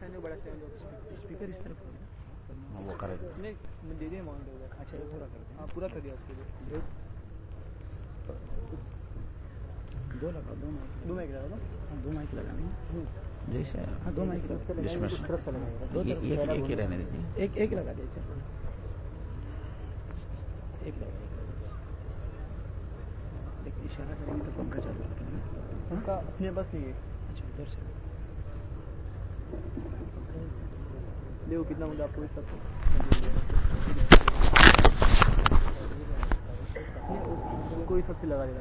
بڑا اسپیکر اس طرف ہاں، وہ کرے نہیں دے دیں اچھا پورا کر دیں۔ ہاں پورا کر دیا اس کے لیے۔ دو لگا دو مائک دو مائک لگا دو۔ ہاں، دو مائک لگانے جیسے ہاں دو مائک جس میں سے یہ- یہ- ایک ہی رہنے دیتی ایک ایک لگا دے چل ایک لگا دیکھ اشارہ کریں گے تو پنکھا چالو کر لیں گے اپنے پاس نہیں ہے۔ اچھا ادھر سے۔ دیکھو کتنا مجھے آپ کو اس سب کوئی سب سے لگا دے گا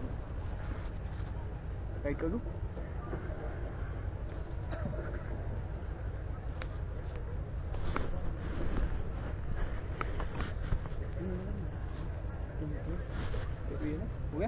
رائٹ کر دوں ہو گیا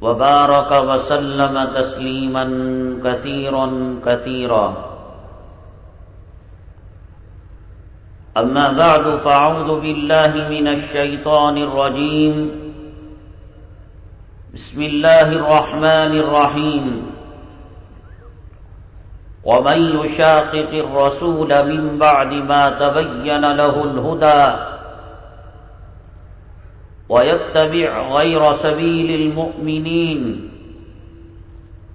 وبارك وسلم تسليما كثيرا كثيرا. أما بعد فأعوذ بالله من الشيطان الرجيم. بسم الله الرحمن الرحيم. ومن يشاقق الرسول من بعد ما تبين له الهدى ويتبع غير سبيل المؤمنين.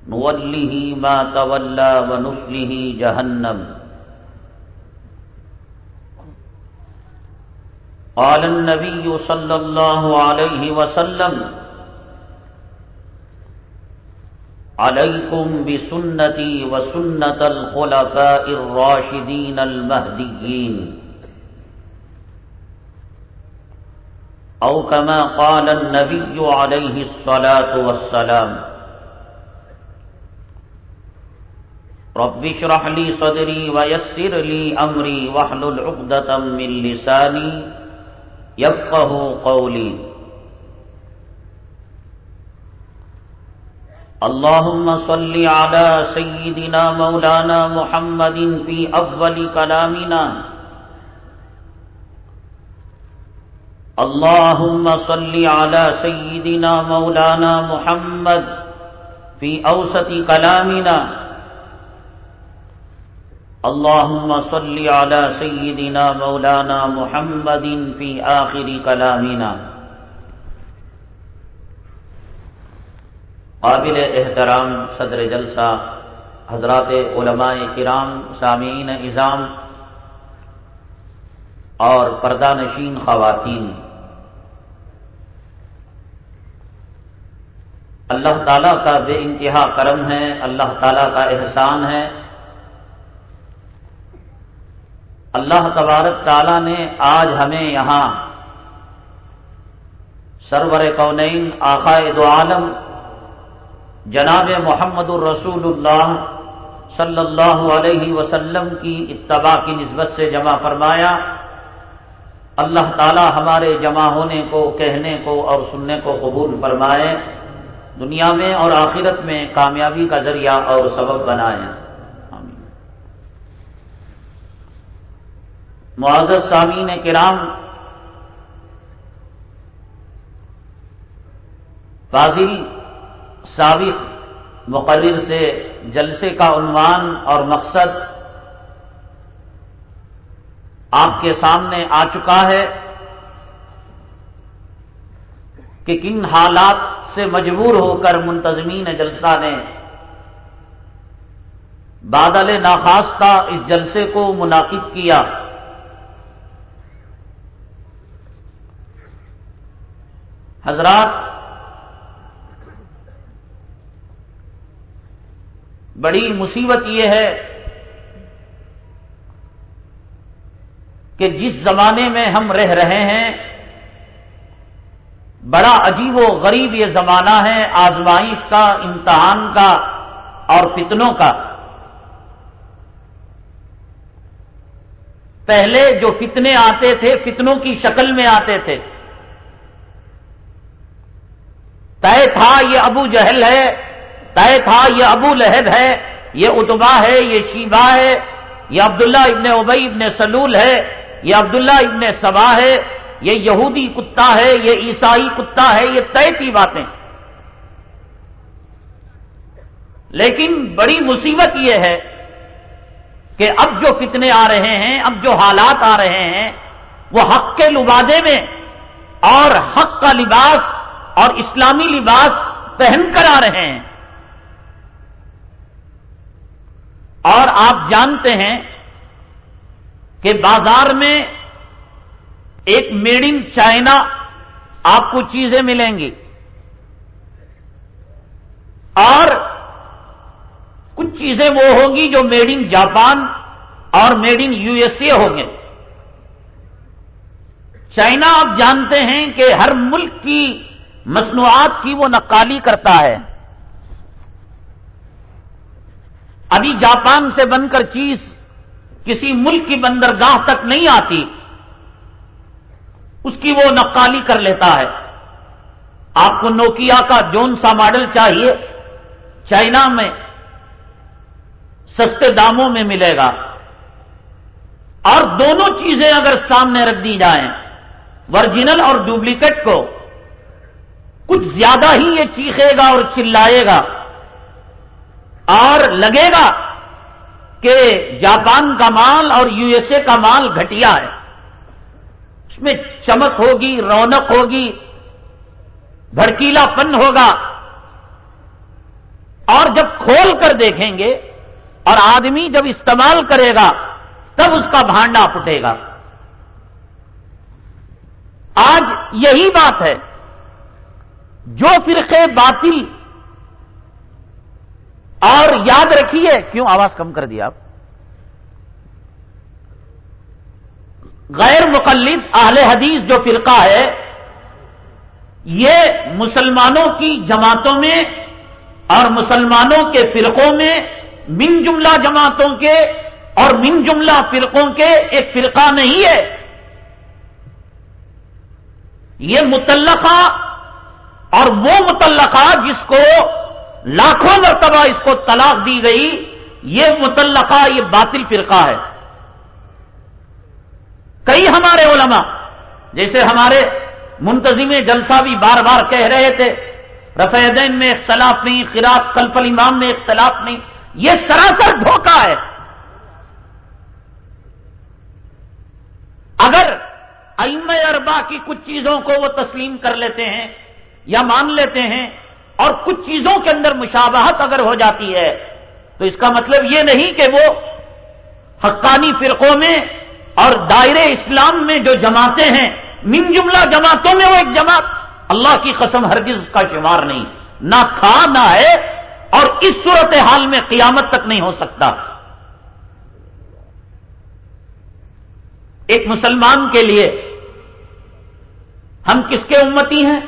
نوله ما تولى ونصله جهنم. قال النبي صلى الله عليه وسلم عليكم بسنتي وسنة الخلفاء الراشدين المهديين. أو كما قال النبي عليه الصلاة والسلام. رب اشرح لي صدري ويسر لي أمري واحلل عقدة من لساني يفقه قولي اللهم صل على سيدنا مولانا محمد في أول كلامنا اللهم صل على سيدنا مولانا محمد في أوسط كلامنا. اللهم صل على سيدنا مولانا محمد في آخر كلامنا. قابل احترام صدر جلسہ، حضرات علماء کرام، سامعین اظام اور پردہ نشین خواتین اللہ تعالیٰ کا بے انتہا کرم ہے، اللہ تعالیٰ کا احسان ہے۔ اللہ تبارک تعالیٰ نے آج ہمیں یہاں سرور کونین، آقائے دو عالم، جناب محمد الرسول اللہ صلی اللہ علیہ وسلم کی اتباع کی نسبت سے جمع فرمایا۔ اللہ تعالی ہمارے جمع ہونے کو، کہنے کو اور سننے کو قبول فرمائے۔ دنیا میں اور آخرت میں کامیابی کا ذریعہ اور سبب بنائے آمین۔ معذر سامعین کرام فاضل سابق مقرر سے جلسے کا عنوان اور مقصد آپ کے سامنے آ چکا ہے کہ کن حالات سے مجبور ہو کر منتظمین جلسہ نے بادل ناخواستہ اس جلسے کو منعقد کیا۔ حضرات، بڑی مصیبت یہ ہے کہ جس زمانے میں ہم رہ رہے ہیں بڑا عجیب و غریب یہ زمانہ ہے، آزمائش کا، امتحان کا اور فتنوں کا۔ پہلے جو فتنے آتے تھے، فتنوں کی شکل میں آتے تھے۔ طے تھا یہ ابو جہل ہے، طے تھا یہ ابو لہب ہے، یہ اتبا ہے، یہ شیبا ہے۔ یہ عبداللہ ابن ابئی ابن سلول ہے، یہ عبداللہ ابن سبا ہے۔ یہ یہودی کتا ہے، یہ عیسائی کتا ہے، یہ طے کی باتیں۔ لیکن بڑی مصیبت یہ ہے کہ اب جو فتنے آ رہے ہیں، اب جو حالات آ رہے ہیں، وہ حق کے لبادے میں اور حق کا لباس اور اسلامی لباس پہن کر آ رہے ہیں۔ اور آپ جانتے ہیں کہ بازار میں ایک میڈ ان چائنا آپ کو چیزیں ملیں گی اور کچھ چیزیں وہ ہوں گی جو میڈ ان جاپان اور made in U S A ہوں گے۔ چائنا آپ جانتے ہیں کہ ہر ملک کی مصنوعات کی وہ نقالی کرتا ہے۔ ابھی جاپان سے بن کر چیز کسی ملک کی بندرگاہ تک نہیں آتی۔ اس کی وہ نقالی کر لیتا ہے۔ آپ کو نوکیا کا جون سا ماڈل چاہیے۔ چائنا میں سستے داموں میں ملے گا۔ اور دونوں چیزیں اگر سامنے رکھ دی جائیں، ورجنل اور ڈپلیکیٹ کو، کچھ زیادہ ہی یہ چیخے گا اور چلائے گا۔ اور لگے گا کہ جاپان کا مال اور یو ایس اے کا مال گھٹیا ہے۔ اس میں چمک ہوگی، رونق ہوگی بھڑکیلا پن ہوگا۔ اور جب کھول کر دیکھیں گے اور آدمی جب استعمال کرے گا، تب اس کا بھانڈا پھٹے گا۔ آج یہی بات ہے۔ جو فرقے باطل اور یاد رکھیے، کیوں آواز کم کر دیا آپ؟ غیر مقلد اہل حدیث جو فرقہ ہے، یہ مسلمانوں کی جماعتوں میں اور مسلمانوں کے فرقوں میں، من جملہ جماعتوں کے اور من جملہ فرقوں کے ایک فرقہ نہیں ہے۔ یہ متعلقہ اور وہ متعلقہ جس کو لاکھوں مرتبہ اس کو طلاق دی گئی، یہ متعلقہ، یہ باطل فرقہ ہے۔ کئی ہمارے علماء، جیسے ہمارے منتظم جلسہ بھی بار بار کہہ رہے تھے، رفع دین میں اختلاف نہیں خراق کلفل امام میں اختلاف نہیں، یہ سراسر دھوکہ ہے۔ اگر ام اربا کی کچھ چیزوں کو وہ تسلیم کر لیتے ہیں یا مان لیتے ہیں اور کچھ چیزوں کے اندر مشابہت اگر ہو جاتی ہے، تو اس کا مطلب یہ نہیں کہ وہ حقانی فرقوں میں اور دائرے اسلام میں جو جماعتیں ہیں، من جملہ جماعتوں میں وہ ایک جماعت۔ اللہ کی قسم ہرگز اس کا شمار نہیں۔ نہ تھا نہ ہے، اور اس صورت حال میں قیامت تک نہیں ہو سکتا۔ ایک مسلمان کے لیے ہم کس کے امتی ہیں؟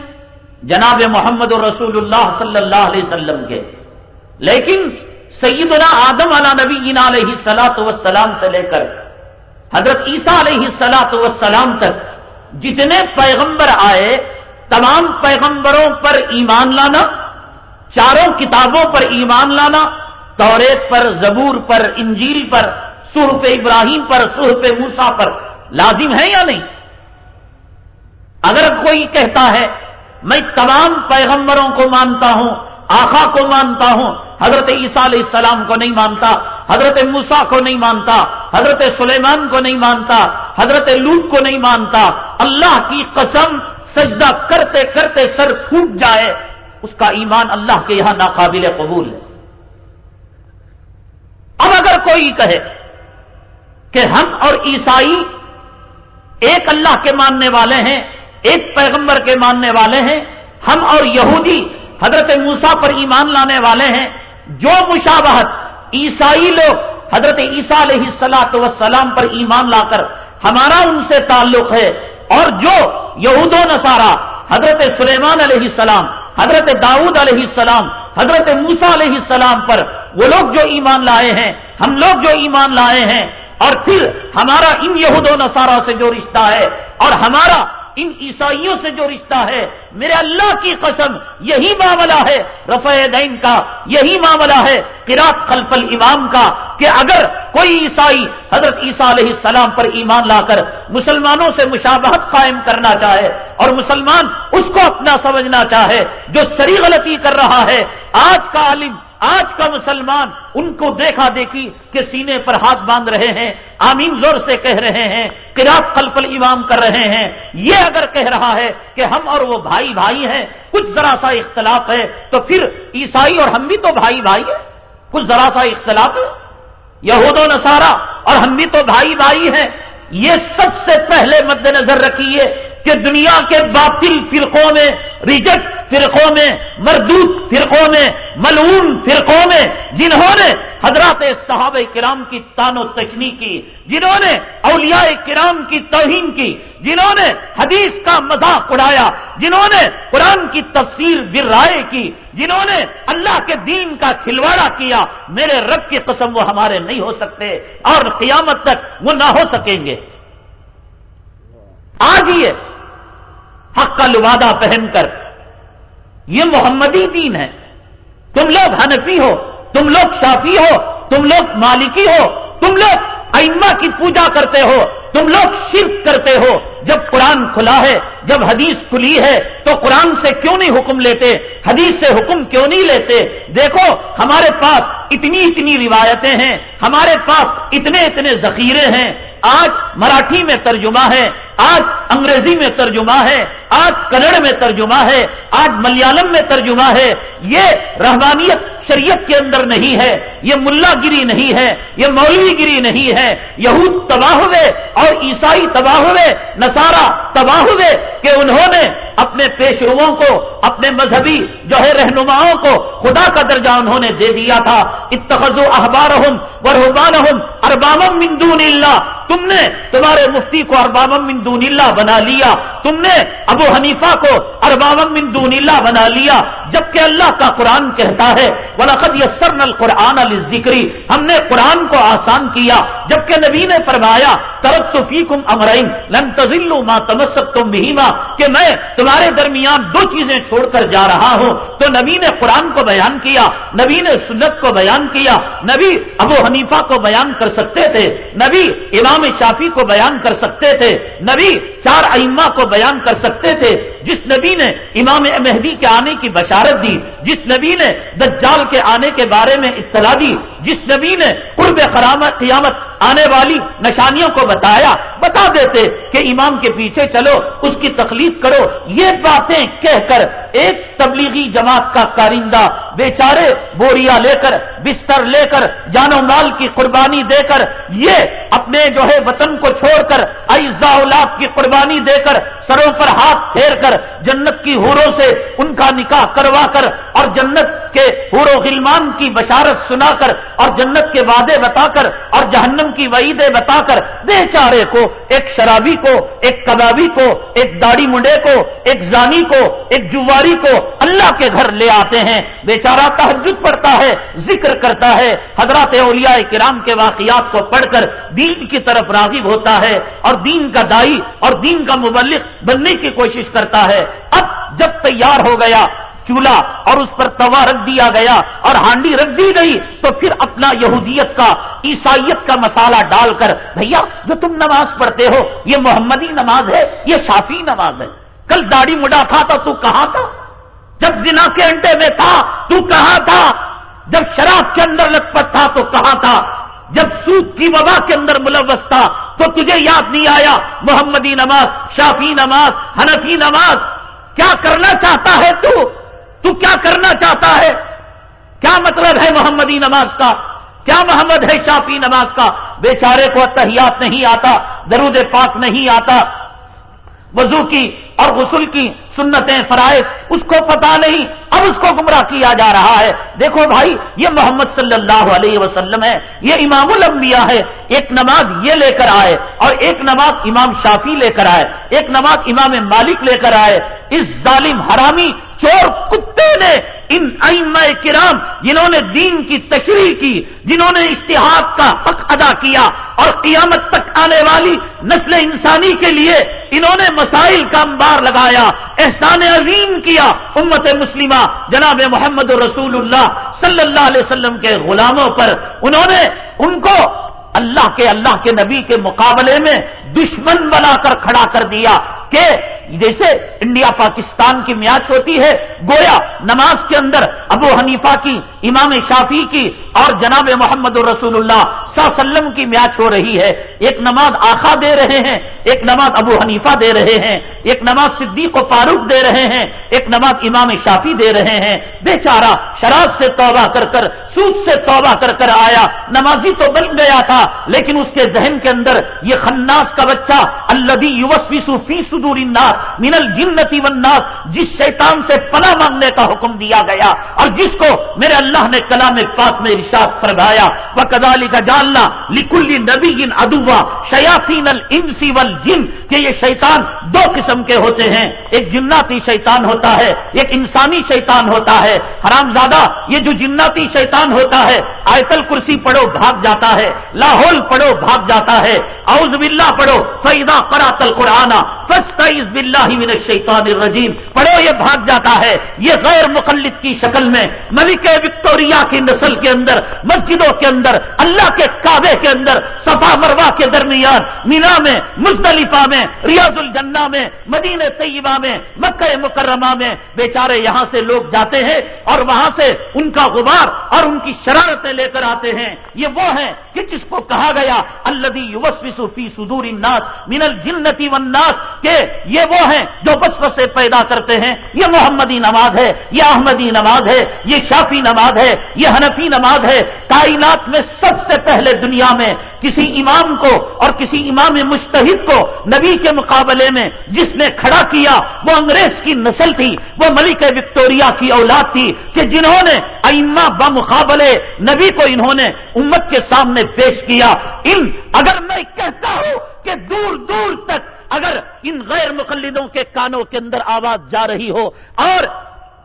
جناب محمد رسول اللہ صلی اللہ علیہ وسلم کے۔ لیکن سیدنا آدم علی نبی علیہ سلاۃ وسلام سے لے کر حضرت عیسیٰ علیہ سلاۃ وسلام تک جتنے پیغمبر آئے، تمام پیغمبروں پر ایمان لانا، چاروں کتابوں پر ایمان لانا، توریت پر، زبور پر، انجیل پر سرف ابراہیم پر سرف موسا پر، لازم ہے یا نہیں؟ اگر کوئی کہتا ہے، میں تمام پیغمبروں کو مانتا ہوں آخا کو مانتا ہوں حضرت عیسیٰ علیہ السلام کو نہیں مانتا، حضرت موسا کو نہیں مانتا، حضرت سلیمان کو نہیں مانتا، حضرت لوٹ کو نہیں مانتا۔ اللہ کی قسم سجدہ کرتے کرتے سر پھوٹ جائے۔ اس کا ایمان اللہ کے یہاں ناقابل قبول ہے۔ اب اگر کوئی کہے کہ ہم اور عیسائی ایک اللہ کے ماننے والے ہیں، ایک پیغمبر کے ماننے والے ہیں، ہم اور یہودی حضرت موسا پر ایمان لانے والے ہیں جو مشابہت عیسائی لوگ حضرت عیسیٰ علیہ السلاط وسلام پر ایمان لا کر ہمارا ان سے تعلق ہے اور جو یہود و نصارہ حضرت سلیمان علیہ السلام، حضرت داؤد علیہ السلام، حضرت موسا علیہ السلام پر وہ لوگ جو ایمان لائے ہیں، ہم لوگ جو ایمان لائے ہیں اور پھر ہمارا ان یہود و نصارہ سے جو رشتہ ہے اور ہمارا ان عیسائیوں سے جو رشتہ ہے، میرے اللہ کی قسم، یہی معاملہ ہے۔ رفع دین کا یہی معاملہ ہے۔ قرات خلف الامام کا کہ اگر کوئی عیسائی حضرت عیسیٰ علیہ السلام پر ایمان لا کر مسلمانوں سے مشابہت قائم کرنا چاہے اور مسلمان اس کو اپنا سمجھنا چاہے جو سری غلطی کر رہا ہے، آج کا عالم آج کا مسلمان ان کو دیکھا دیکھی کہ سینے پر ہاتھ باندھ رہے ہیں، آمین زور سے کہہ رہے ہیں کراط قلپل امام کر رہے ہیں۔ یہ اگر کہہ رہا ہے کہ ہم اور وہ بھائی بھائی ہیں، کچھ ذرا سا اختلاف ہے تو پھر عیسائی اور ہم بھی تو بھائی بھائی ہیں۔ کچھ ذرا سا اختلاف ہے۔ یہود و نصارہ اور ہم بھی تو بھائی بھائی ہیں۔ یہ سب سے پہلے مد نظر رکھیے کہ دنیا کے باطل فرقوں میں ریجیکٹ فرقوں میں، مردود فرقوں میں، ملعون فرقوں میں، جنہوں نے حضرات صحابہ کرام کی تان و تشنی کی، جنہوں نے اولیاء کرام کی توہین کی، جنہوں نے حدیث کا مذاق اڑایا، جنہوں نے قرآن کی تفسیر برائے کی، جنہوں نے اللہ کے دین کا کھلواڑا کیا، میرے رب کی قسم وہ ہمارے نہیں ہو سکتے اور قیامت تک وہ نہ ہو سکیں گے۔ آج یہ حق کا لبادہ پہن کر یہ محمدی دین ہے۔ تم لوگ حنفی ہو، تم لوگ شافی ہو، تم لوگ مالکی ہو، تم لوگ ائمہ کی پوجا کرتے ہو، تم لوگ شرک کرتے ہو۔ جب قرآن کھلا ہے، جب حدیث کھلی ہے، تو قرآن سے کیوں نہیں حکم لیتے؟ حدیث سے حکم کیوں نہیں لیتے؟ دیکھو، ہمارے پاس اتنی اتنی روایتیں ہیں، ہمارے پاس اتنے اتنے ذخیرے ہیں۔ آج مراٹھی میں ترجمہ ہے، آج انگریزی میں ترجمہ ہے، آج کنڑ میں ترجمہ ہے، آج ملیالم میں ترجمہ ہے۔ یہ رحمانیت شریعت کے اندر نہیں ہے، یہ ملا گری نہیں ہے، یہ مولوی گری نہیں ہے۔ یہود تباہ ہوئے اور عیسائی تباہ ہوئے، نصارہ تباہ ہوئے کہ انہوں نے اپنے پیشرووں کو، اپنے مذہبی جو ہے رہنماؤں کو خدا کا درجہ انہوں نے دے دیا تھا۔ اتخذ احبار ورحبان ہوں اربام مندون اللہ۔ تم نے تمہارے مفتی کو اربام مندون اللہ بنا لیا۔ تم نے ابو حنیفہ کو اربام مندون اللہ بنا لیا۔ جبکہ اللہ کا قرآن کہتا ہے ولاقد یسرن القرآن علی ہم نے قرآن کو آسان کیا۔ جبکہ نبی نے فرمایا ترق تو فیکم امرائن لن تزلو ماں تمسک تم کہ میں تمہارے درمیان دو چیزیں چھوڑ کر جا رہا ہوں۔ تو نبی نے قرآن کو بیان کیا، نبی نے سنت کو بیان کیا، نبی ابو حنیفہ کو بیان کر سکتے تھے، نبی امام شافی کو بیان کر سکتے تھے، نبی چار ائمہ کو بیان کر سکتے تھے۔ جس نبی نے امام مہدی کے آنے کی بشارت دی، جس نبی نے دجال کے آنے کے بارے میں اطلاع دی، جس نبی نے قرب قیامت آنے والی نشانیوں کو بتایا بتا دیتے کہ امام کے پیچھے چلو، اس کی تکلیف کرو۔ یہ باتیں کہہ کر ایک تبلیغی جماعت کا کارندہ بیچارے بوریا لے کر بستر لے کر جان و مال کی قربانی دے کر، یہ اپنے جو ہے وطن کو چھوڑ کر ایزا اولاد کی قربانی دے کر، سروں پر ہاتھ پھیر کر جنت کی ہوروں سے ان کا نکاح کروا کر اور جنت کے حور و غلمان کی بشارت سنا کر اور جنت کے وعدے بتا کر اور جہنم کی وعیدیں بتا کر بے چارے کو، ایک شرابی کو، ایک کبابی کو، ایک داڑی منڈے کو، ایک زانی کو، ایک جواری کو اللہ کے گھر لے آتے ہیں۔ بیچارہ تحجد پڑتا ہے، ذکر کرتا ہے، حضرات اولیاء کرام کے واقعات کو پڑھ کر دین کی طرف راغب ہوتا ہے اور دین کا دائی اور دین کا مبلک بننے کی کوشش کرتا ہے۔ اب جب تیار ہو گیا، چولہا اور اس پر توا رکھ دیا گیا اور ہانڈی رکھ دی گئی، تو پھر اپنا یہودیت کا، عیسائیت کا مسالہ ڈال کر، بھیا، جو تم نماز پڑھتے ہو، یہ محمدی نماز ہے، یہ شافی نماز ہے۔ کل داڑھی مڈا تھا تو تو کہاں تھا؟ جب زنا کے انڈے میں تھا، تو کہاں تھا؟ جب شراب کے اندر لت پت تھا تو کہاں تھا، جب سود کی وبا کے اندر ملوث تھا تو تجھے یاد نہیں آیا، محمدی نماز، شافی نماز، حنفی نماز، کیا کرنا چاہتا ہے تو؟ تو کیا کرنا چاہتا ہے؟ کیا مطلب ہے محمدی نماز کا؟ کیا محمد ہے شافی نماز کا؟ بیچارے کو اتحیات نہیں آتا، درود پاک نہیں آتا۔ وضو کی اور غسل کی سنتیں، فرائض، اس کو پتا نہیں، اب اس کو گمراہ کیا جا رہا ہے۔ دیکھو بھائی، یہ محمد صلی اللہ علیہ وسلم ہے، یہ امام الانبیاء ہے۔ ایک نماز یہ لے کر آئے اور ایک نماز امام شافی لے کر آئے، ایک نماز امام مالک لے کر آئے۔ اس ظالم حرامی چور کتے نے ان ائمہ کرام جنہوں نے دین کی تشریح کی، جنہوں نے اشتہاد کا حق ادا کیا اور قیامت تک آنے والی نسل انسانی کے لیے انہوں نے مسائل کا انبار لگایا، احسان عظیم کیا امت مسلمہ۔ جناب محمد رسول اللہ صلی اللہ علیہ وسلم کے غلاموں پر انہوں نے ان کو اللہ کے اللہ کے نبی کے مقابلے میں دشمن بنا کر کھڑا کر دیا۔ کہ جیسے انڈیا پاکستان کی میچ ہوتی ہے، گویا نماز کے اندر ابو حنیفہ کی، امام شافی کی اور جناب محمد الرسول اللہ صلی اللہ علیہ وسلم کی میچ ہو رہی ہے۔ ایک نماز آخا دے رہے ہیں، ایک نماز ابو حنیفہ دے رہے ہیں، ایک نماز صدیق و فاروق دے رہے ہیں، ایک نماز امام شافی دے رہے ہیں۔ بے چارہ شراب سے توبہ کر کر، سود سے توبہ کر کر آیا۔ نمازی تو بن گیا تھا، لیکن اس کے ذہن کے اندر یہ خناس کا بچہ اللہ فی صدور الناس من الجنتی والناس، جس شیطان سے پناہ مانگنے کا حکم دیا گیا اور جس کو میرے اللہ نے کلام پاک میں رشاد فرمایا وہ کدالی کا جاننا لکلی نبی جن ادوا شیاطین الانسی والجن، کہ یہ شیطان دو قسم کے ہوتے ہیں، ایک جناتی شیطان ہوتا ہے، ایک انسانی شیطان ہوتا ہے۔ حرام زادہ یہ جو جناتی شیطان ہوتا ہے آیتل کرسی پڑھو بھاگ جاتا ہے، لاہور پڑھو بھاگ جاتا ہے اوز باللہ پڑھو فیدا کرا تل قرآن باللہ من الشیطان الرجیم۔ پڑھو، یہ بھاگ جاتا ہے۔ یہ غیر مقلد کی شکل میں۔ ملک وکٹوریا کی نسل کے اندر، مسجدوں کے اندر، اللہ کے کعبے کے اندر، صفا مروا کے درمیان، مینا میں، مزدلفہ میں، ریاض الجنہ میں مدین طیبہ میں، مکہ مکرمہ میں۔ بیچارے یہاں سے لوگ جاتے ہیں اور وہاں سے ان کا غبار اور ان کی شرارتیں لے کر آتے ہیں۔ یہ وہ ہیں کہ جس کو کہا گیا اللہ فی صدور الناس من الجنتی والناس کہ یہ وہ ہیں جو بس سے پیدا کرتے ہیں۔ یہ محمدی نماز ہے، یہ احمدی نماز ہے، یہ شافی نماز ہے، یہ حنفی نماز ہے۔ کائنات میں سب سے پہلے دنیا میں کسی امام کو اور کسی امام مشتحد کو نبی کے مقابلے میں جس نے کھڑا کیا، وہ انگریز کی نسل تھی، وہ ملک وکٹوریا کی اولاد تھی کہ جنہوں نے ائمہ بمقابلے نبی کو انہوں نے امت کے سامنے پیش کیا۔ ان، اگر میں کہتا ہوں کہ دور دور تک اگر ان غیر مقلدوں کے کانوں کے اندر آواز جا رہی ہو، اور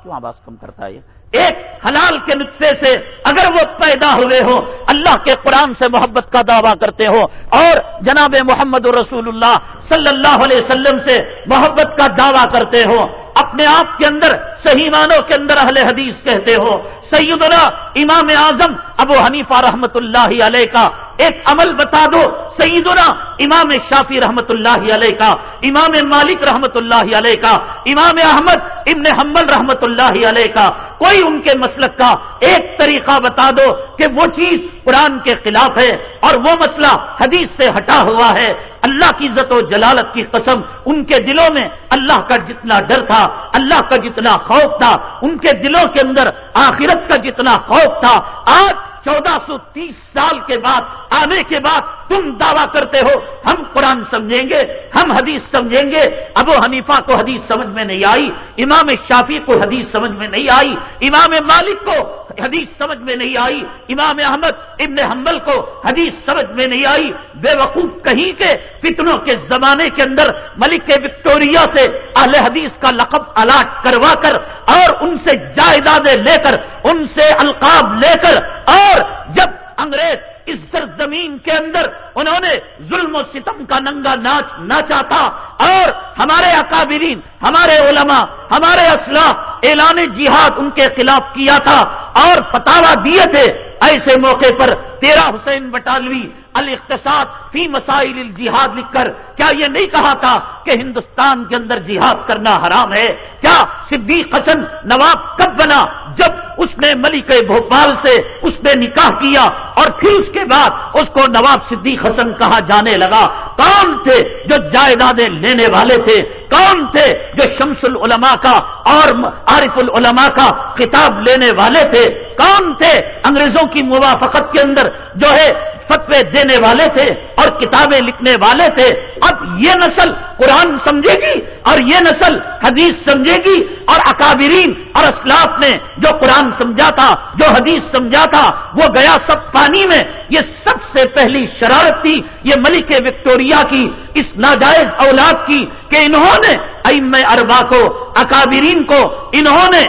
کیوں آواز کم کرتا ہے ایک حلال کے نسخے سے اگر وہ پیدا ہوئے ہو، اللہ کے قرآن سے محبت کا دعویٰ کرتے ہو، اور جناب محمد رسول اللہ صلی اللہ علیہ وسلم سے محبت کا دعویٰ کرتے ہو، اپنے آپ کے اندر صحیح معنوں کے اندر اہل حدیث کہتے ہو سیدنا امام اعظم ابو حنیفہ رحمت اللہ علیہ کا ایک عمل بتا دو، سیدنا امام شافی رحمت اللہ علیہ کا امام مالک رحمت اللہ علیہ کا امام احمد ابن حمل رحمت اللہ علیہ کا کوئی ان کے مسلک کا ایک طریقہ بتا دو کہ وہ چیز قرآن کے خلاف ہے اور وہ مسئلہ حدیث سے ہٹا ہوا ہے۔ اللہ کی عزت و جلالت کی قسم ان کے دلوں میں اللہ کا جتنا ڈر تھا، اللہ کا جتنا خوف تھا، ان کے دلوں کے اندر آخرت کا جتنا خوف تھا آج چودہ سو تیس سال کے بعد آنے کے بعد تم دعویٰ کرتے ہو، ہم قرآن سمجھیں گے، ہم حدیث سمجھیں گے۔ ابو حنیفہ کو حدیث سمجھ میں نہیں آئی، امام شافی کو حدیث سمجھ میں نہیں آئی، امام مالک کو حدیث سمجھ میں نہیں آئی، امام احمد ابن حنبل کو حدیث سمجھ میں نہیں آئی۔ بے وقوف کہیں کے فتنوں کے زمانے کے اندر ملک وکٹوریا سے اہل حدیث کا لقب الاٹ کروا کر اور ان سے جائیدادیں لے کر، ان سے القاب لے کر اور جب انگریز اس سرزمین کے اندر انہوں نے ظلم و ستم کا ننگا ناچ ناچا تھا اور ہمارے اکابرین، ہمارے علماء، ہمارے اسلاف اعلان جہاد ان کے خلاف کیا تھا اور فتوا دیے تھے۔ ایسے موقع پر تیرا حسین بٹالوی الاقتصاد فی مسائل الجہاد لکھ کر، کیا یہ نہیں کہا تھا کہ ہندوستان کے اندر جہاد کرنا حرام ہے؟ کیا صدیق حسن نواب کب بنا؟ جب اس نے ملک بھوپال سے اس نے نکاح کیا اور پھر اس کے بعد اس کو نواب صدیق حسن کہا جانے لگا۔ کون تھے جو جائیدادیں لینے والے تھے؟ کون تھے جو شمس العلماء کا اور عارف العلماء کا کتاب لینے والے تھے؟ کون تھے انگریزوں کی موافقت کے اندر جو ہے فتوے دینے والے تھے اور کتابیں لکھنے والے تھے۔ اب یہ نسل قرآن سمجھے گی اور یہ نسل حدیث سمجھے گی اور اکابرین اور اسلاف نے جو قرآن سمجھا تھا جو حدیث سمجھا تھا وہ گیا سب پانی میں۔ یہ سب سے پہلی شرارت تھی، یہ ملک وکٹوریا کی، اس ناجائز اولاد کی کہ انہوں نے ام اربا کو، اکابرین کو، انہوں نے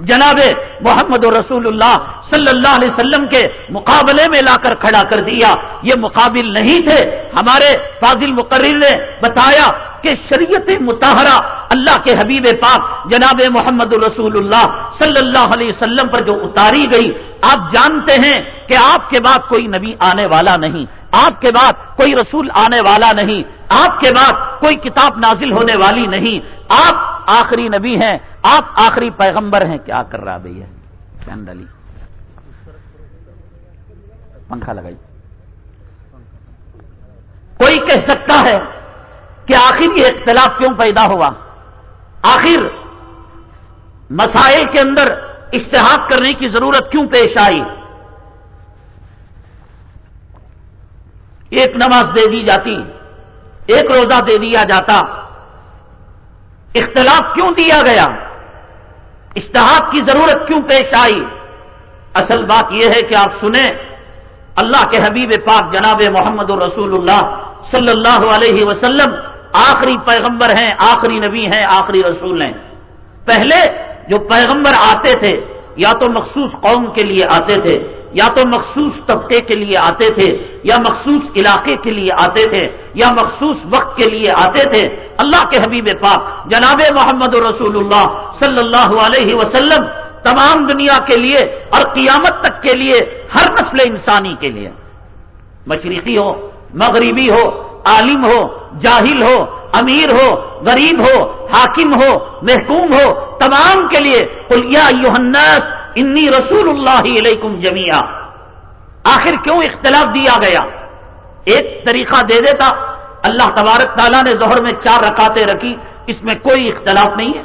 جناب محمد رسول اللہ صلی اللہ علیہ وسلم کے مقابلے میں لا کر کھڑا کر دیا۔ یہ مقابل نہیں تھے۔ ہمارے فاضل مقرر نے بتایا کہ شریعت متحرہ اللہ کے حبیب پاک جناب محمد رسول اللہ صلی اللہ علیہ وسلم پر جو اتاری گئی۔ آپ جانتے ہیں کہ آپ کے بعد کوئی نبی آنے والا نہیں۔ آپ کے بعد کوئی رسول آنے والا نہیں۔ آپ کے بعد کوئی کتاب نازل ہونے والی نہیں۔ آپ آخری نبی ہیں۔ آپ آخری پیغمبر ہیں، کیا کر رہا بھائی ہے؟ ڈالی پنکھا لگائی۔ کوئی کہہ سکتا ہے کہ آخر یہ اختلاف کیوں پیدا ہوا؟ آخر مسائل کے اندر اشتہاد کرنے کی ضرورت کیوں پیش آئی؟ ایک نماز دے دی جاتی، ایک روزہ دے دیا جاتا، اختلاف کیوں دیا گیا؟ اشتہاد کی ضرورت کیوں پیش آئی؟ اصل بات یہ ہے کہ آپ سنیں، اللہ کے حبیب پاک جناب محمد الرسول اللہ صلی اللہ علیہ وسلم آخری پیغمبر ہیں، آخری نبی ہیں، آخری رسول ہیں۔ پہلے جو پیغمبر آتے تھے، یا تو مخصوص قوم کے لیے آتے تھے یا تو مخصوص طبقے کے لیے آتے تھے، یا مخصوص علاقے کے لیے آتے تھے، یا مخصوص وقت کے لیے آتے تھے۔ اللہ کے حبیب پاک جناب محمد رسول اللہ صلی اللہ علیہ وسلم تمام دنیا کے لیے اور قیامت تک کے لیے ہر نسل انسانی کے لیے۔ مشرقی ہو، مغربی ہو، عالم ہو، جاہل ہو، امیر ہو، غریب ہو، حاکم ہو، محکوم ہو، تمام کے لیے یوحنس انی رسول اللہ علیکم جمیا آخر کیوں اختلاف دیا گیا؟ ایک طریقہ دے دیتا۔ اللہ تبارک تعالیٰ نے ظہر میں چار رکاتے رکھی، اس میں کوئی اختلاف نہیں ہے۔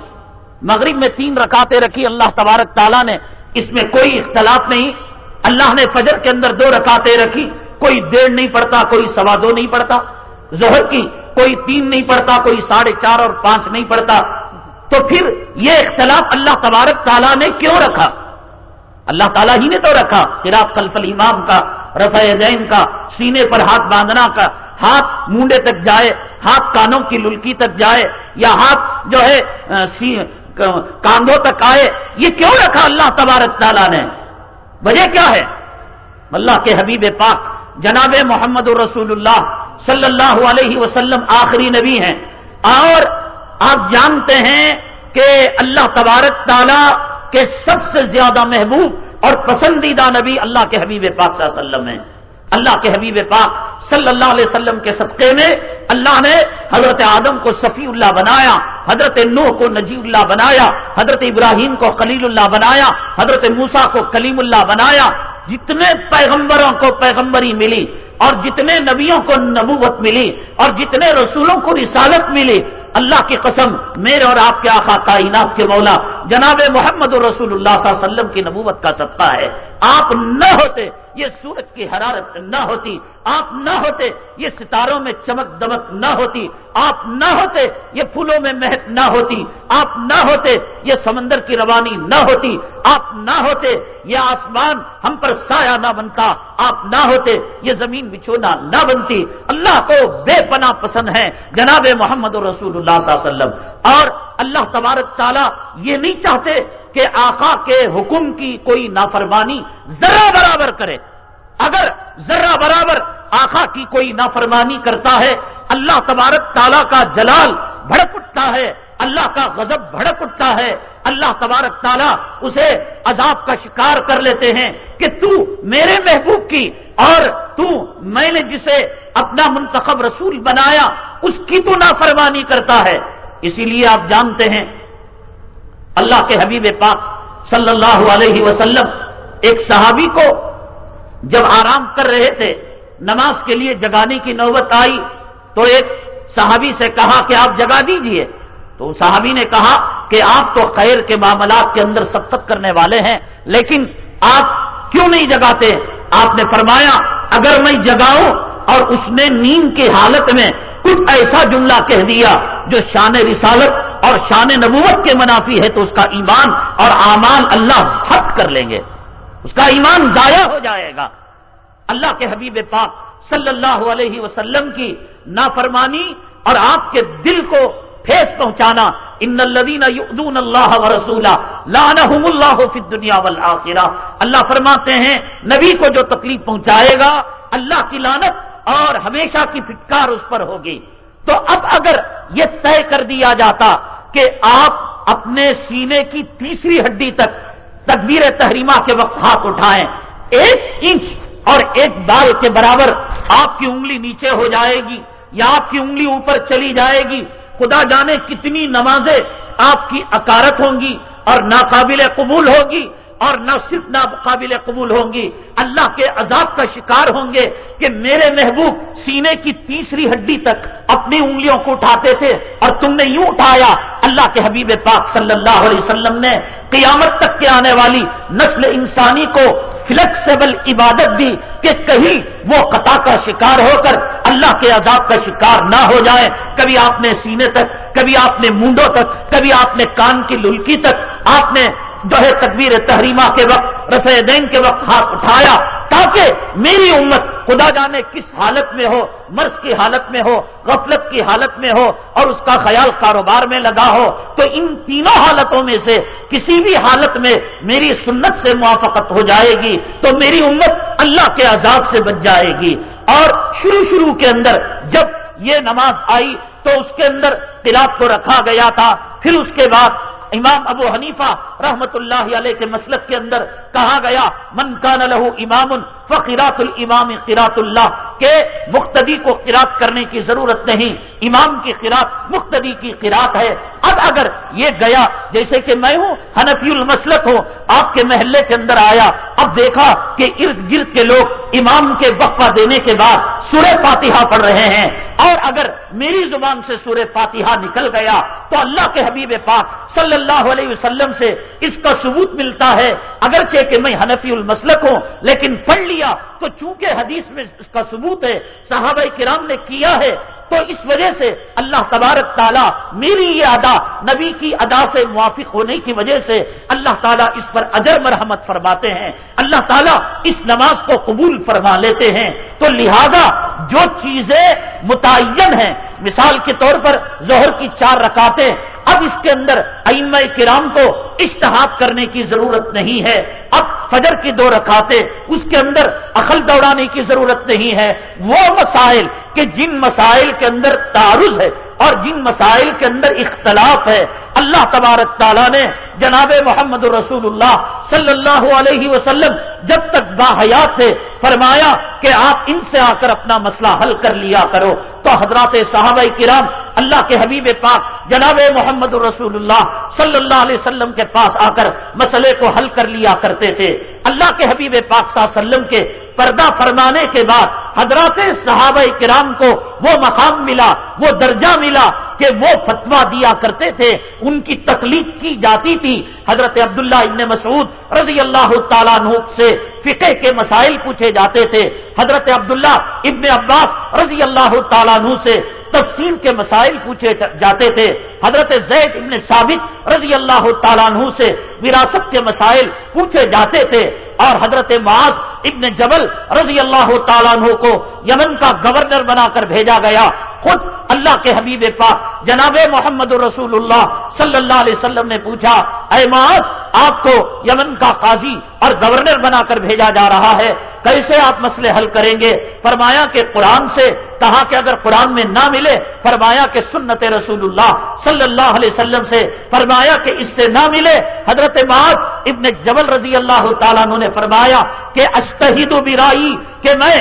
مغرب میں تین رکاتے رکھی، اللہ تبارک تعالیٰ نے، اس میں کوئی اختلاف نہیں۔ اللہ نے فجر کے اندر دو رکاتے رکھی، کوئی ڈیڑھ نہیں پڑتا، کوئی سوا دو نہیں پڑتا۔ ظہر کی کوئی تین نہیں پڑتا، کوئی ساڑھے چار اور پانچ نہیں پڑتا۔ تو پھر یہ اختلاف اللہ تبارک تعالیٰ نے کیوں رکھا؟ اللہ تعالیٰ ہی نے تو رکھا، خلاف خلف الامام کا، رفع زین کا، سینے پر ہاتھ باندھنا کا، ہاتھ مونڈے تک جائے، ہاتھ کانوں کی للکی تک جائے، یا ہاتھ جو ہے کاندھوں تک آئے، یہ کیوں رکھا اللہ تبارک تعالیٰ نے؟ وجہ کیا ہے؟ اللہ کے حبیب پاک، جناب محمد رسول اللہ صلی اللہ علیہ وسلم آخری نبی ہیں۔ اور آپ جانتے ہیں کہ اللہ تبارک تعالیٰ کے سب سے زیادہ محبوب اور پسندیدہ نبی اللہ کے حبیب پاک صلی اللہ علیہ وسلم ہیں۔ اللہ کے حبیب پاک صلی اللہ علیہ وسلم کے صدقے میں اللہ نے حضرت آدم کو صفی اللہ بنایا، حضرت نوح کو نجی اللہ بنایا، حضرت ابراہیم کو خلیل اللہ بنایا، حضرت موسا کو کلیم اللہ بنایا۔ جتنے پیغمبروں کو پیغمبری ملی اور جتنے نبیوں کو نبوت ملی اور جتنے رسولوں کو رسالت ملی اللہ کی قسم، میرے اور آپ کے آخا کائنات کے مولا، جناب محمد رسول اللہ صلی اللہ علیہ وسلم کی نبوت کا صدقہ ہے۔ آپ نہ ہوتے یہ سورج کی حرارت نہ ہوتی آپ نہ ہوتے، یہ ستاروں میں چمک دمک نہ ہوتی آپ نہ ہوتے، یہ پھولوں میں مہک نہ ہوتی آپ نہ ہوتے، یہ سمندر کی روانی نہ ہوتی آپ نہ ہوتے، یہ آسمان ہم پر سایہ نہ بنتا آپ نہ ہوتے، یہ زمین بچھونا نہ بنتی۔ اللہ کو بے پناہ پسند ہے جناب محمد رسول اللہ صلی اللہ علیہ وسلم۔ اور اللہ تبارک تعالیٰ یہ نہیں چاہتے کہ آقا کے حکم کی کوئی نافرمانی ذرا برابر کرے۔ اگر ذرا برابر آقا کی کوئی نافرمانی کرتا ہے، اللہ تبارک تعالیٰ کا جلال بھڑک اٹھتا ہے، اللہ کا غضب بھڑک اٹھتا ہے، اللہ تبارک تعالیٰ اسے عذاب کا شکار کر لیتے ہیں کہ تو میرے محبوب کی اور تو میں نے جسے اپنا منتخب رسول بنایا، اس کی تو نافرمانی کرتا ہے۔ اسی لیے آپ جانتے ہیں، اللہ کے حبیب پاک صلی اللہ علیہ وسلم ایک صحابی کو جب آرام کر رہے تھے، نماز کے لیے جگانے کی نوبت آئی، تو ایک صحابی سے کہا کہ آپ جگا دیجیے۔ تو صحابی نے کہا کہ آپ تو خیر کے معاملات کے اندر سبقت کرنے والے ہیں، لیکن آپ کیوں نہیں جگاتے؟ آپ نے فرمایا، اگر میں جگاؤں اور اس نے نیند کی حالت میں کچھ ایسا جملہ کہہ دیا جو شان رسالت اور شان نبوت کے منافی ہے تو اس کا ایمان اور اعمال اللہ ہٹ کر لیں گے۔ اس کا ایمان ضائع ہو جائے گا۔ اللہ کے حبیب پاک صلی اللہ علیہ وسلم کی نافرمانی اور آپ کے دل کو ٹھیس پہنچانا، ان الدین یؤذون اللہ و رسولہ لعنہم اللہ فی الدنیا والآخرہ۔ اللہ فرماتے ہیں، نبی کو جو تکلیف پہنچائے گا، اللہ کی لانت اور ہمیشہ کی فٹکار اس پر ہوگی۔ تو اب اگر یہ طے کر دیا جاتا کہ آپ اپنے سینے کی تیسری ہڈی تک تکبیر تحریمہ کے وقت ہاتھ اٹھائیں، ایک انچ اور ایک بال کے برابر آپ کی انگلی نیچے ہو جائے گی یا آپ کی انگلی اوپر چلی جائے گی۔ خدا جانے کتنی نمازیں آپ کی اکارت ہوں گی اور ناقابل قبول ہوگی۔ اور نہ صرف نہ قابل قبول ہوں گی اللہ کے عذاب کا شکار ہوں گے کہ میرے محبوب سینے کی تیسری ہڈی تک اپنی انگلیوں کو اٹھاتے تھے اور تم نے یوں اٹھایا، اللہ کے حبیب پاک صلی اللہ علیہ وسلم نے قیامت تک کے آنے والی نسل انسانی کو فلیکسیبل عبادت دی کہ کہیں وہ قطع کا شکار ہو کر اللہ کے عذاب کا شکار نہ ہو جائے۔ کبھی آپ نے سینے تک، کبھی آپ نے مونڈوں تک، کبھی آپ نے کان کی للکی تک، آپ نے جو ہے تکبیر تحریمہ کے وقت رس دین کے وقت ہاتھ اٹھایا تاکہ میری امت خدا جانے کس حالت میں ہو، مرض کی حالت میں ہو، غفلت کی حالت میں ہو اور اس کا خیال کاروبار میں لگا ہو۔ تو ان تینوں حالتوں میں سے کسی بھی حالت میں میری سنت سے موافقت ہو جائے گی تو میری امت اللہ کے عذاب سے بچ جائے گی۔ اور شروع شروع کے اندر جب یہ نماز آئی تو اس کے اندر قلعہ کو رکھا گیا تھا۔ پھر اس کے بعد امام ابو حنیفہ رحمت اللہ علیہ کے مسلک کے اندر کہا گیا، من کان لہو امام فقرات الامام قرات اللہ کہ مقتدی کو قرات کرنے کی ضرورت نہیں، امام کی قرات مقتدی کی قرات ہے۔ اب اگر یہ گیا، جیسے کہ میں ہوں، حنفی المسلک ہوں، آپ کے محلے کے اندر آیا، اب دیکھا کہ ارد گرد کے لوگ امام کے وقفہ دینے کے بعد سورہ فاتحہ پڑھ رہے ہیں۔ اور اگر میری زبان سے سورہ فاتحہ نکل گیا، تو اللہ کے حبیب پاک صلی اللہ علیہ وسلم سے اس کا ثبوت ملتا ہے۔ اگرچہ کہ میں حنفی المسلک ہوں، لیکن پڑھ لیا تو چونکہ حدیث میں اس کا ثبوت ہے، صحابہ کرام نے کیا ہے۔ تو اس وجہ سے اللہ تبارک تعالیٰ میری یہ ادا نبی کی ادا سے موافق ہونے کی وجہ سے اللہ تعالیٰ اس پر اجر مرحمت فرماتے ہیں۔ اللہ تعالیٰ اس نماز کو قبول فرما لیتے ہیں۔ تو لہذا جو چیزیں متعین ہیں، مثال کے طور پر ظہر کی چار رکاتے اب اس کے اندر ائمہ کرام کو اشتہاد کرنے کی ضرورت نہیں ہے۔ اب فجر کی دو رکھاتے اس کے اندر عقل دوڑانے کی ضرورت نہیں ہے۔ وہ مسائل کہ جن مسائل کے اندر تعارض ہے اور جن مسائل کے اندر اختلاف ہے۔ اللہ تبارک تعالیٰ نے جناب محمد رسول اللہ صلی اللہ علیہ وسلم جب تک باحیات تھے، فرمایا کہ آپ ان سے آ کر اپنا مسئلہ حل کر لیا کرو۔ تو حضرات صحابہ کرام اللہ کے حبیب پاک جناب محمد رسول اللہ صلی اللہ علیہ وسلم کے پاس آ کر مسئلے کو حل کر لیا کرتے تھے۔ اللہ کے حبیب پاک صلی اللہ علیہ وسلم کے پردہ فرمانے کے بعد حضرات صحابہ کرام کو وہ مقام ملا، وہ درجہ ملا کہ وہ فتوا دیا کرتے تھے۔ ان کی تکلیف کی جاتی تھی۔ حضرت عبداللہ ابن مسعود رضی اللہ تعالیٰ سے فقہ کے مسائل پوچھے جاتے تھے۔ حضرت عبداللہ ابن عباس رضی اللہ تعالیٰ سے تفسیر کے مسائل پوچھے جاتے تھے۔ حضرت زید ابن ثابت رضی اللہ تعالیٰ عنہ سے وراثت کے مسائل پوچھے جاتے تھے۔ اور حضرت معاذ ابن جبل رضی اللہ تعالیٰ عنہ کو یمن کا گورنر بنا کر بھیجا گیا۔ خود اللہ کے حبیب پاک جناب محمد رسول اللہ صلی اللہ علیہ وسلم نے پوچھا، اے معاذ، آپ کو یمن کا قاضی اور گورنر بنا کر بھیجا جا رہا ہے، کیسے آپ مسئلے حل کریں گے؟ فرمایا کہ قرآن سے کہا کہ اگر قرآن میں نہ ملے، فرمایا کہ سنت رسول اللہ صلی اللہ علیہ وسلم سے، فرمایا کہ اس سے نہ ملے۔ حضرت معاذ ابن جبل رضی اللہ تعالیٰ نے فرمایا کہ اشتہید و برائی کہ میں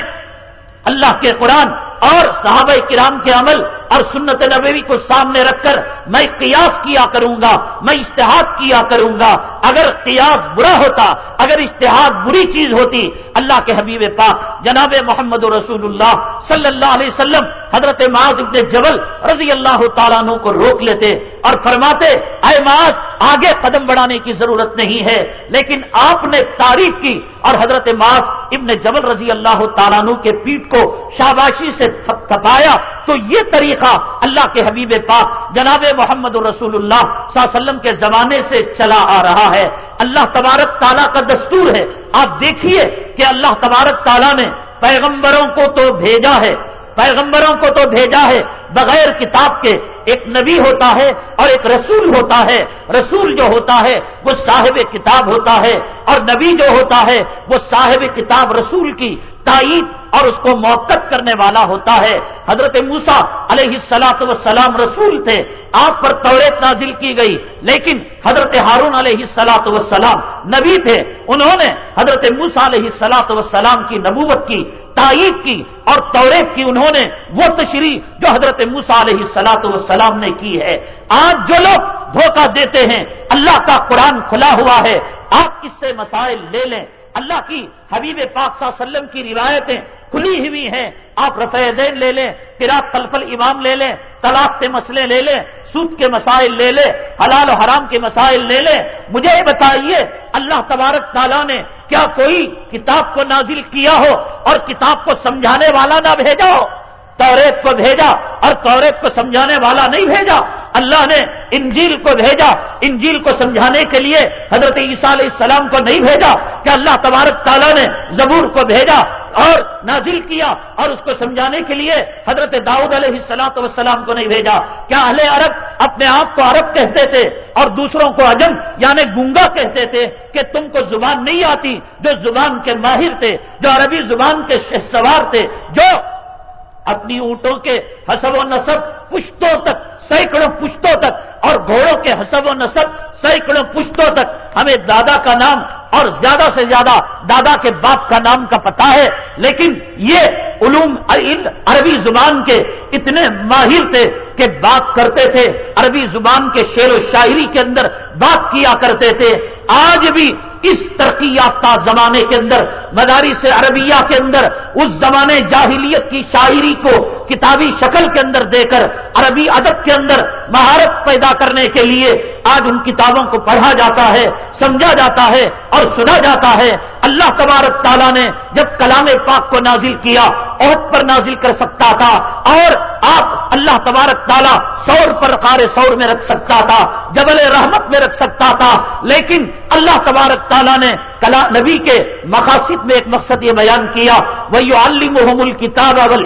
اللہ کے قرآن اور صحابہ کرام کے عمل اور سنت نبوی کو سامنے رکھ کر میں قیاس کیا کروں گا، میں اشتہاد کیا کروں گا۔ اگر قیاس برا ہوتا، اگر اشتہاد بری چیز ہوتی، اللہ کے حبیب پاک جناب محمد رسول اللہ صلی اللہ علیہ وسلم حضرت معاذ ابن جبل رضی اللہ تعالیٰ عنہ کو روک لیتے اور فرماتے، اے معاذ، آگے قدم بڑھانے کی ضرورت نہیں ہے، لیکن آپ نے تعریف کی اور حضرت معاذ ابن جبل رضی اللہ تعالیٰ عنہ کے پیٹ کو شاباشی سے تھپایا تو یہ طریقہ اللہ کے حبیب پاک جناب محمد رسول اللہ صلی اللہ علیہ وسلم کے زمانے سے چلا آ رہا ہے۔ اللہ تبارک تعالیٰ کا دستور ہے۔ آپ دیکھیے کہ اللہ تبارک تعالیٰ نے پیغمبروں کو تو بھیجا ہے۔ پیغمبروں کو تو بھیجا ہے۔ بغیر کتاب کے ایک نبی ہوتا ہے اور ایک رسول ہوتا ہے۔ رسول جو ہوتا ہے وہ صاحب کتاب ہوتا ہے اور نبی جو ہوتا ہے وہ صاحب کتاب رسول کی تائید اور اس کو موقع کرنے والا ہوتا ہے۔ حضرت موسا علیہ السلاط وسلام رسول تھے۔ آپ پر توریت نازل کی گئی، لیکن حضرت ہارون علیہ السلاط وسلام نبی تھے۔ انہوں نے حضرت موسا علیہ السلاط وسلام کی نبوت کی، تائید کی اور توریت کی انہوں نے وہ تشریح جو حضرت موسا علیہ السلاط وسلام نے کی ہے۔ آج جو لوگ دھوکہ دیتے ہیں، اللہ کا قرآن کھلا ہوا ہے، آپ کس سے مسائل لے لیں۔ اللہ کی حبیب پاک صلی اللہ علیہ وسلم کی روایتیں کھلی ہوئی ہیں۔ آپ رفع لے لیں قرآت تلفل امام لے لیں، طلاق کے مسئلے لے لیں، سود کے مسائل لے لیں، حلال و حرام کے مسائل لے لیں۔ مجھے یہ بتائیے، اللہ تبارک تعالیٰ نے کیا کوئی کتاب کو نازل کیا ہو اور کتاب کو سمجھانے والا نہ بھیجا ہو؟ توریت کو بھیجا اور توریت کو سمجھانے والا نہیں بھیجا۔ اللہ نے انجیل کو بھیجا۔ انجیل کو سمجھانے کے لیے حضرت عیسیٰ علیہ السلام کو نہیں بھیجا کہ اللہ تبارک تعالیٰ نے زبور کو بھیجا اور نازل کیا اور اس کو سمجھانے کے لیے حضرت داؤد علیہ السلاط وسلام کو نہیں بھیجا۔ کیا اہل عرب اپنے آپ کو عرب کہتے تھے اور دوسروں کو عجم یعنی گنگا کہتے تھے کہ تم کو زبان نہیں آتی جو زبان کے ماہر تھے، جو عربی زبان کے شہ سوار تھے، جو اپنی اونٹوں کے حسب و نصب پشتوں تک، سینکڑوں پشتوں تک، اور گھوڑوں کے حسب و نصب سینکڑوں پشتوں تک۔ ہمیں دادا کا نام اور زیادہ سے زیادہ دادا کے باپ کا نام کا پتا ہے، لیکن یہ علوم عربی زبان کے اتنے ماہر تھے کہ بات کرتے تھے۔ عربی زبان کے شعر و شاعری کے اندر بات کیا کرتے تھے۔ آج بھی اس ترقی یافتہ زمانے کے اندر مداری سے عربیہ کے اندر، اس زمانے جاہلیت کی شاعری کو کتابی شکل کے اندر دے کر، عربی ادب کے اندر مہارت پیدا کرنے کے لیے آج ان کتابوں کو پڑھا جاتا ہے، سمجھا جاتا ہے اور سنا جاتا ہے۔ اللہ تبارک تعالیٰ نے جب کلام پاک کو نازل کیا، عہد پر نازل کر سکتا تھا اور آپ اللہ تبارک تعالیٰ سور پر قار سور میں رکھ سکتا تھا، جبل رحمت میں رکھ سکتا تھا، لیکن اللہ تبارک تعالیٰ نے کلا نبی کے مقاصد میں ایک مقصد یہ بیان کیا وہ عالم محمل کتاب اول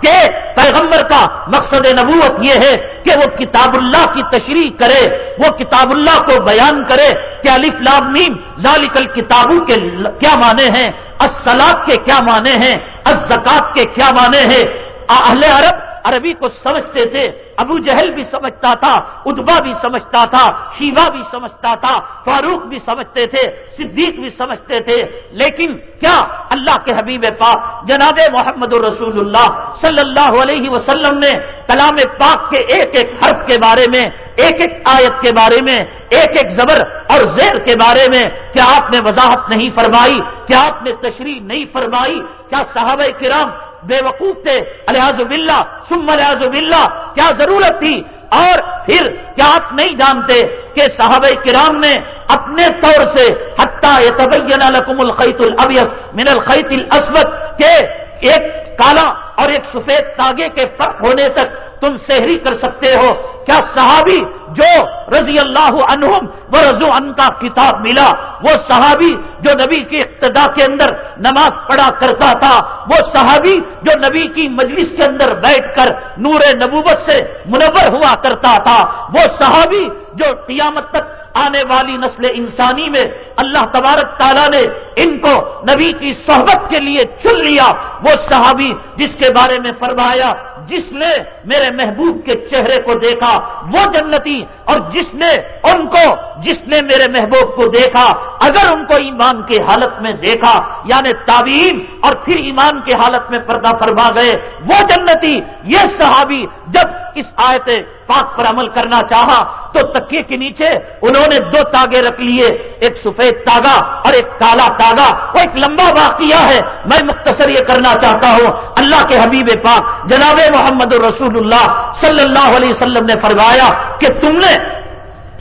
کہ پیغمبر کا مقصد نبوت یہ ہے کہ وہ کتاب اللہ کی تشریح کرے، وہ کتاب اللہ کو بیان کرے کہ الف لام میم ذالکل کتابوں کے کیا معنی ہیں؟ اسلاد کے کیا معنی ہیں؟ ازکات کے کیا معنی ہیں؟ اہل عرب عربی کو سمجھتے تھے، ابو جہل بھی سمجھتا تھا، ادبا بھی سمجھتا تھا، شیوا بھی سمجھتا تھا، فاروق بھی سمجھتے تھے، صدیق بھی سمجھتے تھے۔ لیکن کیا اللہ کے حبیب پاک جناب محمد رسول اللہ صلی اللہ علیہ وسلم نے کلام پاک کے ایک ایک حرف کے بارے میں، ایک ایک آیت کے بارے میں، ایک ایک زبر اور زیر کے بارے میں کیا آپ نے وضاحت نہیں فرمائی؟ کیا آپ نے تشریح نہیں فرمائی؟ کیا صحابہ کرام بے وقوف تھے الحاظ بلّہ سم الحاظ بلّہ کیا ضرورت تھی؟ اور پھر کیا آپ نہیں جانتے کہ صحابہ کرام نے اپنے طور سے حتیٰ لکم الخیت الابیس من الخیت الاسود کے ایک کالا اور ایک سفید تاگے کے فرق ہونے تک تم سحری کر سکتے ہو۔ کیا صحابی جو رضی اللہ عنہم و رضو ان کا کتاب ملا، وہ صحابی جو نبی کی اقتدا کے اندر نماز پڑھا کرتا تھا، وہ صحابی جو نبی کی مجلس کے اندر بیٹھ کر نور نبوت سے منور ہوا کرتا تھا، وہ صحابی جو قیامت تک آنے والی نسل انسانی میں اللہ تبارک تعالیٰ نے ان کو نبی کی صحبت کے لیے چن لیا۔ وہ صحابی جس کے بارے میں فرمایا، جس نے میرے محبوب کے چہرے کو دیکھا، وہ جنتی، اور جس نے ان کو، جس نے میرے محبوب کو دیکھا، اگر ان کو ایمان کی حالت میں دیکھا یعنی تعبیم اور پھر ایمان کی حالت میں پردہ فرما گئے، وہ جنتی، یہ صحابی جب اس آیت پاک پر عمل کرنا چاہا، تو تکیے کے نیچے انہوں نے دو تاگے رکھ لیے، ایک سفید تاگا اور ایک کالا تاگا، وہ ایک لمبا واقعہ ہے، میں مختصر یہ کرنا چاہتا ہوں۔ اللہ کے حبیب پاک جناب محمد الرسول اللہ صلی اللہ علیہ وسلم نے فرمایا کہ تم نے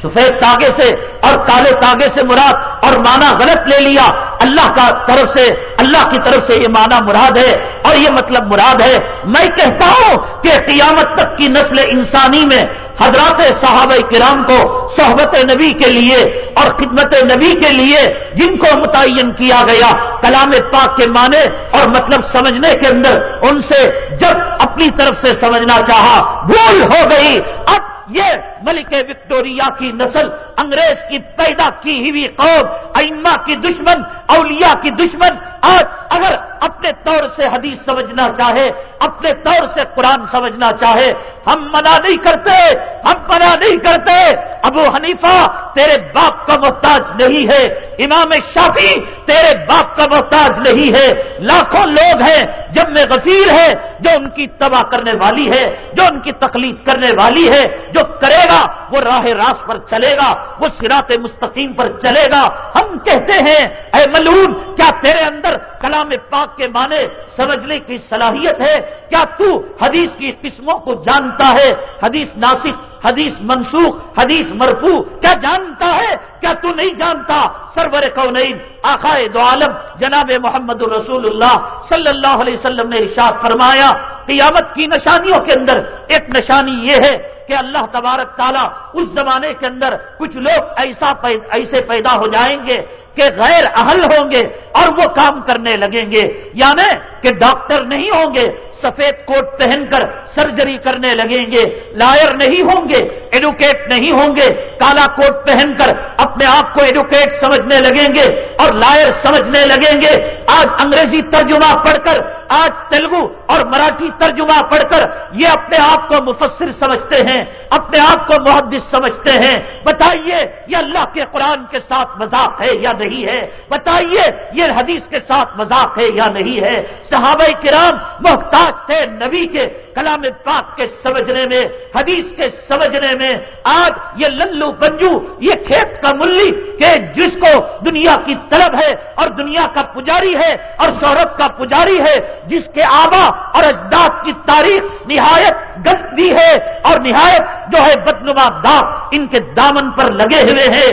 سفید تاگے سے اور کالے تاگے سے مراد اور مانا غلط لے لیا۔ اللہ کا طرف سے، اللہ کی طرف سے یہ مانا مراد ہے اور یہ مطلب مراد ہے۔ میں کہتا ہوں کہ قیامت تک کی نسل انسانی میں حضرات صحابہ کرام کو صحبت نبی کے لیے اور خدمت نبی کے لیے جن کو متعین کیا گیا کلام پاک کے معنی اور مطلب سمجھنے کے اندر ان سے جب اپنی طرف سے سمجھنا چاہا، بھول ہو گئی۔ اب یہ ملک وکٹوریا کی نسل، انگریز کی پیدا کی ہوئی قوم، ائمہ کی دشمن، اولیاء کی دشمن، آج اگر اپنے طور سے حدیث سمجھنا چاہے، اپنے طور سے قرآن سمجھنا چاہے، ہم منع نہیں کرتے، ہم منع نہیں کرتے۔ ابو حنیفہ، تیرے باپ کا محتاج نہیں ہے۔ امام شافی تیرے باپ کا محتاج نہیں ہے۔ لاکھوں لوگ ہیں جب میں غفیر ہے، جو ان کی تباہ کرنے والی ہے، جو ان کی تکلیف کرنے والی ہے، جو کرے گا وہ راہ راس پر چلے گا، وہ سرات مستقیم پر چلے گا۔ ہم کہتے ہیں، اے ملون کیا تیرے اندر کلام پاک کے معنی سمجھنے کی صلاحیت ہے؟ کیا تو حدیث کی قسموں کو جانتا ہے؟ حدیث ناسک حدیث منسوخ، حدیث مرفو کیا جانتا ہے؟ کیا تو نہیں جانتا؟ سرور کونین آخائے دو عالم، جناب محمد الرسول اللہ صلی اللہ علیہ وسلم نے ارشاد فرمایا، قیامت کی نشانیوں کے اندر ایک نشانی یہ ہے کہ اللہ تبارک تعالیٰ اس زمانے کے اندر کچھ لوگ ایسا ایسے پیدا ہو جائیں گے کہ غیر اہل ہوں گے اور وہ کام کرنے لگیں گے۔ یعنی کہ ڈاکٹر نہیں ہوں گے، سفید کوٹ پہن کر سرجری کرنے لگیں گے۔ لائر نہیں ہوں گے، ایڈوکیٹ نہیں ہوں گے۔ کالا کوٹ پہن کر اپنے آپ کو ایڈوکیٹ سمجھنے لگیں گے اور لائر سمجھنے لگیں گے۔ آج انگریزی ترجمہ پڑھ کر آج تیلگو اور مراٹھی ترجمہ پڑھ کر یہ اپنے آپ کو مفسر سمجھتے ہیں، اپنے آپ کو محدث سمجھتے ہیں۔ بتائیے، یہ اللہ کے قرآن کے ساتھ مذاق ہے یا نہیں ہے؟ بتائیے، یہ حدیث کے ساتھ مذاق ہے یا نہیں ہے؟ صحابہ کرام محتاج تھے، نبی کے کلام پاک کے سمجھنے میں، حدیث کے سمجھنے میں، آج یہ للو بنجو یہ کھیت کا ملی کہ جس کو دنیا کی طلب ہے اور دنیا کا پجاری ہے اور شہرت کا پجاری ہے، جس کے آبا اور اجداد کی تاریخ نہایت گندی ہے اور نہایت جو ہے بدنما داغ، ان کے دامن پر لگے ہوئے ہیں۔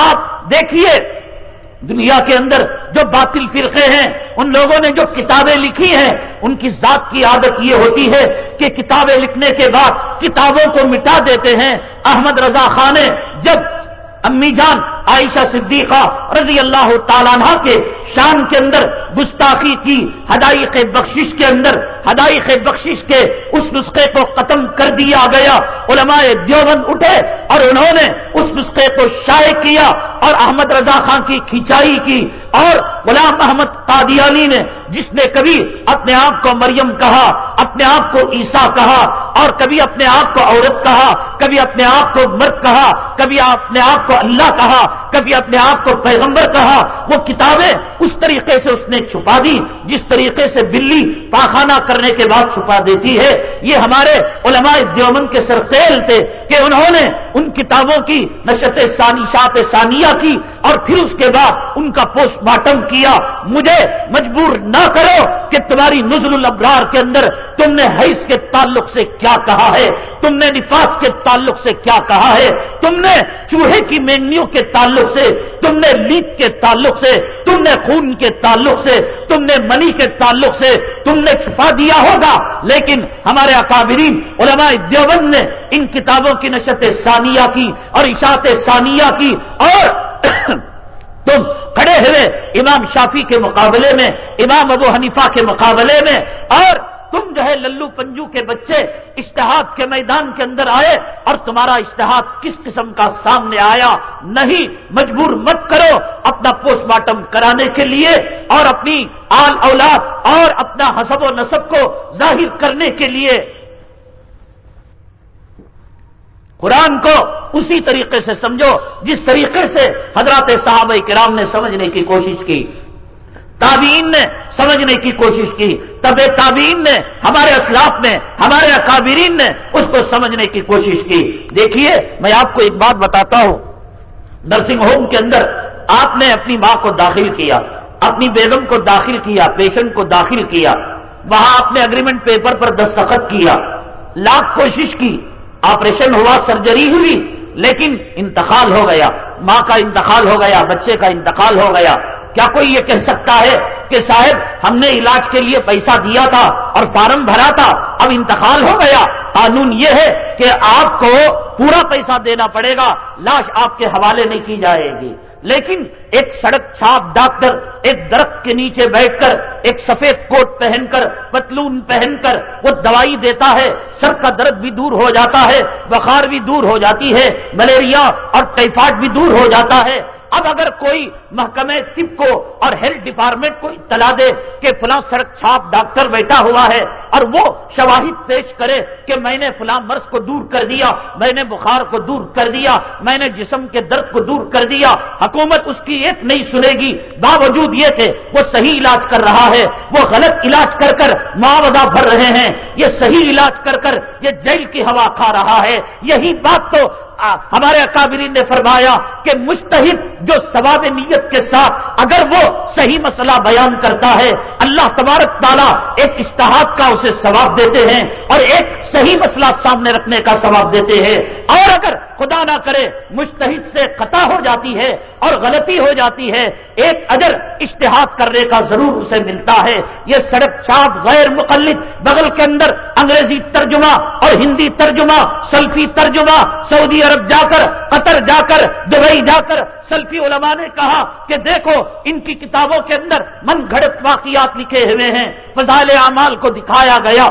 آپ دیکھیے دنیا کے اندر جو باطل فرقے ہیں، ان لوگوں نے جو کتابیں لکھی ہیں، ان کی ذات کی عادت یہ ہوتی ہے کہ کتابیں لکھنے کے بعد کتابوں کو مٹا دیتے ہیں۔ احمد رضا خان نے جب امی جان عائشہ صدیقہ رضی اللہ تعالیٰ کے شان کے اندر گستاخی کی ہدایق بخشش کے اندر ہدایق بخشش کے اس نسخے کو ختم کر دیا گیا۔ علماء دیوبند اٹھے اور انہوں نے اس نسخے کو شائع کیا اور احمد رضا خان کی کھینچائی کی اور غلام محمد قادیانی نے، جس نے کبھی اپنے آپ کو مریم کہا، اپنے آپ کو عیسا کہا اور کبھی اپنے آپ کو عورت کہا، کبھی اپنے آپ کو مرد کہا، کبھی اپنے آپ کو اللہ کہا، کبھی اپنے آپ کو پیغمبر کہا، وہ کتابیں اس طریقے سے اس نے چھپا دی، جس طریقے سے بلی پاخانہ کرنے کے بعد چھپا دیتی ہے۔ یہ ہمارے علماء دیومن کے سرخیل تھے کہ انہوں نے ان کتابوں کی نشت ثانیشات ثانیہ کی اور پھر اس کے بعد ان کا پوسٹ مارٹم کیا۔ مجھے مجبور نہ کرو کہ تمہاری نزل الابرار کے اندر تم نے حیث کے تعلق سے کیا کہا ہے، تم نے نفاذ کے تعلق سے کیا کہا ہے، تم نے چوہے کی مینیوں کے تعلق سے، تم نے لیپ کے تعلق سے، تم نے خون کے تعلق سے، تم نے منی کے تعلق سے، تم نے چھپا دیا ہوگا۔ لیکن ہمارے اکابرین، علماء دیوبند نے ان کتابوں کی نشت ثانیہ کی اور اشاعت ثانیہ کی اور تم کھڑے ہوئے امام شافی کے مقابلے میں، امام ابو حنیفہ کے مقابلے میں اور تم جو ہے للو پنجو کے بچے اشتہاد کے میدان کے اندر آئے اور تمہارا اشتہاد کس قسم کا سامنے آیا؟ نہیں، مجبور مت کرو اپنا پوسٹ مارٹم کرانے کے لیے اور اپنی آل اولاد اور اپنا حسب و نصب کو ظاہر کرنے کے لیے۔ قرآن کو اسی طریقے سے سمجھو، جس طریقے سے حضرات صحابہ کرام نے سمجھنے کی کوشش کی۔ تابعین نے سمجھنے کی کوشش کی۔ طب تابعین نے ہمارے اسلاف نے، ہمارے اکابرین نے اس کو سمجھنے کی کوشش کی۔ دیکھیے، میں آپ کو ایک بات بتاتا ہوں۔ نرسنگ ہوم کے اندر آپ نے اپنی ماں کو داخل کیا، اپنی بیگم کو داخل کیا پیشنٹ کو داخل کیا۔ وہاں آپ نے اگریمنٹ پیپر پر دستخط کیا۔ لاکھ کوشش کی۔ آپریشن ہوا سرجری ہوئی، لیکن انتقال ہو گیا۔ ماں کا انتقال ہو گیا، بچے کا انتقال ہو گیا۔ کیا کوئی یہ کہہ سکتا ہے کہ صاحب ہم نے علاج کے لیے پیسہ دیا تھا اور فارم بھرا تھا؟ اب انتقال ہو گیا۔ قانون یہ ہے کہ آپ کو پورا پیسہ دینا پڑے گا۔ لاش آپ کے حوالے نہیں کی جائے گی۔ لیکن ایک سڑک چھاپ ڈاکٹر ایک درخت کے نیچے بیٹھ کر ایک سفید کوٹ پہن کر، پتلون پہن کر وہ دوائی دیتا ہے۔ سر کا درد بھی دور ہو جاتا ہے، بخار بھی دور ہو جاتی ہے، ملیریا اور ٹائیفائڈ بھی دور ہو جاتا ہے۔ اب اگر کوئی محکمہ طب کو اور ہیلتھ ڈپارٹمنٹ کو اطلاع دے کہ فلاں سڑک چھاپ ڈاکٹر بیٹھا ہوا ہے اور وہ شواہد پیش کرے کہ میں نے فلاں مرض کو دور کر دیا، میں نے بخار کو دور کر دیا، میں نے جسم کے درد کو دور کر دیا، حکومت اس کی ایک نہیں سنے گی۔ باوجود یہ کہ وہ صحیح علاج کر رہا ہے، وہ غلط علاج کر کر معاوضہ بھر رہے ہیں۔ یہ صحیح علاج کر کر یہ جیل کی ہوا کھا رہا ہے۔ یہی بات تو ہمارے اکابرین نے فرمایا کہ مستحد جو ثواب نیت کے ساتھ اگر وہ صحیح مسئلہ بیان کرتا ہے، اللہ تبارک تعالیٰ ایک اشتہاد کا اسے ثواب دیتے ہیں اور ایک صحیح مسئلہ سامنے رکھنے کا ثواب دیتے ہیں۔ اور اگر خدا نہ کرے مستحد سے قطع ہو جاتی ہے اور غلطی ہو جاتی ہے، ایک اجر اشتہاد کرنے کا ضرور اسے ملتا ہے۔ یہ سڑک چھاپ غیر مقلد، بغل کے اندر انگریزی ترجمہ اور ہندی ترجمہ، سلفی ترجمہ، سعودی عرب جا کر قطر جا کر دبئی جا کر سلفی علماء نے کہا کہ دیکھو، ان کی کتابوں کے اندر من گھڑت واقعات لکھے ہوئے ہیں۔ فضائل اعمال کو دکھایا گیا۔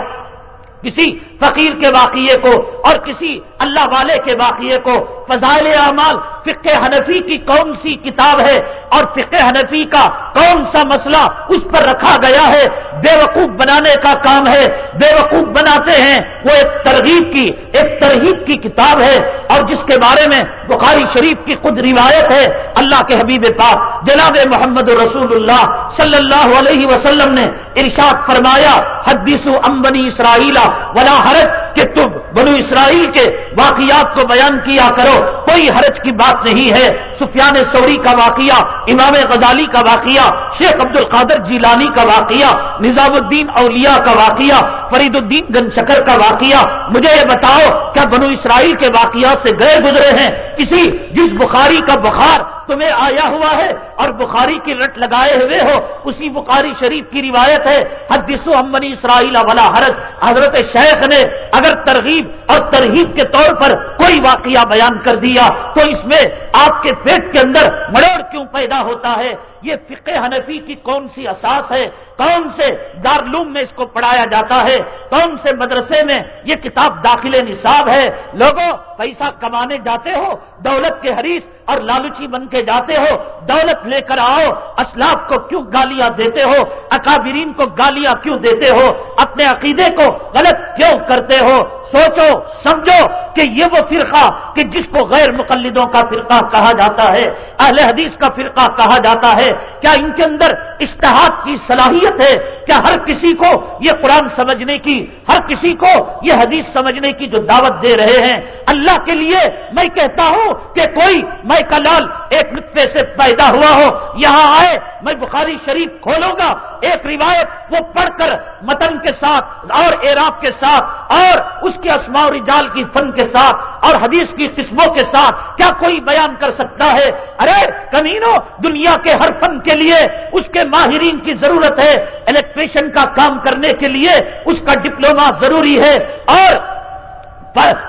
کسی فقیر کے واقعے کو اور کسی اللہ والے کے واقعے کو۔ فضائل اعمال، فقہ حنفی کی کون سی کتاب ہے اور فقہ حنفی کا کون سا مسئلہ اس پر رکھا گیا ہے؟ بے وقوف بنانے کا کام ہے۔ بے وقوف بناتے ہیں۔ وہ ایک ترغیب کی، ایک ترغیب کی کتاب ہے۔ اور جس کے بارے میں بخاری شریف کی خود روایت ہے۔ اللہ کے حبیب پاک جناب محمد رسول اللہ صلی اللہ علیہ وسلم نے ارشاد فرمایا، حدیث امبنی اسرائیلا ولا حرج کہ تم بنو اسرائیل کے واقعات کو بیان کیا کرو۔ کوئی حرج کی بات نہیں ہے۔ سفیان سوری کا واقعہ، امام غزالی کا واقعہ، شیخ عبد القادر جیلانی کا واقعہ، نظام الدین اولیاء کا واقعہ، فرید الدین گن شکر کا واقعہ۔ مجھے یہ بتاؤ، کیا بنو اسرائیل کے واقعات سے گئے گزرے ہیں؟ کسی جس بخاری کا بخار تمہیں آیا ہوا ہے اور بخاری کی رٹ لگائے ہوئے ہو، اسی بخاری شریف کی روایت ہے، حدیث امنی اسرائیل ولا حرج، حضرت شیخ نے اگر ترغیب اور ترغیب کے طور پر کوئی واقعہ بیان کر دیا تو اس میں آپ کے پیٹ کے اندر مڑوڑ کیوں پیدا ہوتا ہے؟ یہ فقہ حنفی کی کون سی اساس ہے؟ کون سے دارلوم میں اس کو پڑھایا جاتا ہے؟ کون سے مدرسے میں یہ کتاب داخل نصاب ہے؟ لوگوں، پیسہ کمانے جاتے ہو، دولت کے حریث اور لالچی بن کے جاتے ہو، دولت لے کر آؤ، اسلاف کو کیوں گالیاں دیتے ہو؟ اکابرین کو گالیاں کیوں دیتے ہو؟ اپنے عقیدے کو غلط کیوں کرتے ہو؟ سوچو، سمجھو کہ یہ وہ فرقہ کہ جس کو غیر مقلدوں کا فرقہ کہا جاتا ہے، اہل حدیث کا فرقہ کہا جاتا ہے۔ کیا ان کے اندر اشتہاد کی صلاحیت ہے؟ کیا ہر کسی کو یہ قرآن سمجھنے کی، ہر کسی کو یہ حدیث سمجھنے کی جو دعوت دے رہے ہیں؟ اللہ کے لیے میں کہتا ہوں کہ کوئی میں کا لال ایک نطفے سے پیدا ہوا ہو، یہاں آئے، میں بخاری شریف کھولوں گا ایک روایت وہ پڑھ کر متن کے ساتھ اور ایراب کے ساتھ اور اس کے اسماء و رجال کی فن کے ساتھ اور حدیث کی قسموں کے ساتھ کیا کوئی بیان کر سکتا ہے؟ ارے کمینوں دنیا کے ہر فن کے لیے اس کے ماہرین کی ضرورت ہے۔ الیکٹریشن کا کام کرنے کے لیے اس کا ڈپلوما ضروری ہے اور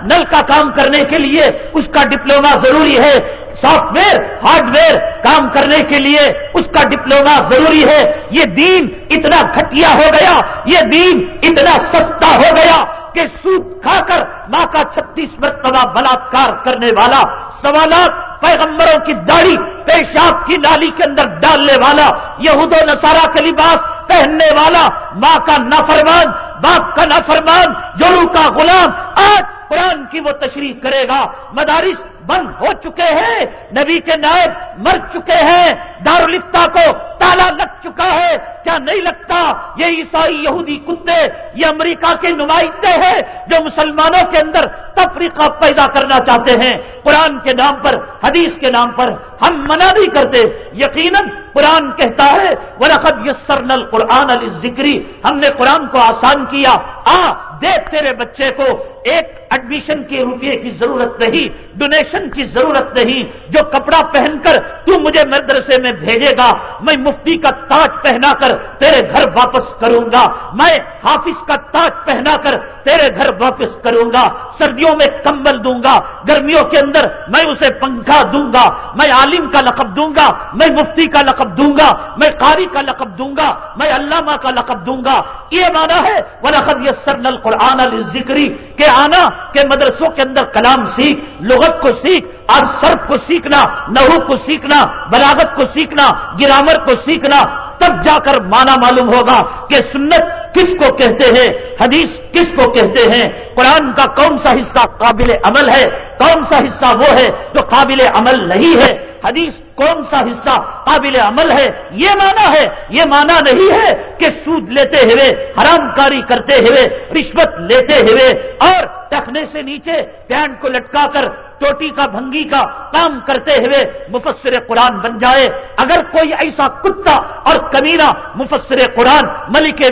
نل کا کام کرنے کے لیے اس کا ڈپلوما ضروری ہے۔ سافٹ ویئر ہارڈ ویئر کام کرنے کے لیے اس کا ڈپلوما ضروری ہے۔ یہ دین اتنا گھٹیا ہو گیا، یہ دین اتنا سستا ہو گیا کہ سوت کھا کر ماں کا چھتیس مرتبہ بلاತ್کار کرنے والا، سوالات پیغمبروں کی داڑھی، پیشاب کی نالی کے اندر ڈالنے والا، یہود و نصارہ کے لباس پہننے والا، ماں کا نافرمان، باپ کا نافرمان جورو کا غلام، آج قرآن کی وہ تشریح کرے گا۔ مدارس بند ہو چکے ہیں۔ نبی کے نائب مر چکے ہیں۔ دارالفتا کو تالا لگ چکا ہے۔ کیا نہیں لگتا یہ عیسائی یہودی کتے یہ امریکہ کے نمائندے ہیں جو مسلمانوں کے اندر تفریقہ پیدا کرنا چاہتے ہیں؟ قرآن کے نام پر، حدیث کے نام پر ہم منع نہیں کرتے۔ یقیناً قرآن کہتا ہے ورقد یسرن القرآن علی ذکری ہم نے قرآن کو آسان کیا۔ آ، دیکھ تیرے بچے کو ایک ایڈمیشن کے روپئے کی ضرورت نہیں ڈونیشن کی ضرورت نہیں، جو کپڑا پہن کر تو مجھے مدرسے میں بھیجے گا، میں مفتی کا تاج پہنا کر تیرے گھر واپس کروں گا، میں حافظ کا تاج پہنا کر تیرے گھر واپس کروں گا، سردیوں میں کمبل دوں گا، گرمیوں کے اندر میں اسے پنکھا دوں گا، میں عالم کا لقب دوں گا، میں مفتی کا لقب دوں گا، میں قاری کا لقب دوں گا، میں علامہ کا لقب دوں گا۔ یہ مانا ہے وہ لقب یہ سر نل قرآن ذکری کے آنا کہ مدرسوں کے اندر کلام سیکھ، لغت کو سیکھ، اور سرف کو سیکھنا، نحو کو سیکھنا، بلاغت کو سیکھنا، گرامر کو سیکھنا، تب جا کر مانا معلوم ہوگا کہ سنت کس کو کہتے ہیں حدیث کس کو کہتے ہیں قرآن کا کون سا حصہ قابل عمل ہے کون سا حصہ وہ ہے جو قابل عمل نہیں ہے حدیث کون سا حصہ قابل عمل ہے یہ مانا ہے یہ مانا نہیں ہے کہ سود لیتے ہوئے حرام کاری کرتے ہوئے رشوت لیتے ہوئے اور ٹکنے سے نیچے پینٹ کو لٹکا کر چوٹی کا بھنگی کا کام کرتے ہوئے مفسر قرآن بن جائے اگر کوئی ایسا کتا اور کمینا مفسر قرآن ملک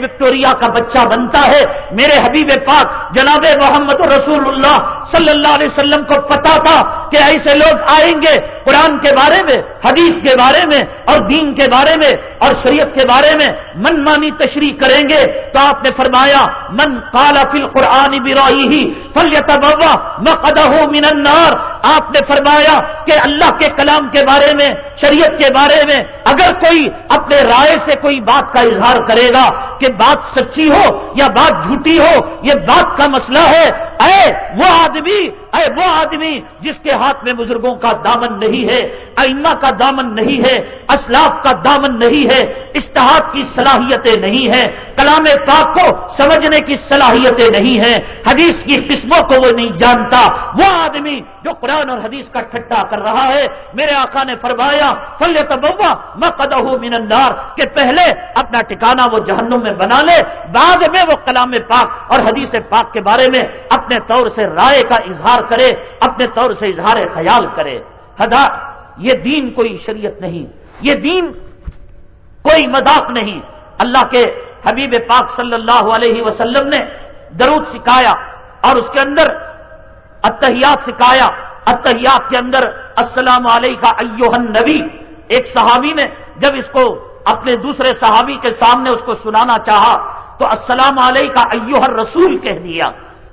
کا بچہ بنتا ہے میرے حبیب پاک جناب محمد رسول اللہ صلی اللہ علیہ وسلم کو پتا تھا کہ ایسے لوگ آئیں گے قرآن کے بارے میں، حدیث کے بارے میں اور دین کے بارے میں اور شریعت کے بارے میں من مانی تشریح کریں گے تو آپ نے فرمایا، من کالا فل قرآن برائی ہی فلیت بابا من النار۔ آپ نے فرمایا کہ اللہ کے کلام کے بارے میں، شریعت کے بارے میں اگر کوئی اپنے رائے سے کوئی بات کا اظہار کرے گا کہ بات سچی ہو یا بات جھوٹی ہو، یہ بات کا مسئلہ ہے اے وہ آدمی اے وہ آدمی جس کے ہاتھ میں بزرگوں کا دامن نہیں ہے ائمہ کا دامن نہیں ہے، اسلاف کا دامن نہیں ہے، اشتہاد کی صلاحیتیں نہیں ہیں، کلام پاک کو سمجھنے کی صلاحیتیں نہیں ہیں، حدیث کی قسموں کو وہ نہیں جانتا۔ وہ آدمی جو قرآن اور حدیث کا ٹھٹا کر رہا ہے، میرے آقا نے فرمایا فل تبوا میں قدہ مینندار کہ پہلے اپنا ٹھکانا وہ جہنم میں بنا لے، بعد میں وہ کلام پاک اور حدیث پاک کے بارے میں اپنے طور سے رائے کا اظہار اظہار کرے، اپنے طور سے اظہار خیال کرے۔ ہدا یہ دین کوئی شریعت نہیں۔ یہ دین کوئی مذاق نہیں۔ اللہ کے حبیب پاک صلی اللہ علیہ وسلم نے درود سکھایا اور اس کے اندر اتحیات سکھایا۔ اتحیات کے اندر السلام علیہ ایوہن نبی ایک صحابی نے جب اس کو اپنے دوسرے صحابی کے سامنے اس کو سنانا چاہا تو السلام علیہ کا ایوہر رسول کہہ دیا۔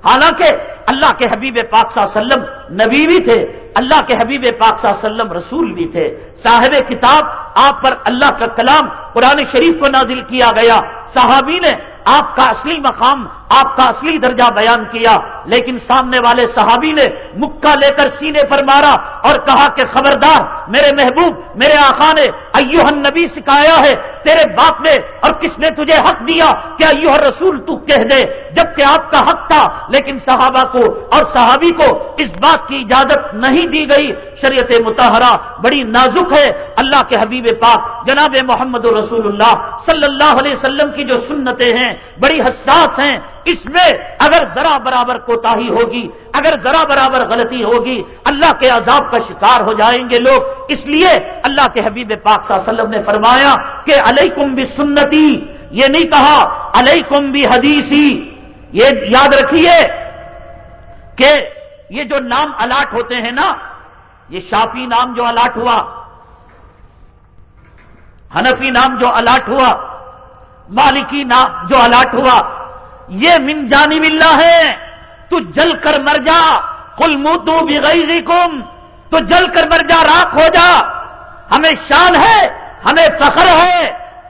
حالانکہ اللہ کے حبیب پاک صلی اللہ علیہ وسلم نبی بھی تھے، اللہ کے حبیب پاک صلی اللہ علیہ وسلم رسول بھی تھے۔ صاحب کتاب آپ پر اللہ کا کلام قرآن شریف کو نازل کیا گیا۔ صحابی نے آپ کا اصلی مقام، آپ کا اصلی درجہ بیان کیا، لیکن سامنے والے صحابی نے مکہ لے کر سینے پر مارا اور کہا کہ خبردار، میرے محبوب، میرے آقا نے ایوہ نبی سکھایا ہے، تیرے باپ نے اور کس نے تجھے حق دیا کہ ایوہ رسول تو کہہ دے، جبکہ آپ کا حق تھا۔ لیکن صحابہ کو اور صحابی کو اس بات کی اجازت نہیں دی گئی۔ شریعت متحرہ بڑی نازک ہے۔ اللہ کے حبیب پاک جناب محمد رسول اللہ صلی اللہ علیہ وسلم کی جو سنتیں ہیں بڑی حساس ہیں۔ اس میں اگر ذرا برابر کوتا ہوگی، اگر ذرا برابر غلطی ہوگی، اللہ کے عذاب کا شکار ہو جائیں گے لوگ۔ اس لیے اللہ کے حبیب پاک صلی اللہ علیہ وسلم نے فرمایا کہ علیکم بھی سنتی یہ نہیں کہا، علیکم بھی حدیثی یہ یاد رکھیے کہ یہ جو نام الاٹ ہوتے ہیں نا، یہ شافی نام جو الاٹ ہوا، حنفی نام جو الاٹ ہوا، مالکی نام جو الاٹ ہوا، یہ من جانب اللہ ہے، تو جل کر مر جا کل مدو بھی تو جل کر مر جا راک ہو جا۔ ہمیں شان ہے، ہمیں فخر ہے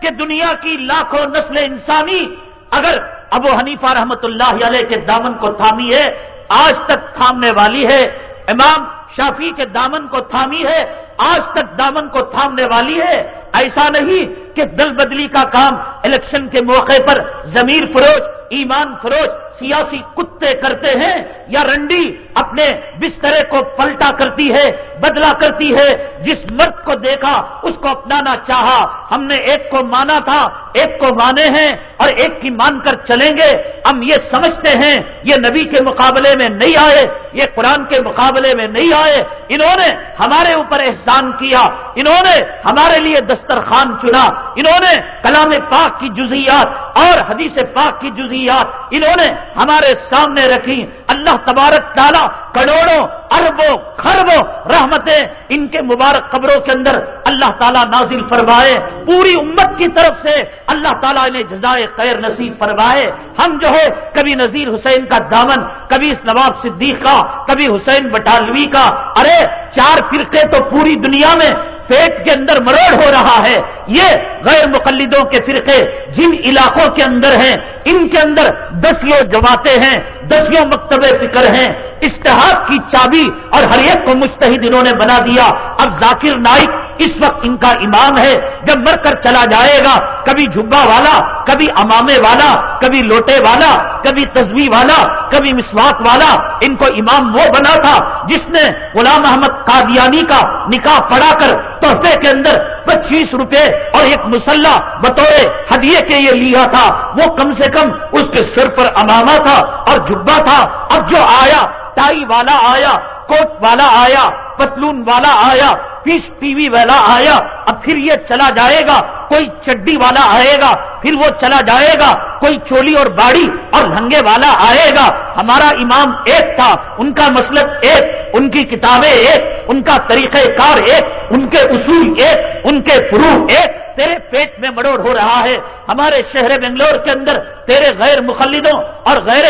کہ دنیا کی لاکھوں نسل انسانی، اگر ابو حنیفہ رحمت اللہ علیہ کے دامن کو تھامی ہے آج تک تھامنے والی ہے۔ امام شافی کے دامن کو تھامی ہے۔ آج تک دامن کو تھامنے والی ہے۔ ایسا نہیں کہ دل بدلی کا کام الیکشن کے موقع پر ضمیر فروش، ایمان فروش سیاسی کتے کرتے ہیں یا رنڈی اپنے بسترے کو پلٹا کرتی ہے، بدلا کرتی ہے، جس مرد کو دیکھا، اس کو اپنانا چاہا۔ ہم نے ایک کو مانا تھا، ایک کو مانے ہیں اور ایک کی مان کر چلیں گے۔ ہم یہ سمجھتے ہیں، یہ نبی کے مقابلے میں نہیں آئے، یہ قرآن کے مقابلے میں نہیں آئے۔ انہوں نے ہمارے اوپر احسان کیا، انہوں نے ہمارے لیے دسترخوان چنا۔ انہوں نے کلام پاک کی جزیات اور حدیث پاک کی جزیات انہوں نے ہمارے سامنے رکھی اللہ تبارک ڈالا کروڑوں اربوں خربوں رحمتیں ان کے مبارک قبروں کے اندر اللہ تعالیٰ نازل فرمائے۔ پوری امت کی طرف سے اللہ تعالیٰ نے جزائے خیر نصیب فرمائے۔ ہم جو ہے کبھی نذیر حسین کا دامن، کبھی اس نواب صدیق کا، کبھی حسین بٹالوی کا۔ ارے، چار فرقے تو پوری دنیا میں پیٹ کے اندر مروڑ ہو رہا ہے۔ یہ غیر مقلدوں کے فرقے جن علاقوں کے اندر ہیں، ان کے اندر دسیوں جماعتیں ہیں، دسیوں مکتب فکر ہیں۔ اشتہاد کی چابی اور ہر ایک کو مستحد انہوں نے بنا دیا۔ اب ذاکر نائک اس وقت ان کا امام ہے، جب مر کر چلا جائے گا، کبھی جھگا والا، کبھی امامے والا، کبھی لوٹے والا، کبھی تصویر والا، کبھی مسواک والا، ان کو امام وہ بنا تھا جس نے غلام محمد قادیانی کا نکاح پڑا کر تحفے کے اندر پچیس روپے اور ایک مسلح بطور ہدیے کے یہ لیا تھا۔ وہ کم سے کم اس کے سر پر امامہ تھا اور جبا تھا۔ اب جو آیا، ٹائی والا آیا، کوٹ والا آیا پتلون والا آیا، فش ٹی وی والا آیا، اب پھر یہ چلا جائے گا، کوئی چڈی والا آئے گا، پھر وہ چلا جائے گا، کوئی چولی اور باڑی اور لنگے والا آئے گا۔ ہمارا امام ایک تھا، ان کا مسلک ایک، ان کی کتابیں ایک، ان کا طریقہ کار ایک، ان کے اصول ایک، ان کے فروغ ایک۔ تیرے پیٹ میں مڑوڑ ہو رہا ہے، ہمارے شہر بنگلور کے اندر تیرے غیر مخلدوں اور غیر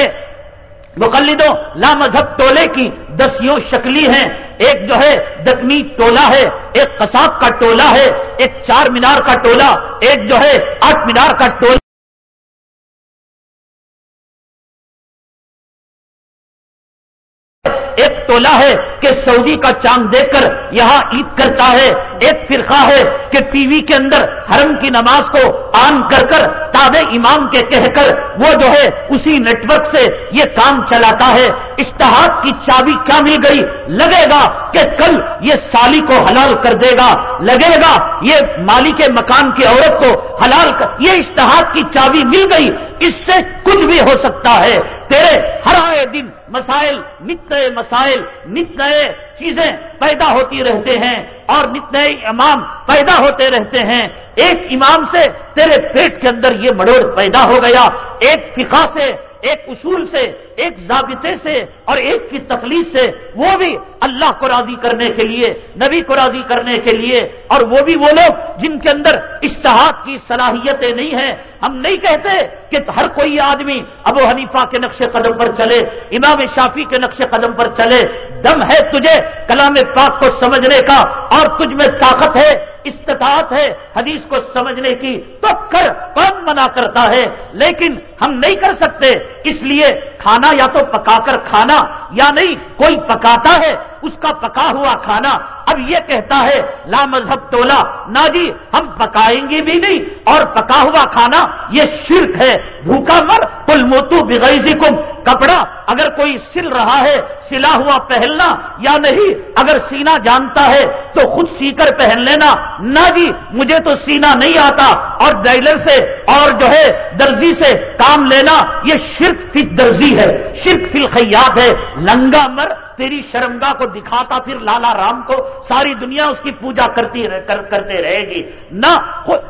مقلدوں، لا مذہب ٹولے کی دسیوں شکلی ہیں۔ ایک جو ہے، دکنی ٹولہ ہے، ایک قصاب کا ٹولہ ہے، ایک چار مینار کا ٹولہ ایک جو ہے، آٹھ مینار کا ٹولہ ایک ٹولہ ہے کہ سعودی کا چاند دیکھ کر یہاں عید کرتا ہے، ایک فرقہ ہے کہ ٹی وی کے اندر حرم کی نماز کو آن کر کر تاب امام کے کہہ کر وہ جو ہے اسی نیٹ ورک سے یہ کام چلاتا ہے۔ اشتہاد کی چابی کیا مل گئی؟ لگے گا کہ کل یہ سالی کو حلال کر دے گا۔ لگے گا یہ مالی کے مکان کی عورت کو حلال کر یہ اشتہاد کی چابی مل گئی۔ اس سے کچھ بھی ہو سکتا ہے۔ تیرے ہر آئے دن مسائل نت نئے مسائل نت نئے چیزیں پیدا ہوتی رہتے ہیں اور نت نئے امام پیدا ہوتے رہتے ہیں۔ ایک امام سے تیرے پیٹ کے اندر یہ مڑوڑ پیدا ہو گیا، ایک فقہ سے، ایک اصول سے ایک ضابطے سے اور ایک کی تکلیف سے وہ بھی اللہ کو راضی کرنے کے لیے، نبی کو راضی کرنے کے لیے، اور وہ بھی وہ لوگ جن کے اندر اشتہاد کی صلاحیتیں نہیں ہیں۔ ہم نہیں کہتے کہ ہر کوئی آدمی ابو حنیفہ کے نقش قدم پر چلے، امام شافی کے نقش قدم پر چلے۔ دم ہے تجھے کلام پاک کو سمجھنے کا، اور تجھ میں طاقت ہے، استطاعت ہے حدیث کو سمجھنے کی۔ تو کر کون منع کرتا ہے، لیکن ہم نہیں کر سکتے۔ اس لیے کھانا یا تو پکا کر کھانا یا نہیں، کوئی پکاتا ہے، اس کا پکا ہوا کھانا۔ اب یہ کہتا ہے، لا مذہب تولا نہ جی ہم پکائیں گے بھی نہیں۔ اور پکا ہوا کھانا، یہ شرک ہے۔ بھوکا مر کل موتو بغیزی کم کپڑا اگر کوئی سل رہا ہے، سلا ہوا پہننا، یا نہیں، اگر سینا جانتا ہے تو خود سی کر پہن لینا۔ نہ جی مجھے تو سینا نہیں آتا۔ اور ڈائلر سے، اور جو ہے، درزی سے کام لینا، یہ شرک فی درزی ہے۔ شرک فی الخیات ہے۔ لنگا مر تیری شرمگاہ کو دکھاتا پھر لالا رام کو ساری دنیا اس کی پوجا کرتی کر, کرتے رہے گی۔ نہ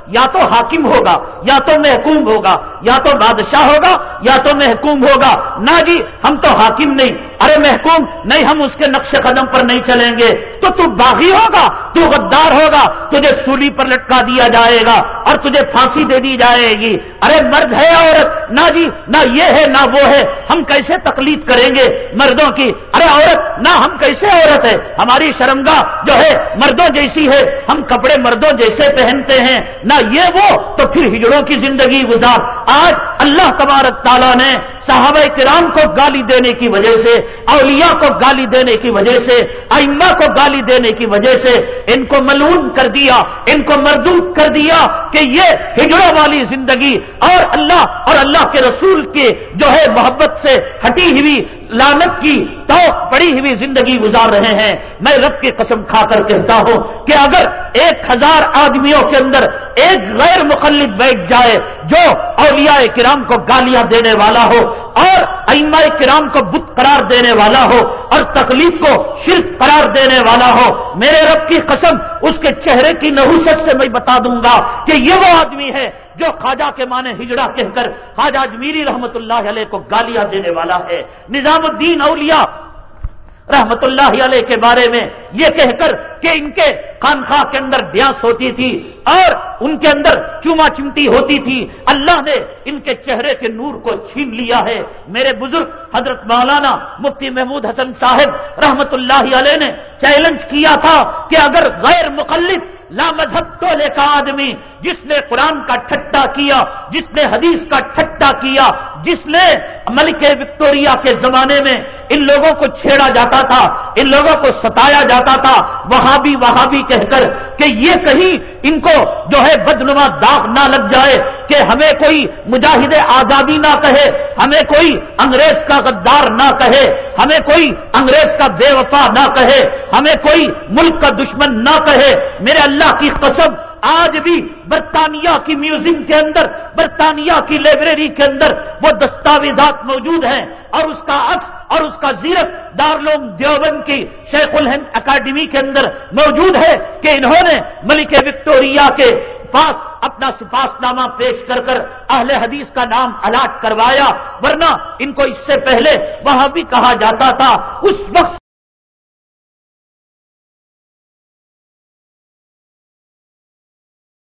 یا تو حاکم ہوگا یا تو محکوم ہوگا یا تو بادشاہ ہوگا یا تو محکوم ہوگا۔ نہ جی ہم تو حاکم نہیں۔ ارے محکوم نہیں ہم اس کے نقش قدم پر نہیں چلیں گے۔ تو تو باغی ہوگا تو غدار ہوگا تجھے سولی پر لٹکا دیا جائے گا اور تجھے پھانسی دے دی جائے گی۔ ارے مرد ہے عورت نہ جی نہ یہ ہے نہ وہ ہے۔ ہم کیسے تکلیف کریں گے مردوں کی؟ ارے عورت نہ ہم کیسے عورت ہے ہماری شرمگاہ جو ہے، مردوں جیسی ہے۔ ہم کپڑے مردوں جیسے پہنتے ہیں۔ نہ یہ وہ، تو پھر ہجڑوں کی زندگی گزار۔ آج اللہ تبارک تعالیٰ نے صحابہ کرام کو گالی دینے کی وجہ سے، اولیاء کو گالی دینے کی وجہ سے، ائمہ کو گالی دینے کی وجہ سے ان کو ملون کر دیا، ان کو مردود کر دیا کہ یہ ہجڑوں والی زندگی اور اللہ اور اللہ کے رسول کے جو ہے محبت سے ہٹی ہوئی لانت کی تو پڑی ہوئی زندگی گزار رہے ہیں۔ میں رب کی قسم کھا کر کہتا ہوں کہ اگر ایک ہزار آدمیوں کے اندر ایک غیر مخلد بیٹھ جائے جو اولیاء کرام کو گالیاں دینے والا ہو اور ائمہ کرام کو بت قرار دینے والا ہو اور تکلیف کو شرک قرار دینے والا ہو میرے رب کی قسم، اس کے چہرے کی نحوست سے میں بتا دوں گا کہ یہ وہ آدمی ہے جو خواجہ کے معنی ہجڑا کہہ کر خواجہ اجمیری رحمت اللہ علیہ کو گالیاں دینے والا ہے۔ نظام الدین اولیاء رحمت اللہ علیہ کے بارے میں یہ کہہ کر کہ ان کے خانخواہ کے اندر ڈیاس ہوتی تھی اور ان کے اندر چوما چمٹی ہوتی تھی۔ اللہ نے ان کے چہرے کے نور کو چھین لیا ہے۔ میرے بزرگ، حضرت مولانا مفتی محمود حسن صاحب رحمت اللہ علیہ نے چیلنج کیا تھا کہ اگر غیر مقلد، لا مذہب ٹولے کا آدمی جس نے قرآن کا ٹھٹا کیا، جس نے حدیث کا ٹھٹا کیا، جس نے ملک وکٹوریا کے زمانے میں ان لوگوں کو چھیڑا جاتا تھا، ان لوگوں کو ستایا جاتا تھا وہاں بھی وہاں بھی کہہ کر کہ یہ کہیں ان کو جو ہے بدنما داغ نہ لگ جائے، کہ ہمیں کوئی مجاہد آزادی نہ کہے، ہمیں کوئی انگریز کا غدار نہ کہے، ہمیں کوئی انگریز کا بے وفا نہ کہے، ہمیں کوئی ملک کا دشمن نہ کہے۔ میرے اللہ کی قسم آج بھی برطانیہ کی میوزیم کے اندر، برطانیہ کی لائبریری کے اندر وہ دستاویزات موجود ہیں اور اس کا عکس اور اس کا زیرت دارلوم دیوبند کی شیخ الہند اکیڈمی کے اندر موجود ہے کہ انہوں نے ملک وکٹوریا کے پاس اپنا سپاس نامہ پیش کر کر اہل حدیث کا نام الاٹ کروایا، ورنہ ان کو اس سے پہلے وہاں بھی کہا جاتا تھا۔ اس وقت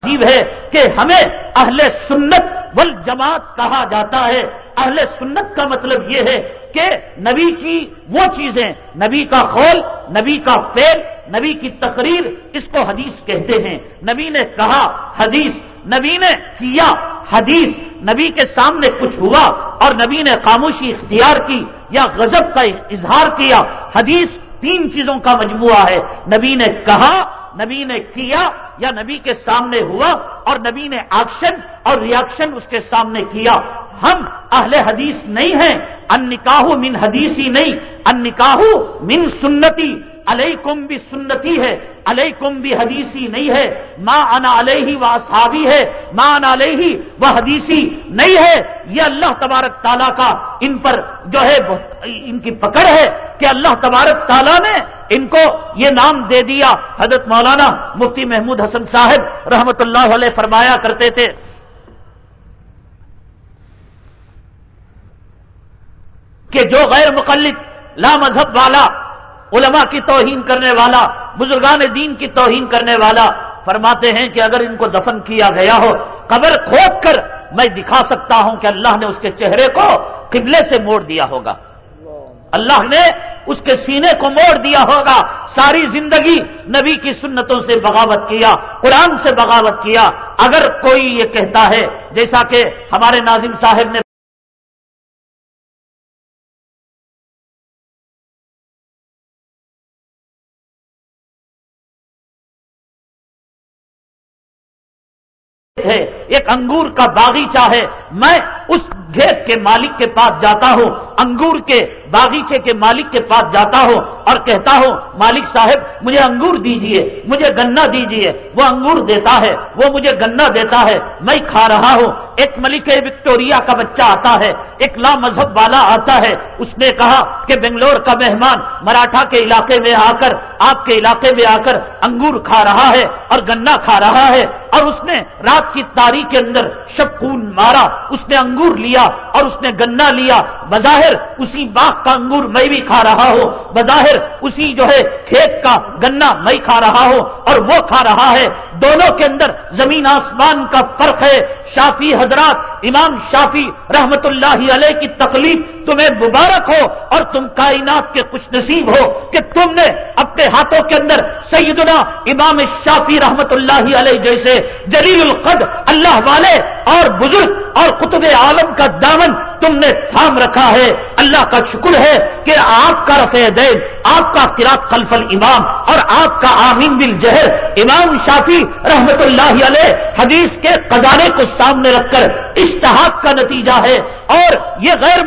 عجیب ہے کہ ہمیں اہل سنت والجماعت کہا جاتا ہے۔ اہل سنت کا مطلب یہ ہے کہ نبی کی وہ چیزیں، نبی کا خول نبی کا فیل نبی کی تقریر، اس کو حدیث کہتے ہیں۔ نبی نے کہا حدیث، نبی نے کیا حدیث۔ نبی کے سامنے کچھ ہوا اور نبی نے خاموشی اختیار کی یا غضب کا اظہار کیا۔ حدیث تین چیزوں کا مجموعہ ہے۔ نبی نے کہا، نبی نے کیا یا نبی کے سامنے ہوا اور نبی نے ایکشن اور ریاکشن اس کے سامنے کیا۔ ہم اہل حدیث نہیں ہیں۔ ان نکاح من حدیثی نہیں۔ ان نکاح من سنتی۔ علیکم بھی سنتی ہے، علیکم بھی حدیثی نہیں ہے ماں انا علیہ و صحابی ہے ماں انا علیہ وہ حدیثی نہیں ہے۔ یہ اللہ تبارک تعالیٰ کا ان پر جو ہے، ان کی پکڑ ہے کہ اللہ تبارک تعالیٰ نے ان کو یہ نام دے دیا۔ حضرت مولانا مفتی محمود حسن صاحب رحمت اللہ علیہ فرمایا کرتے تھے، کہ جو غیر مقلد، لا مذہب والا علماء کی توہین کرنے والا، بزرگان دین کی توہین کرنے والا فرماتے ہیں کہ اگر ان کو دفن کیا گیا ہو، قبر کھود کر میں دکھا سکتا ہوں کہ اللہ نے اس کے چہرے کو قبلے سے موڑ دیا ہوگا۔ اللہ نے اس کے سینے کو موڑ دیا ہوگا۔ ساری زندگی نبی کی سنتوں سے بغاوت کیا، قرآن سے بغاوت کیا۔ اگر کوئی یہ کہتا ہے، جیسا کہ ہمارے ناظم صاحب نے ایک انگور کا باغیچہ ہے میں اس گھیت کے مالک کے پاس جاتا ہوں، انگور کے باغیچے کے مالک کے پاس جاتا ہوں اور کہتا ہوں، مالک صاحب، مجھے انگور دیجیے، مجھے گنا دیجیے، وہ انگور دیتا ہے، وہ مجھے گنا دیتا ہے، میں کھا رہا ہوں۔ ایک ملک وکٹوریا کا بچہ آتا ہے، ایک لا مذہب والا آتا ہے۔ اس نے کہا کہ بنگلور کا مہمان مراٹھا کے علاقے میں آ کر، آپ کے علاقے میں آ کر انگور کھا رہا ہے اور گنا کھا رہا ہے۔ اور اس نے رات کی تاریخ کے اندر شکون مارا، اس نے انگور لیا اور اس نے گنا لیا۔ بظاہر اسی باغ کا انگور میں بھی کھا رہا ہوں۔ بظاہر اسی جو ہے کھیت کا گنا میں کھا رہا ہوں اور وہ کھا رہا ہے۔ دونوں کے اندر زمین آسمان کا فرق ہے۔ شافی حضرات امام شافی رحمت اللہ علیہ کی تکلیف تمہیں مبارک ہو اور تم کائنات کے کچھ نصیب ہو کہ تم نے اپنے ہاتھوں کے اندر سیدنا امام شافی رحمت اللہ علیہ جیسے جلیل القد اللہ والے اور بزرگ اور قطب عالم کا دامن تم نے تھام رکھا ہے۔ اللہ کا شکر ہے کہ آپ کا رفع دین، آپ کا قرات خلف الامام اور آپ کا آمین بل جہر امام شافی رحمت اللہ علیہ حدیث کے خزانے کو سامنے رکھ کر اشتہاد کا نتیجہ ہے اور یہ غیر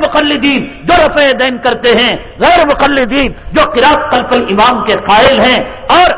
مقلدین جو رفع دین کرتے ہیں، غیر مقلدین جو قرآن قلق الامام کے قائل ہیں اور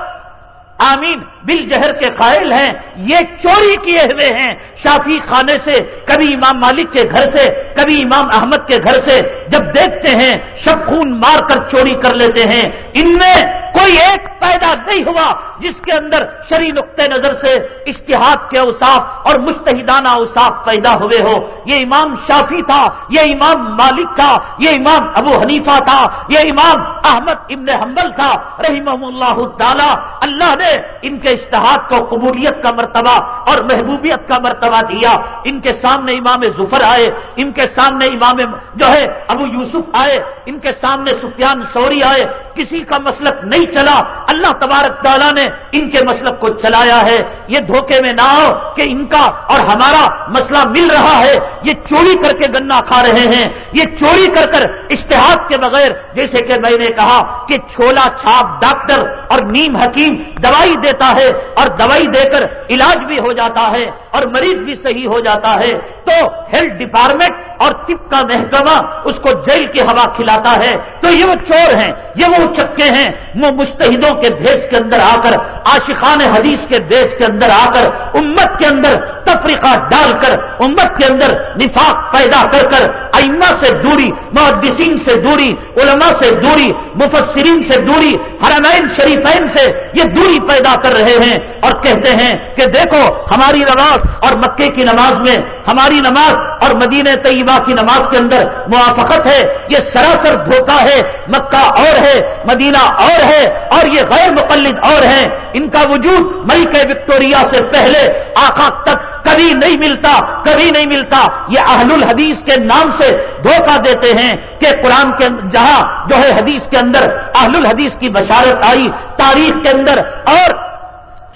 آمین بل جہر کے قائل ہیں، یہ چوری کیے ہوئے ہیں۔ شافی خانے سے، کبھی امام مالک کے گھر سے، کبھی امام احمد کے گھر سے جب دیکھتے ہیں، شب خون مار کر چوری کر لیتے ہیں۔ ان میں کوئی ایک پیدا نہیں ہوا جس کے اندر شری نقطۂ نظر سے اشتہاد کے اوساف اور مستحدانہ اوساف پیدا ہوئے ہو یہ امام شافی تھا، یہ امام مالک تھا، یہ امام ابو حنیفہ تھا، یہ امام احمد ابن حنبل تھا۔ رحمہ اللہ تعالی، اللہ نے ان کے اشتہاد کو قبولیت کا مرتبہ اور محبوبیت کا مرتبہ دیا۔ ان کے سامنے امام ظفر آئے، ان کے سامنے امام جو ہے ابو یوسف آئے، ان کے سامنے سفیان سوری آئے۔ کسی کا مسلک نہیں چلا۔ اللہ تبارک تعالیٰ نے ان کے مسلک کو چلایا ہے۔ یہ دھوکے میں نہ ہو کہ ان کا اور ہمارا مسئلہ مل رہا ہے۔ یہ چوری کر کے گنا کھا رہے ہیں۔ یہ چوری کر کر اشتہاد کے بغیر، جیسے کہ میں نے کہا کہ چھولا چھاپ، ڈاکٹر اور نیم حکیم دوائی دیتا ہے اور دوائی دے کر علاج بھی ہو جاتا ہے اور مریض بھی صحیح ہو جاتا ہے، تو ہیلتھ ڈپارٹمنٹ اور طب کا محکمہ اس کو جیل کی ہوا کھلاتا ہے۔ تو یہ وہ چور ہیں، یہ وہ چکے ہیں، وہ مستحدوں کے بھیس کے اندر آ کر آشقان حدیث کے بھیس کے اندر آ کر، امت کے اندر تفریقہ ڈال کر، امت کے اندر نفاق پیدا کر کر، ائمہ سے دوری، محدثین سے دوری، علماء سے دوری، مفسرین سے دوری، حرمین شریفین سے یہ دوری پیدا کر رہے ہیں اور کہتے ہیں کہ دیکھو ہماری نماز اور مکے کی نماز میں، ہماری نماز اور مدینہ طیبہ کی نماز کے اندر موافقت ہے، یہ سراسر دھوکہ ہے، مکہ اور ہے، مدینہ اور ہے اور یہ غیر مقلد اور ہیں۔ ان کا وجود ملک وکٹوریا سے پہلے آخا تک کبھی نہیں ملتا، کبھی نہیں ملتا۔ یہ اہل الحدیث کے نام سے دھوکہ دیتے ہیں کہ قرآن کے جہاں جو ہے حدیث کے اندر اہل الحدیث کی بشارت آئی، تاریخ کے اندر اور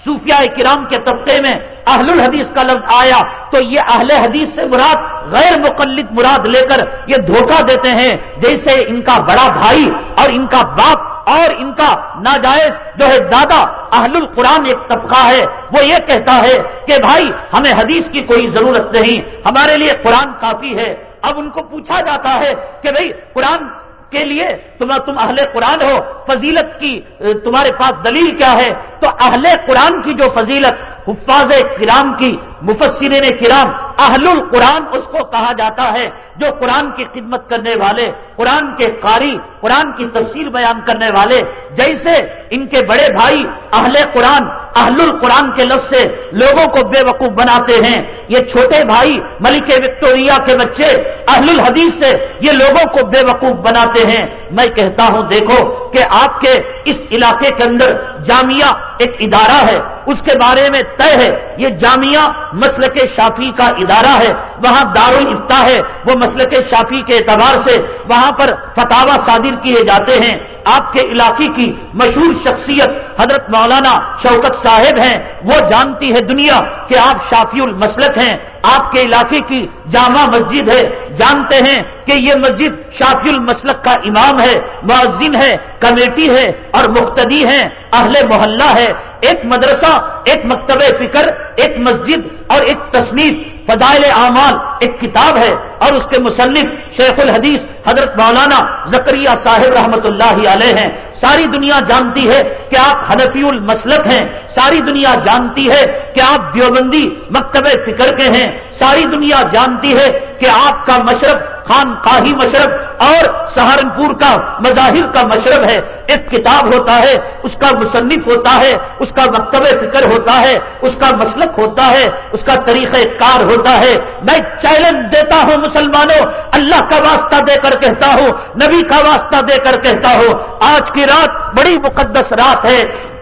صوفیاء کرام کے طبقے میں اہل الحدیث کا لفظ آیا، تو یہ اہل حدیث سے مراد غیر مقلد مراد لے کر یہ دھوکہ دیتے ہیں، جیسے ان کا بڑا بھائی اور ان کا باپ اور ان کا ناجائز جو ہے دادا اہل القرآن ایک طبقہ ہے، وہ یہ کہتا ہے کہ بھائی، ہمیں حدیث کی کوئی ضرورت نہیں، ہمارے لیے قرآن کافی ہے۔ اب ان کو پوچھا جاتا ہے کہ بھائی، قرآن کے لیے تم تم اہل قرآن ہو، فضیلت کی تمہارے پاس دلیل کیا ہے؟ تو اہل قرآن کی جو فضیلت، حفاظ کرام کی مفسرین کرام اہل القرآن اس کو کہا جاتا ہے جو قرآن کی خدمت کرنے والے، قرآن کے قاری، قرآن کی تفسیر بیان کرنے والے، جیسے ان کے بڑے بھائی اہل قرآن اہل القرآن کے لفظ سے لوگوں کو بے وقوف بناتے ہیں۔ یہ چھوٹے بھائی ملک وکٹوریا کے بچے اہل الحدیث سے یہ لوگوں کو بے وقوف بناتے ہیں۔ میں کہتا ہوں، دیکھو کہ آپ کے اس علاقے کے اندر جامعہ ایک ادارہ ہے، اس کے بارے میں طے ہے۔ یہ جامعہ مسل کے شافی کا ادارہ ہے، وہاں دار الفتا ہے، وہ مسل کے شافی کے اعتبار سے وہاں پر فتوا صادر کیے جاتے ہیں۔ آپ کے علاقے کی مشہور شخصیت حضرت مولانا شوکت صاحب ہیں، وہ جانتی ہے دنیا کہ آپ شافی المسلک ہیں۔ آپ کے علاقے کی جامع مسجد ہے، جانتے ہیں کہ یہ مسجد شافی المسلک کا امام ہے معذن ہے، کمیٹی ہے اور مختدی ہے اہل محلہ ہے۔ ایک مدرسہ، ایک مکتب فکر، ایک مسجد اور ایک تصنیف، فضائل اعمال، ایک کتاب ہے اور اس کے مصنف شیخ الحدیث حضرت مولانا زکریہ صاحب رحمت اللہ علیہ ہیں۔ ساری دنیا جانتی ہے کہ آپ حنفی المسلک ہیں۔ ساری دنیا جانتی ہے کہ آپ دیوبندی مکتب فکر کے ہیں۔ ساری دنیا جانتی ہے کہ آپ کا مشرق خان قاہی مشرب اور سہارنپور کا مظاہر کا مشرب ہے۔ ایک کتاب ہوتا ہے، اس کا مصنف ہوتا ہے، اس کا مکتب فکر ہوتا ہے، اس کا مسلک ہوتا ہے، اس کا طریقہ کار ہوتا ہے۔ میں چیلنج دیتا ہوں مسلمانوں، اللہ کا واسطہ دے کر کہتا ہوں، نبی کا واسطہ دے کر کہتا ہوں۔ آج کی رات بڑی مقدس رات ہے۔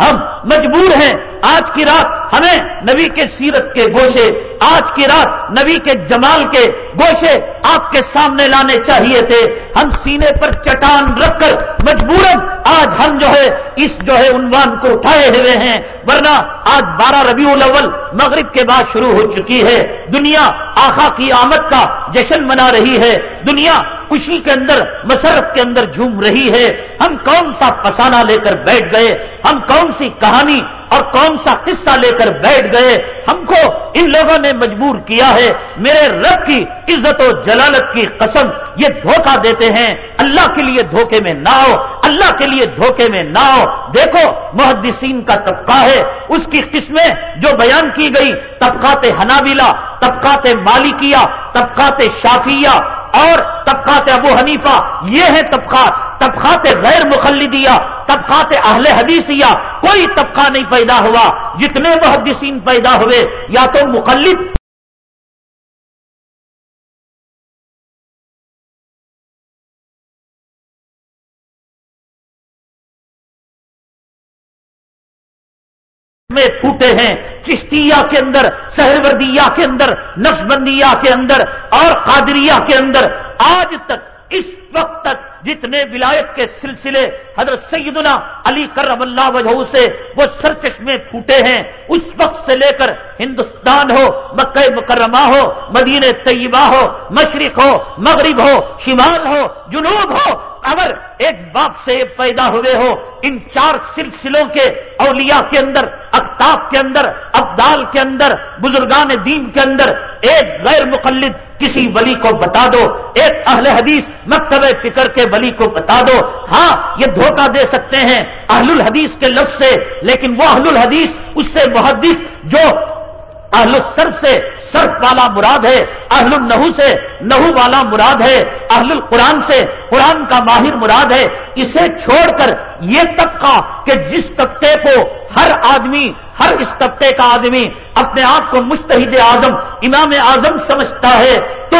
ہم مجبور ہیں۔ آج کی رات ہمیں نبی کے سیرت کے گوشے آج کی رات نبی کے جمال کے گوشے آپ کے سامنے لانے چاہیے تھے۔ ہم سینے پر چٹان رکھ کر مجبوراً آج ہم جو ہے اس جو ہے عنوان کو اٹھائے ہوئے ہیں۔ ورنہ آج بارہ ربیع الاول مغرب کے بعد شروع ہو چکی ہے۔ دنیا آخا کی آمد کا جشن منا رہی ہے۔ دنیا خوشی کے اندر مسرت کے اندر جھوم رہی ہے ہم کون سا پسانہ لے کر بیٹھ گئے ہم کون سی کہانی اور کون سا قصہ لے کر بیٹھ گئے ہم کو ان لوگوں نے مجبور کیا ہے میرے رب کی عزت و جلالت کی قسم یہ دھوکہ دیتے ہیں اللہ کے لیے دھوکے میں نہ ہو اللہ کے لیے دھوکے میں نہ ہو دیکھو محدثین کا طبقہ ہے اس کی قسمیں جو بیان کی گئی طبقات حنابلہ طبقات مالکیہ طبقات شافیہ اور طبقات ابو حنیفہ، یہ ہے طبقات طبقات غیر مخلدیہ، طبقات اہل حدیثیہ، کوئی طبقہ نہیں پیدا ہوا، جتنے محدثین پیدا ہوئے، یا تو مقلد میں پھوٹے ہیں چشتیہ کے اندر، سہروردیہ کے اندر نقشبندیہ کے اندر اور قادریہ کے اندر۔ آج تک اس وقت تک جتنے ولایت کے سلسلے حضرت سیدنا علی کرم اللہ وجہ سے وہ سرچشمے پھوٹے ہیں، اس وقت سے لے کر ہندوستان ہو، مکہ مکرمہ ہو مدین طیبہ ہو، مشرق ہو، مغرب ہو، شمال ہو، جنوب ہو، اگر ایک باپ سے پیدا ہوئے ہو، ان چار سلسلوں کے اولیاء کے اندر اختاب کے اندر، ابدال کے اندر، بزرگان دین کے اندر، ایک غیر مقلد کسی ولی کو بتا دو، ایک اہل حدیث مکتب فکر کے ولی کو بتا دو۔ ہاں یہ دھوکہ دے سکتے ہیں اہل الحدیث کے لفظ سے، لیکن وہ اہل الحدیث اس سے محدث جو اہل السرف سے سرف والا مراد ہے اہل النحو سے نحو والا مراد ہے اہل القرآن سے قرآن کا ماہر مراد ہے۔ اسے چھوڑ کر یہ طبقہ کہ جس طبقے کو ہر آدمی، ہر اس طبقے کا آدمی اپنے آپ کو مستحد اعظم، امام اعظم سمجھتا ہے، تو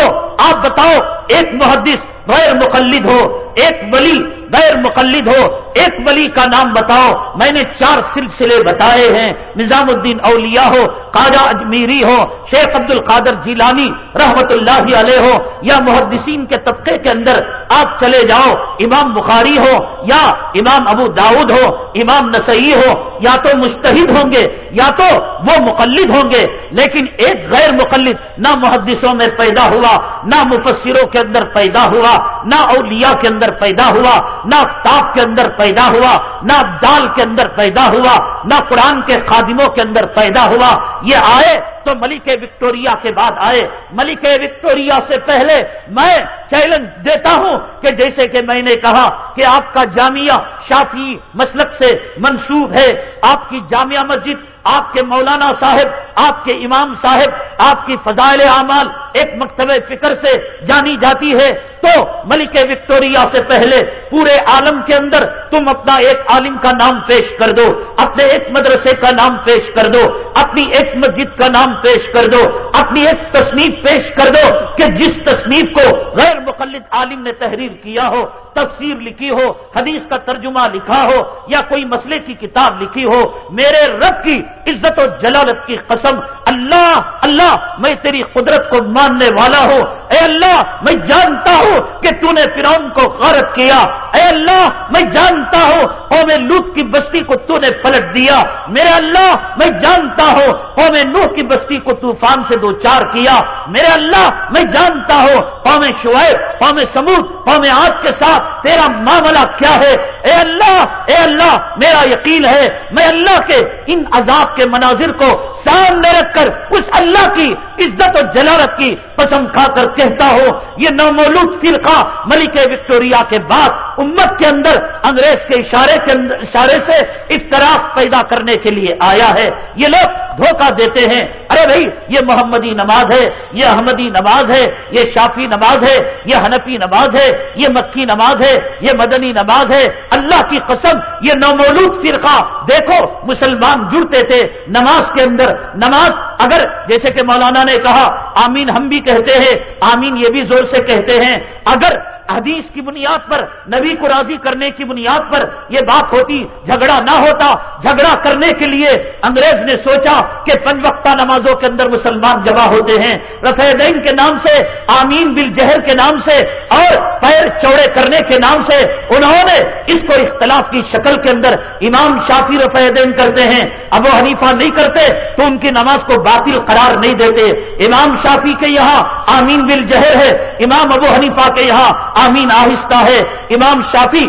آپ بتاؤ، ایک محدث غیر مقلد ہو، ایک ولی غیر مقلد ہو، ایک ولی کا نام بتاؤ۔ میں نے چار سلسلے بتائے ہیں۔ نظام الدین اولیاء ہو، قاجہ اجمیری ہو، شیخ عبد القادر جیلانی رحمت اللہ علیہ ہو، یا محدثین کے طبقے کے اندر آپ چلے جاؤ۔ امام بخاری ہو یا امام ابو داؤد ہو، امام نسائی ہو، یا تو مستحد ہوں گے۔ یا تو وہ مقلد ہوں گے، لیکن ایک غیر مقلد نہ محدثوں میں پیدا ہوا، نہ مفسروں کے اندر پیدا ہوا، نہ اولیاء کے اندر پیدا ہوا، نہ تاپ کے اندر پیدا ہوا، نہ دال کے اندر پیدا ہوا، نہ قرآن کے خادموں کے اندر پیدا ہوا یہ آئے تو ملک وکٹوریا کے بعد آئے۔ ملک وکٹوریا سے پہلے میں چیلنج دیتا ہوں کہ جیسے کہ میں نے کہا کہ آپ کا جامعہ شافی مسلک سے منسوب ہے۔ آپ کی جامعہ مسجد، آپ کے مولانا صاحب، آپ کے امام صاحب، آپ کی فضائل اعمال ایک مکتب فکر سے جانی جاتی ہے۔ تو ملک وکٹوریا سے پہلے پورے عالم کے اندر تم اپنا ایک عالم کا نام پیش کر دو، اپنے ایک مدرسے کا نام پیش کر دو، اپنی ایک مسجد کا نام پیش کر دو، اپنی ایک تصنیف پیش کر دو کہ جس تصنیف کو غیر مقلد عالم نے تحریر کیا ہو تفسیر لکھی ہو، حدیث کا ترجمہ لکھا ہو، یا کوئی مسئلے کی کتاب لکھی ہو، میرے رب کی عزت و جلالت کی قسم، اللہ اللہ، میں تیری قدرت کو ماننے والا ہوں۔ اے اللہ، میں جانتا ہوں کہ تو نے فرعون کو غارت کیا۔ اے اللہ، میں جانتا ہوں، قوم لوت کی بستی کو تو نے پلٹ دیا۔ میرے اللہ، میں جانتا ہوں، قوم نوح کی بستی کو طوفان سے دو چار کیا۔ میرے اللہ میں جانتا ہوں قوم شعیب قوم سمود قوم آج کے ساتھ تیرا معاملہ کیا ہے؟ اے اللہ اے اللہ، میرا یقین ہے، میں اللہ کے ان عذاب کے مناظر کو سامنے رکھ کر اس اللہ کی عزت و جلالت کی قسم کھا کر کہتا ہو یہ نومولود فرقہ ملک وکٹوریا کے بعد امت کے اندر انگریز کے اشارے کے اندر، اشارے سے اختراف پیدا کرنے کے لیے آیا ہے۔ یہ لوگ دھوکہ دیتے ہیں۔ ارے بھائی، یہ محمدی نماز ہے، یہ احمدی نماز ہے، یہ شافی نماز ہے، یہ حنفی نماز ہے، یہ مکی نماز ہے یہ مدنی نماز ہے، اللہ کی قسم، یہ نومولود فرقہ۔ دیکھو، مسلمان جڑتے تھے نماز کے اندر۔ نماز، اگر جیسے کہ مولانا نے کہا آمین ہم بھی کہتے ہیں، آمین یہ بھی زور سے کہتے ہیں۔ اگر حدیث کی بنیاد پر، نبی کو راضی کرنے کی بنیاد پر یہ بات ہوتی، جھگڑا نہ ہوتا، جھگڑا کرنے کے لیے انگریز نے سوچا کہ پنج وقتہ نمازوں کے اندر مسلمان جمع ہوتے ہیں۔ رفیدین کے نام سے، آمین بل جہر کے نام سے اور پیر چوڑے کرنے کے نام سے انہوں نے اس کو اختلاف کی شکل کے اندر امام شافی رفیدین کرتے ہیں۔ اب وہ حنیفہ نہیں کرتے تو ان کی نماز کو باطل قرار نہیں دیتے۔ امام شافی کے یہاں آمین بل جہر ہے، امام ابو حنیفہ کے یہاں آمین آہستہ ہے۔ امام شافی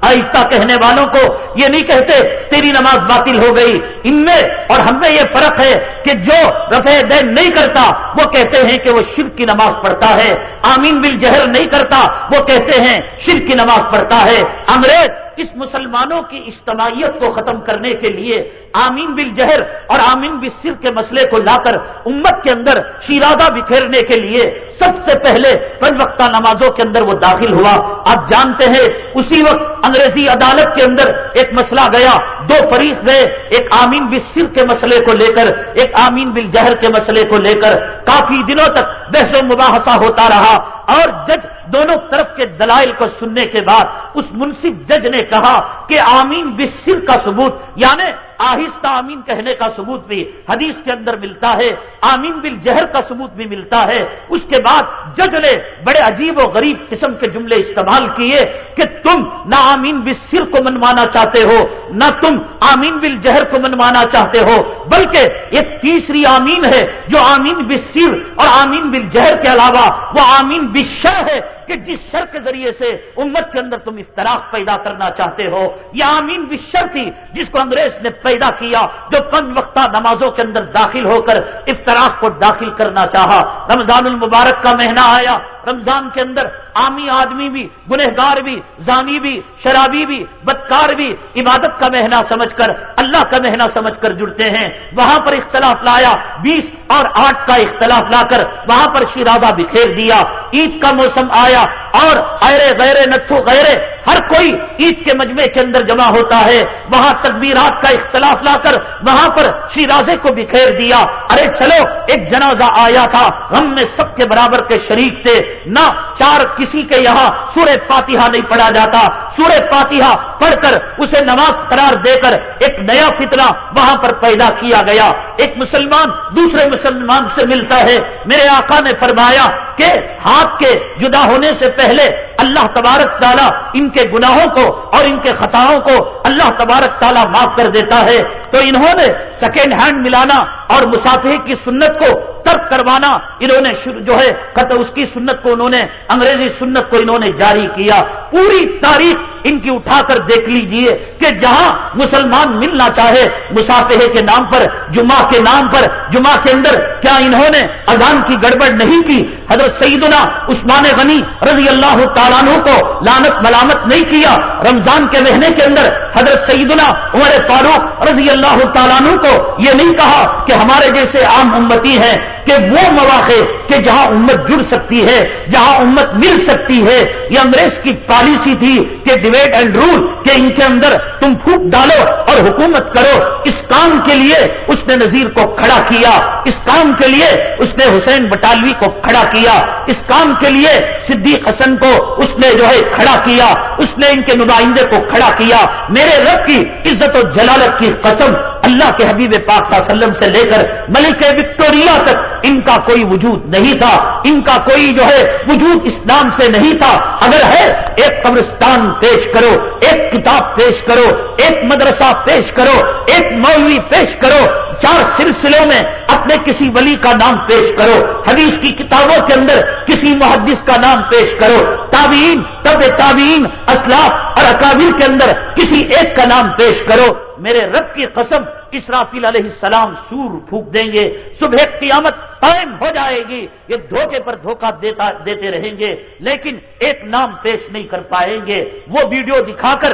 آہستہ کہنے والوں کو یہ نہیں کہتے، تیری نماز باطل ہو گئی۔ ان میں اور ہم میں یہ فرق ہے کہ جو رفع دین نہیں کرتا، وہ کہتے ہیں کہ وہ شرک کی نماز پڑھتا ہے۔ آمین بل جہر نہیں کرتا، وہ کہتے ہیں شرک کی نماز پڑھتا ہے۔ انگریز اس مسلمانوں کی اجتماعیت کو ختم کرنے کے لیے آمین بل جہر اور آمین بل سر کے مسئلے کو لا کر امت کے اندر شیرادہ بکھیرنے کے لیے سب سے پہلے پنج وقتہ نمازوں کے اندر وہ داخل ہوا۔ آپ جانتے ہیں، اسی وقت انگریزی عدالت کے اندر ایک مسئلہ گیا۔ دو فریق گئے، ایک آمین بل سر کے مسئلے کو لے کر، ایک آمین بل جہر کے مسئلے کو لے کر، کافی دنوں تک بحث و مباحثہ ہوتا رہا۔ اور جج دونوں طرف کے دلائل کو سننے کے بعد، اس منصف جج نے کہا کہ آمین بسر کا ثبوت یعنی آہستہ آمین کہنے کا ثبوت بھی حدیث کے اندر ملتا ہے، آمین بل جہر کا ثبوت بھی ملتا ہے۔ اس کے بعد جج نے بڑے عجیب و غریب قسم کے جملے استعمال کیے کہ تم نہ آمین بل سر کو منوانا چاہتے ہو، نہ تم آمین بل جہر کو منوانا چاہتے ہو، بلکہ ایک تیسری آمین ہے جو آمین بل سر اور آمین بل جہر کے علاوہ وہ آمین بشا ہے۔ کہ جس شر کے ذریعے سے امت کے اندر تم افتراق پیدا کرنا چاہتے ہو، یہ آمین بھی شر تھی جس کو انگریز نے پیدا کیا جو پنج وقتہ نمازوں کے اندر داخل ہو کر افتراق کو داخل کرنا چاہا۔ رمضان المبارک کا مہینہ آیا۔ رمضان کے اندر عامی آدمی بھی، گنہگار بھی، زانی بھی، شرابی بھی، بدکار بھی عبادت کا مہینہ سمجھ کر، اللہ کا مہینہ سمجھ کر جڑتے ہیں۔ وہاں پر اختلاف لایا، بیس اور آٹھ کا اختلاف لا کر وہاں پر شیرازہ بکھیر دیا۔ عید کا موسم آیا اور ایرے غیرے، نتھو غیرے، ہر کوئی عید کے مجمع کے اندر جمع ہوتا ہے۔ وہاں تقبیرات کا اختلاف لا کر وہاں پر شیرازے کو بکھیر دیا۔ ارے چلو، ایک جنازہ آیا تھا ہم میں سب کے برابر کے شریک تھے۔ نہ چار کسی کے یہاں سورہ فاتحہ نہیں پڑھا جاتا۔ سورہ فاتحہ پڑھ کر اسے نماز قرار دے کر ایک نیا فتنہ وہاں پر پیدا کیا گیا۔ ایک مسلمان دوسرے مسلمان سے ملتا ہے۔ میرے آقا نے فرمایا کہ ہاتھ کے جدا ہونے سے پہلے اللہ تبارک تعالیٰ ان کے گناہوں کو اور ان کے خطاؤں کو اللہ تبارک تعالیٰ معاف کر دیتا ہے۔ تو انہوں نے سیکنڈ ہینڈ ملانا اور مسافر کی سنت کو ترک کروانا، انہوں نے جو ہے اس کی سنت کو انہوں نے، انگریزی سنت کو انہوں نے جاری کیا۔ پوری تاریخ ان کی اٹھا کر دیکھ لیجیے کہ جہاں مسلمان ملنا چاہے مسافے کے نام پر، جمعہ کے نام پر، جمعہ کے اندر، کیا انہوں نے اذان کی گڑبڑ نہیں کی؟ حضرت سیدنا عثمان غنی رضی اللہ تعالیٰ کو لانت ملامت نہیں کیا؟ رمضان کے مہینے کے اندر حضرت سیدنا عمر فاروق رضی اللہ تعالیٰ کو یہ نہیں کہا کہ ہمارے جیسے عام امتی ہیں کہ وہ مواقع کہ جہاں امت جڑ سکتی ہے، جہاں امت مل سکتی ہے۔ یہ انگریز کی پالیسی تھی کہ ڈیویڈ اینڈ رول کہ ان کے اندر تم پھوک ڈالو اور حکومت کرو۔ اس کام کے لیے اس نے نذیر کو کھڑا کیا۔ اس کام کے لیے اس نے حسین بٹالوی کو کھڑا کیا۔ اس کام کے لیے صدیق حسن کو اس نے جو ہے کھڑا کیا۔ اس نے ان کے نمائندے کو کھڑا کیا۔ میرے رب کی عزت و جلالت کی قسم اللہ کے حبیب پاک صلی اللہ علیہ وسلم سے لے کر ملک وکٹوریا تک ان کا کوئی وجود نہیں تھا، ان کا کوئی جو ہے وجود اسلام سے نہیں تھا۔ اگر ہے، ایک قبرستان پیش کرو، ایک کتاب پیش کرو، ایک مدرسہ پیش کرو، ایک مولوی پیش کرو، چار سلسلوں میں اپنے کسی ولی کا نام پیش کرو، حدیث کی کتابوں کے اندر کسی محدث کا نام پیش کرو۔ تابعین طب تابعین اسلاف اور اکابر کے اندر کسی ایک کا نام پیش کرو۔ میرے رب کی قسم اسرافیل علیہ السلام سور پھونک دیں گے، صبح قیامت قائم ہو جائے گی، یہ دھوکے پر دھوکہ دیتا دیتے رہیں گے، لیکن ایک نام پیش نہیں کر پائیں گے۔ وہ ویڈیو دکھا کر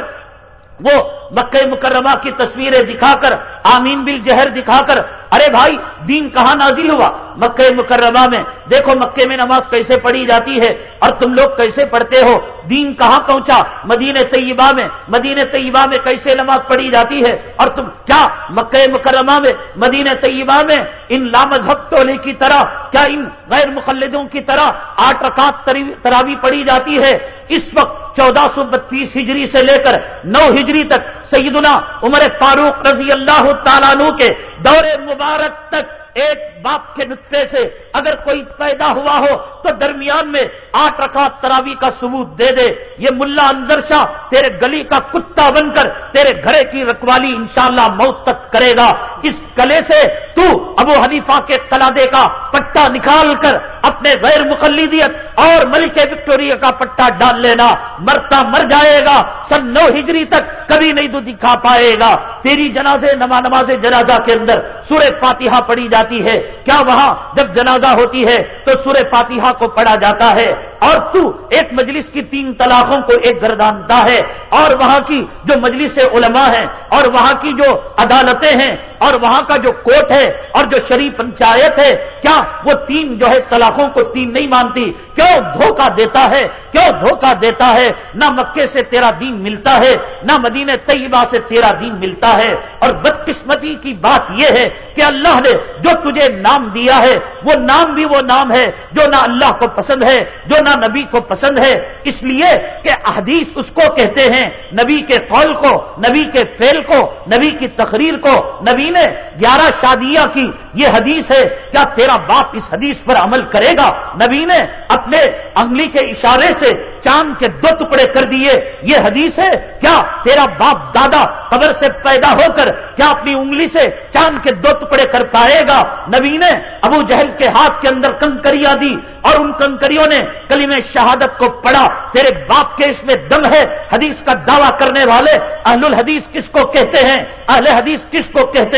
وہ مکہ مکرمہ کی تصویریں دکھا کر آمین بل جہر دکھا کر ارے بھائی، دین کہاں نازل ہوا؟ مکہ مکرمہ میں۔ دیکھو مکے میں نماز کیسے پڑھی جاتی ہے اور تم لوگ کیسے پڑھتے ہو؟ دین کہاں پہنچا؟ مدین طیبہ میں۔ مدین طیبہ میں کیسے نماز پڑھی جاتی ہے؟ اور تم کیا مکہ مکرمہ میں مدین طیبہ میں ان لامذہب ٹولے کی طرح، کیا ان غیر مقلدوں کی طرح آٹھ رکعت تراوی پڑھی جاتی ہے؟ اس وقت چودہ سو بتیس ہجری سے لے کر نو ہجری تک سیدنا عمر فاروق رضی اللہ تعالیٰ کے دور مبارک تک ایک باپ کے نطفے سے اگر کوئی پیدا ہوا ہو تو درمیان میں آٹھ رکعت تراوی کا ثبوت دے دے۔ یہ ملا انضر شاہ تیرے گلی کا کتا بن کر تیرے گھرے کی رکوالی انشاءاللہ موت تک کرے گا۔ اس گلے سے تو ابو حنیفہ کے کلادے کا پٹا نکال کر اپنے غیر مقلدیت اور ملک وکٹوریا کا پٹا ڈال لینا۔ مرتا مر جائے گا، سن نو ہجری تک کبھی نہیں تو دکھا پائے گا۔ تیری جنازے نما نماز جنازہ کے اندر سورہ فاتحہ پڑی جائے جاتی ہے۔ کیا وہاں جب جنازہ ہوتی ہے تو سورہ فاتحہ کو پڑھا جاتا ہے اور تو ایک مجلس کی تین طلاقوں کو ایک گردانتا ہے اور وہاں کی جو مجلس علماء ہیں اور وہاں کی جو عدالتیں ہیں اور وہاں کا جو کوٹ ہے اور جو شریف پنچایت ہے، کیا وہ تین جو ہے طلاقوں کو تین نہیں مانتی؟ کیوں دھوکہ دیتا ہے؟ کیوں دھوکہ دیتا ہے؟ نہ مکے سے تیرا دین ملتا ہے، نہ مدینہ طیبہ سے تیرا دین ملتا ہے۔ اور بدقسمتی کی بات یہ ہے کہ اللہ نے جو تجھے نام دیا ہے، وہ نام بھی وہ نام ہے جو نہ اللہ کو پسند ہے، جو نہ نبی کو پسند ہے۔ اس لیے کہ احادیث اس کو کہتے ہیں، نبی کے قول کو، نبی کے فیل کو، نبی کی تقریر کو، نبی نے گیارہ شادیاں کی یہ حدیث ہے، کیا تیرا باپ اس حدیث پر عمل کرے گا؟ نبی نے اپنے انگلی کے اشارے سے چاند کے دو ٹکڑے کر دیے، یہ حدیث ہے؟ کیا تیرا باپ دادا قبر سے پیدا ہو کر کیا اپنی انگلی سے چاند کے دو ٹکڑے کر پائے گا؟ نبی نے ابو جہل کے ہاتھ کے اندر کنکریاں دی اور ان کنکریوں نے کلیم شہادت کو پڑھا، تیرے باپ کے اس میں دم ہے، حدیث کا دعویٰ کرنے والے اہل الحدیث کس کو کہتے ہیں؟ اہل حدیث کس کو کہتے ہیں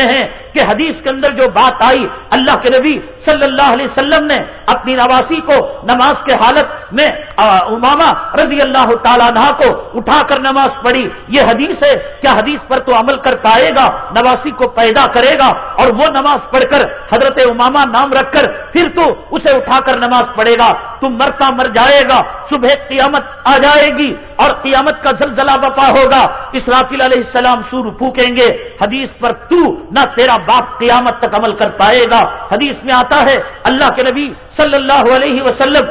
کہ حدیث کے اندر جو بات آئی، اللہ کے نبی صلی اللہ علیہ وسلم نے اپنی نواسی کو نماز کے حالت میں اماما رضی اللہ تعالیٰ عنہ کو اٹھا کر نماز پڑھی۔ یہ حدیث ہے، کیا حدیث پر تو عمل کر پائے گا، نواسی کو پیدا کرے گا اور وہ نماز پڑھ کر حضرت اماما نام رکھ کر پھر تو اسے اٹھا کر نماز پڑھے گا۔ تم مرتا مر جائے گا، صبح قیامت آ جائے گی اور قیامت کا زلزلہ بپا ہوگا۔ اسرافیل علیہ السلام سور پھونکیں گے۔ حدیث پر تو نہ تیرا باپ قیامت تک عمل کر پائے گا۔ حدیث میں آتا ہے، اللہ کے نبی صلی اللہ علیہ وسلم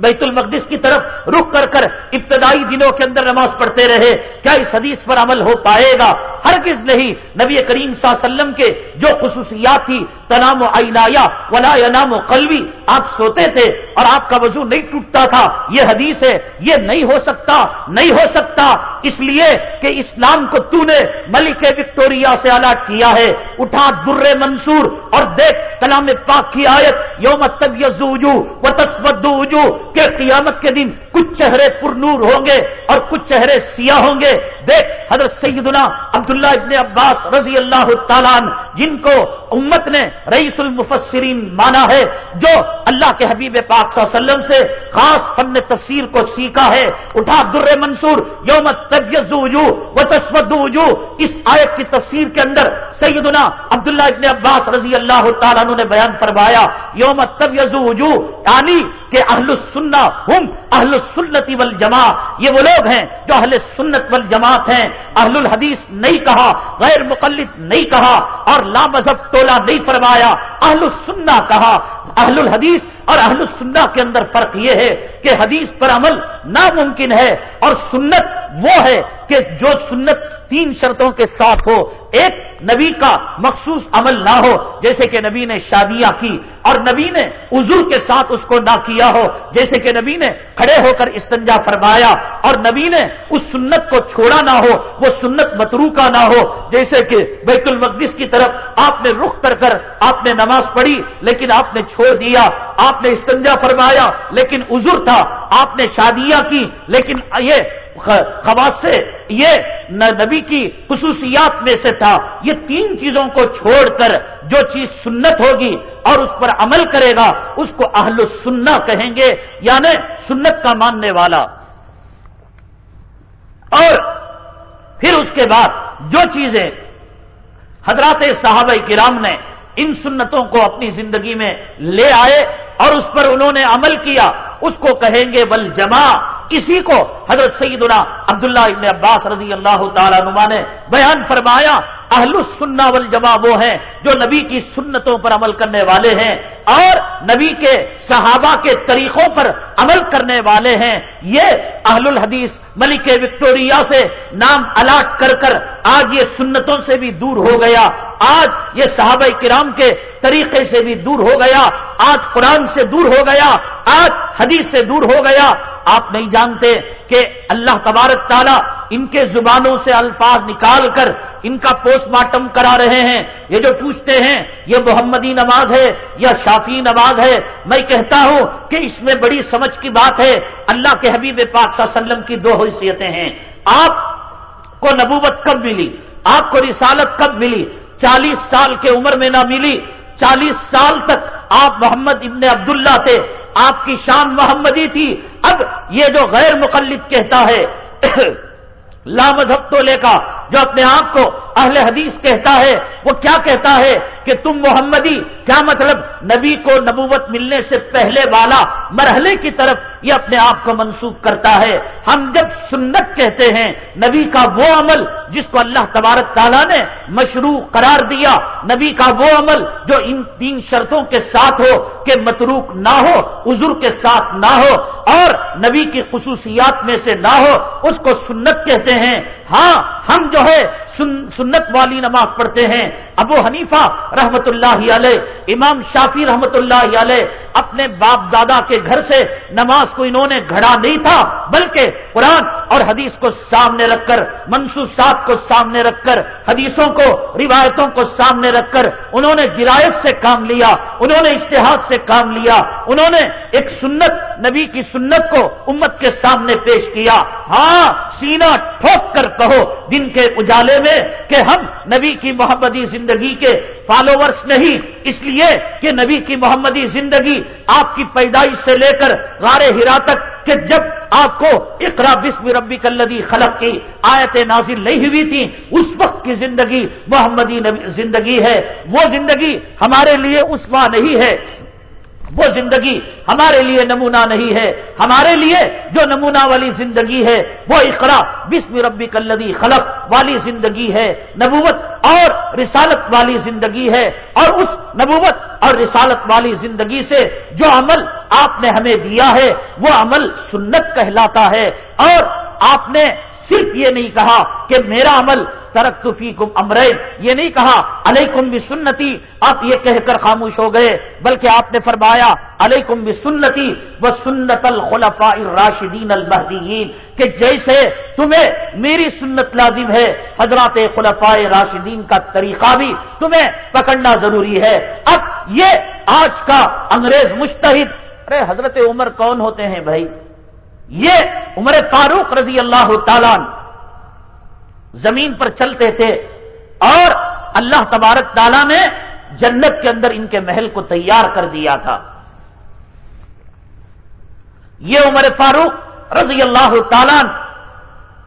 بیت المقدس کی طرف رخ کر کر ابتدائی دنوں کے اندر نماز پڑھتے رہے۔ کیا اس حدیث پر عمل ہو پائے گا؟ ہرگز نہیں۔ نبی کریم صلی اللہ علیہ وسلم کے جو خصوصیات تھی، تنام و عینایا ولا ینام و قلبی، آپ سوتے تھے اور آپ کا وضو نہیں ٹوٹتا تھا۔ یہ حدیث ہے۔ یہ نہیں ہو سکتا، نہیں ہو سکتا۔ اس لیے کہ اسلام کو تو نے ملک وکٹوریا سے الاٹ کیا ہے۔ اٹھا در منصور اور دیکھ، کلام پاک کی آیت، یوم تب یزو و تسودو کے قیامت کے دن کچھ چہرے پر نور ہوں گے اور کچھ چہرے سیاہ ہوں گے۔ دیکھ، حضرت سیدنا عبداللہ ابن عباس رضی اللہ تعالیٰ جن کو امت نے رئیس المفسرین مانا ہے، جو اللہ کے حبیب پاک صلی اللہ علیہ وسلم سے خاص فن تفسیر کو سیکھا ہے۔ اٹھا در منصور، یوم طبیز و تسود اس آیت کی تفسیر کے اندر سیدنا عبداللہ ابن عباس رضی اللہ تعالیٰ نے بیان فرمایا، یوم طبیز یعنی کہ اہل السنہ ہم اہل السنتی والجماع یہ وہ لوگ ہیں جو اہل سنت والجماعت ہیں۔ اہل الحدیث نہیں کہا، غیر مقلد نہیں کہا، اور لا مذہب ٹولا نہیں فرمایا اہل السنہ کہا اہل الحدیث اور اہل السنہ کے اندر فرق یہ ہے کہ حدیث پر عمل ناممکن ہے اور سنت وہ ہے کہ جو سنت تین شرطوں کے ساتھ ہو، ایک نبی کا مخصوص عمل نہ ہو، جیسے کہ نبی نے شادیاں کی اور نبی نے عزور کے ساتھ اس کو نہ کیا ہو، جیسے کہ نبی نے کھڑے ہو کر استنجا فرمایا اور نبی نے اس سنت کو چھوڑا نہ ہو، وہ سنت مترو کا نہ ہو، جیسے کہ بیت المقدس کی طرف آپ نے رخ کر کر آپ نے نماز پڑھی، لیکن آپ نے چھوڑ دیا، آپ نے استنجا فرمایا، لیکن عزر تھا، آپ نے شادیاں کی، لیکن یہ خواص سے یہ نبی کی خصوصیات میں سے تھا۔ یہ تین چیزوں کو چھوڑ کر جو چیز سنت ہوگی اور اس پر عمل کرے گا، اس کو اہل سننا کہیں گے یعنی سنت کا ماننے والا۔ اور پھر اس کے بعد جو چیزیں حضرات صحابہ کرام نے ان سنتوں کو اپنی زندگی میں لے آئے اور اس پر انہوں نے عمل کیا اس کو کہیں گے بل جمع اسی کو حضرت سیدنا عبداللہ ابن عباس رضی اللہ تعالیٰ نما نے بیان فرمایا اہل السنہ والجماع وہ ہیں جو نبی کی سنتوں پر عمل کرنے والے ہیں اور نبی کے صحابہ کے طریقوں پر عمل کرنے والے ہیں۔ یہ اہل الحدیث ملک وکٹوریا سے نام الاٹ کر کر آج یہ سنتوں سے بھی دور ہو گیا۔ آج یہ صحابہ کرام کے طریقے سے بھی دور ہو گیا۔ آج قرآن سے دور ہو گیا۔ آج حدیث سے دور ہو گیا۔ آپ نہیں جانتے کہ اللہ تبارک تعالیٰ ان کے زبانوں سے الفاظ نکال کر ان کا پوسٹ مارٹم کرا رہے ہیں۔ یہ جو پوچھتے ہیں، یہ محمدی نماز ہے یا شافی نماز ہے، میں کہتا ہوں کہ اس میں بڑی سمجھ کی بات ہے۔ اللہ کے حبیب پاک صلی اللہ علیہ وسلم کی دو حیثیتیں ہیں۔ آپ کو نبوت کب ملی؟ آپ کو رسالت کب ملی؟ چالیس سال کے عمر میں نہ ملی۔ چالیس سال تک آپ محمد ابن عبداللہ تھے آپ کی شان محمدی تھی۔ اب یہ جو غیر مقلد کہتا ہے، لا مذہب تو لے کا، جو اپنے آپ کو اہل حدیث کہتا ہے، وہ کیا کہتا ہے کہ تم محمدی، کیا مطلب نبی کو نبوت ملنے سے پہلے والا مرحلے کی طرف یہ اپنے آپ کو منسوخ کرتا ہے۔ ہم جب سنت کہتے ہیں، نبی کا وہ عمل جس کو اللہ تبارک تعالیٰ نے مشروع قرار دیا، نبی کا وہ عمل جو ان تین شرطوں کے ساتھ ہو کہ متروک نہ ہو، عذر کے ساتھ نہ ہو اور نبی کی خصوصیات میں سے نہ ہو، اس کو سنت کہتے ہیں۔ ہاں ہم جو ہے سنت والی نماز پڑھتے ہیں ابو حنیفہ رحمت اللہ علیہ، امام شافی رحمت اللہ علیہ اپنے باپ دادا کے گھر سے نماز کو انہوں نے گھڑا نہیں تھا، بلکہ قرآن اور حدیث کو سامنے رکھ کر منصوصات کو سامنے رکھ کر، حدیثوں کو، روایتوں کو سامنے رکھ کر انہوں نے جرایت سے کام لیا، انہوں نے اشتہاد سے کام لیا، انہوں نے ایک سنت، نبی کی سنت کو امت کے سامنے پیش کیا۔ ہاں سینا ٹھوک کر کہو دن کے اجالے میں کہ ہم نبی کی محمدی زندگی کے فالوورس نہیں، اس لیے کہ نبی کی محمدی زندگی آپ کی پیدائش سے لے کر غار ہرا تک کہ جب آپ کو اقرا بسم ربی کلدی خلق کی آیت نازل نہیں ہوئی تھی، اس وقت کی زندگی محمدی زندگی ہے۔ وہ زندگی ہمارے لیے اسوا نہیں ہے۔ وہ زندگی ہمارے لیے نمونہ نہیں ہے ہمارے لیے جو نمونہ والی زندگی ہے وہ اقرا بسم ربی کلدی خلق والی زندگی ہے نبوت اور رسالت والی زندگی ہے اور اس نبوت اور رسالت والی زندگی سے جو عمل آپ نے ہمیں دیا ہے وہ عمل سنت کہلاتا ہے اور آپ نے صرف یہ نہیں کہا کہ میرا عمل ترک فیکم امرین۔ یہ نہیں کہا، علیکم بھی سنتی آپ یہ کہہ کر خاموش ہو گئے، بلکہ آپ نے فرمایا، علیکم بھی سنتی و سنت الخلفاء الراشدین المہدیین، کہ جیسے تمہیں میری سنت لازم ہے، حضرات خلفاء راشدین کا طریقہ بھی تمہیں پکڑنا ضروری ہے۔ اب یہ آج کا انگریز مشتحد ارے، حضرت عمر کون ہوتے ہیں بھائی؟ یہ عمر فاروق رضی اللہ تعالیٰ زمین پر چلتے تھے اور اللہ تبارک تعالیٰ نے جنت کے اندر ان کے محل کو تیار کر دیا تھا۔ یہ عمر فاروق رضی اللہ تعالیٰ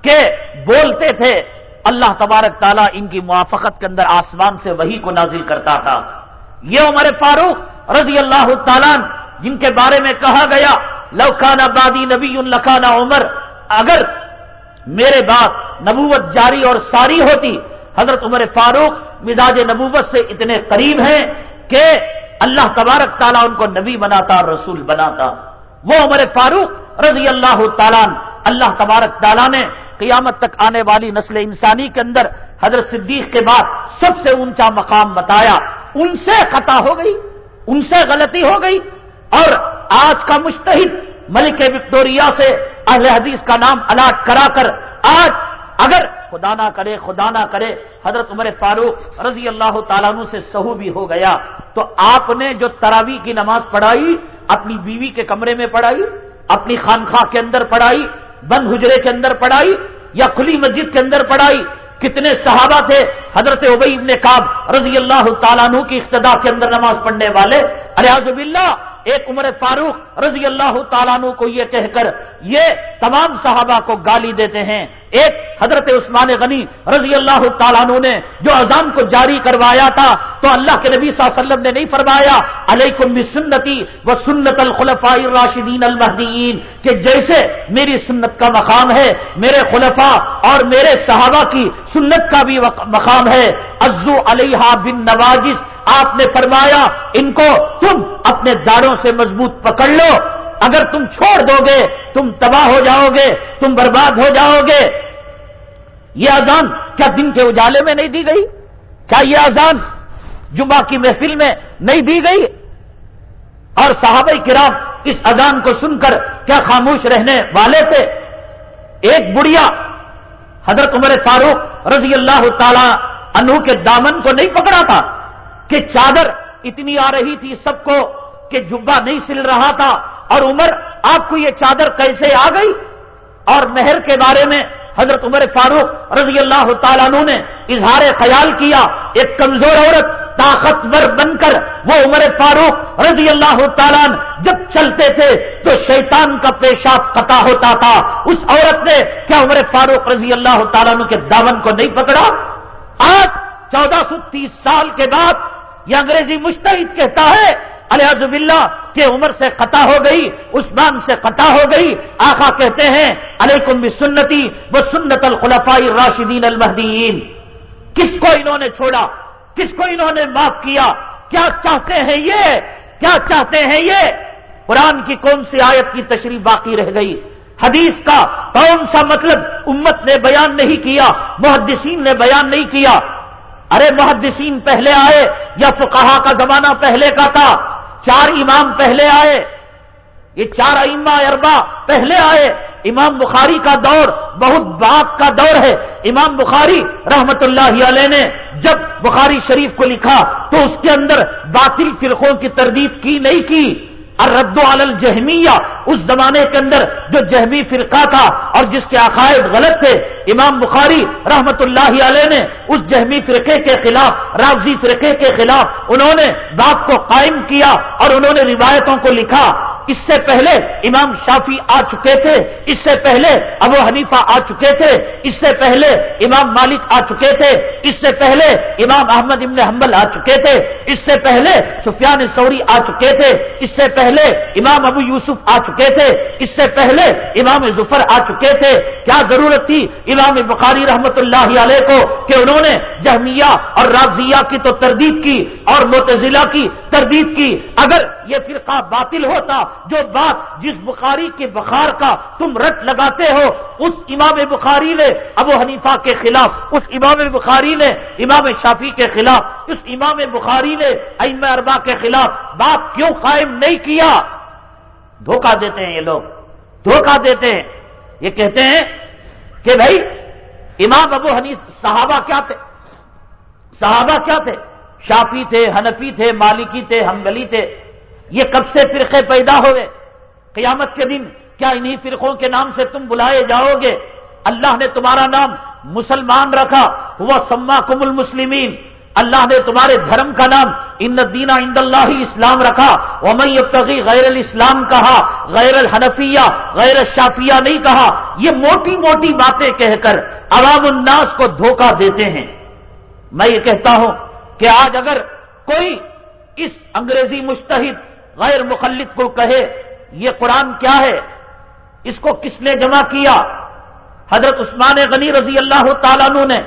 کے بولتے تھے، اللہ تبارک تعالیٰ ان کی موافقت کے اندر آسمان سے وہی کو نازل کرتا تھا۔ یہ عمر فاروق رضی اللہ تعالیٰ جن کے بارے میں کہا گیا لوکانا بادی نبی الکانہ عمر، اگر میرے بات نبوت جاری اور ساری ہوتی، حضرت عمر فاروق مزاج نبوت سے اتنے قریب ہیں کہ اللہ تبارک تعالیٰ ان کو نبی بناتا اور رسول بناتا۔ وہ عمر فاروق رضی اللہ تعالیٰ اللہ تبارک تعالیٰ نے قیامت تک آنے والی نسل انسانی کے اندر حضرت صدیق کے بعد سب سے اونچا مقام بتایا۔ ان سے خطا ہو گئی، ان سے غلطی ہو گئی اور آج کا مشتحد ملک وکٹوریا سے اہل حدیث کا نام الاٹ کرا کر آج اگر خدا نہ کرے، خدا نہ کرے، حضرت عمر فاروق رضی اللہ تعالیٰ سے سہو بھی ہو گیا، تو آپ نے جو تراوی کی نماز پڑھائی، اپنی بیوی کے کمرے میں پڑھائی، اپنی خانخواہ کے اندر پڑھائی بند حجرے کے اندر پڑھائی، یا کھلی مسجد کے اندر پڑھائی، کتنے صحابہ تھے، حضرت ابئی ابن کاب رضی اللہ تعالیٰ کی اقتدا کے اندر نماز پڑھنے والے اریاض اللہ ایک عمر فاروق رضی اللہ تعالیٰ کو یہ کہہ کر یہ تمام صحابہ کو گالی دیتے ہیں۔ ایک حضرت عثمان غنی رضی اللہ تعالیٰ نے جو اذان کو جاری کروایا تھا تو اللہ کے نبی صلی اللہ علیہ وسلم نے نہیں فرمایا، علیکم بھی سنتی و سنت الخلفاء راشدین المحدین کہ جیسے میری سنت کا مقام ہے، میرے خلفاء اور میرے صحابہ کی سنت کا بھی مقام ہے۔ ازو علیہ بن نوازش آپ نے فرمایا، ان کو تم اپنے داروں سے مضبوط پکڑ لو۔ اگر تم چھوڑ دو گے تم تباہ ہو جاؤ گے تم برباد ہو جاؤ گے یہ اذان کیا دن کے اجالے میں نہیں دی گئی؟ کیا یہ اذان جمعہ کی محفل میں نہیں دی گئی؟ اور صحابہ کرام اس اذان کو سن کر کیا خاموش رہنے والے تھے؟ ایک بڑھیا حضرت عمر فاروق رضی اللہ تعالی انہوں کے دامن کو نہیں پکڑا تھا؟ کہ چادر اتنی آ رہی تھی سب کو کہ جبا نہیں سل رہا تھا اور عمر، آپ کو یہ چادر کیسے آ گئی؟ اور مہر کے بارے میں حضرت عمر فاروق رضی اللہ تعالیٰ نے اظہار خیال کیا، ایک کمزور عورت طاقتور بن کر وہ عمر فاروق رضی اللہ تعالیٰ جب چلتے تھے تو شیطان کا پیشاب قطع ہوتا تھا۔ اس عورت نے کیا عمر فاروق رضی اللہ تعالیٰ کے دامن کو نہیں پکڑا؟ آج چودہ سو تیس سال کے بعد یہ انگریزی مشتحد کہتا ہے الحد باللہ، کہ عمر سے قطع ہو گئی، عثمان سے قطع ہو گئی۔ آخا کہتے ہیں، علیکم بھی سنتی وہ سنت الخلفائی راشدین المحدین کس کو انہوں نے چھوڑا؟ کس کو انہوں نے معاف کیا؟ کیا چاہتے ہیں یہ؟ کیا چاہتے ہیں یہ؟ قرآن کی کون سی آیت کی تشریح باقی رہ گئی؟ حدیث کا کون سا مطلب امت نے بیان نہیں کیا؟ محدثین نے بیان نہیں کیا؟ ارے محدثین پہلے آئے یا فقہا کا زمانہ پہلے کا تھا چار امام پہلے آئے یہ چار اما اربا پہلے آئے امام بخاری کا دور بہت باغ کا دور ہے امام بخاری رحمت اللہ علیہ نے جب بخاری شریف کو لکھا تو اس کے اندر باطل فرقوں کی تردید کی نہیں کی الرد الجہمیہ اس زمانے کے اندر جو جہمی فرقہ تھا اور جس کے عقائد غلط تھے، امام بخاری رحمت اللہ علیہ نے اس جہمی فرقے کے خلاف رافضی فرقے کے خلاف انہوں نے باپ کو قائم کیا اور انہوں نے روایتوں کو لکھا۔ اس سے پہلے امام شافی آ چکے تھے، اس سے پہلے ابو حنیفہ آ چکے تھے، اس سے پہلے امام مالک آ چکے تھے، اس سے پہلے امام احمد ابن حنبل آ چکے تھے، اس سے پہلے سفیان سوری آ چکے تھے، اس سے پہلے امام ابو یوسف آ چکے تھے، اس سے پہلے امام ظفر آ چکے تھے۔ کیا ضرورت تھی امام بخاری رحمت اللہ علیہ کو کہ انہوں نے جہمیہ اور رابضیہ کی تو تردید کی اور متضلہ کی تردید کی؟ اگر یہ فرقہ باطل ہوتا جو بات جس بخاری کے بخار کا تم رٹ لگاتے ہو، اس امام بخاری نے، ابو حنیفہ کے خلاف، اس امام بخاری نے، امام شافی کے خلاف، اس امام بخاری نے ام اربا کے خلاف بات کیوں قائم نہیں کیا؟ دھوکہ دیتے ہیں یہ لوگ، دھوکہ دیتے ہیں۔ یہ کہتے ہیں کہ بھائی، امام ابو حنیف صحابہ کیا تھے؟ صحابہ کیا تھے؟ شافی تھے، حنفی تھے، مالکی تھے ہمبلی تھے۔ یہ کب سے فرقے پیدا ہوئے؟ قیامت کے دن کیا انہی فرقوں کے نام سے تم بلائے جاؤ گے؟ اللہ نے تمہارا نام مسلمان رکھا، ہوا سما کم المسلمین۔ اللہ نے تمہارے دھرم کا نام ان دینا اند اللہ اسلام رکھا۔ ومئی ابتغی غیر الاسلام کہا، غیر الحنفیہ، غیر الشافیہ نہیں کہا۔ یہ موٹی موٹی باتیں کہہ کر عوام الناس کو دھوکہ دیتے ہیں۔ میں یہ کہتا ہوں کہ آج اگر کوئی اس انگریزی مشتحد غیر مخلط کو کہے، یہ قرآن کیا ہے؟ اس کو کس نے جمع کیا؟ حضرت عثمان غنی رضی اللہ تعالیٰ نے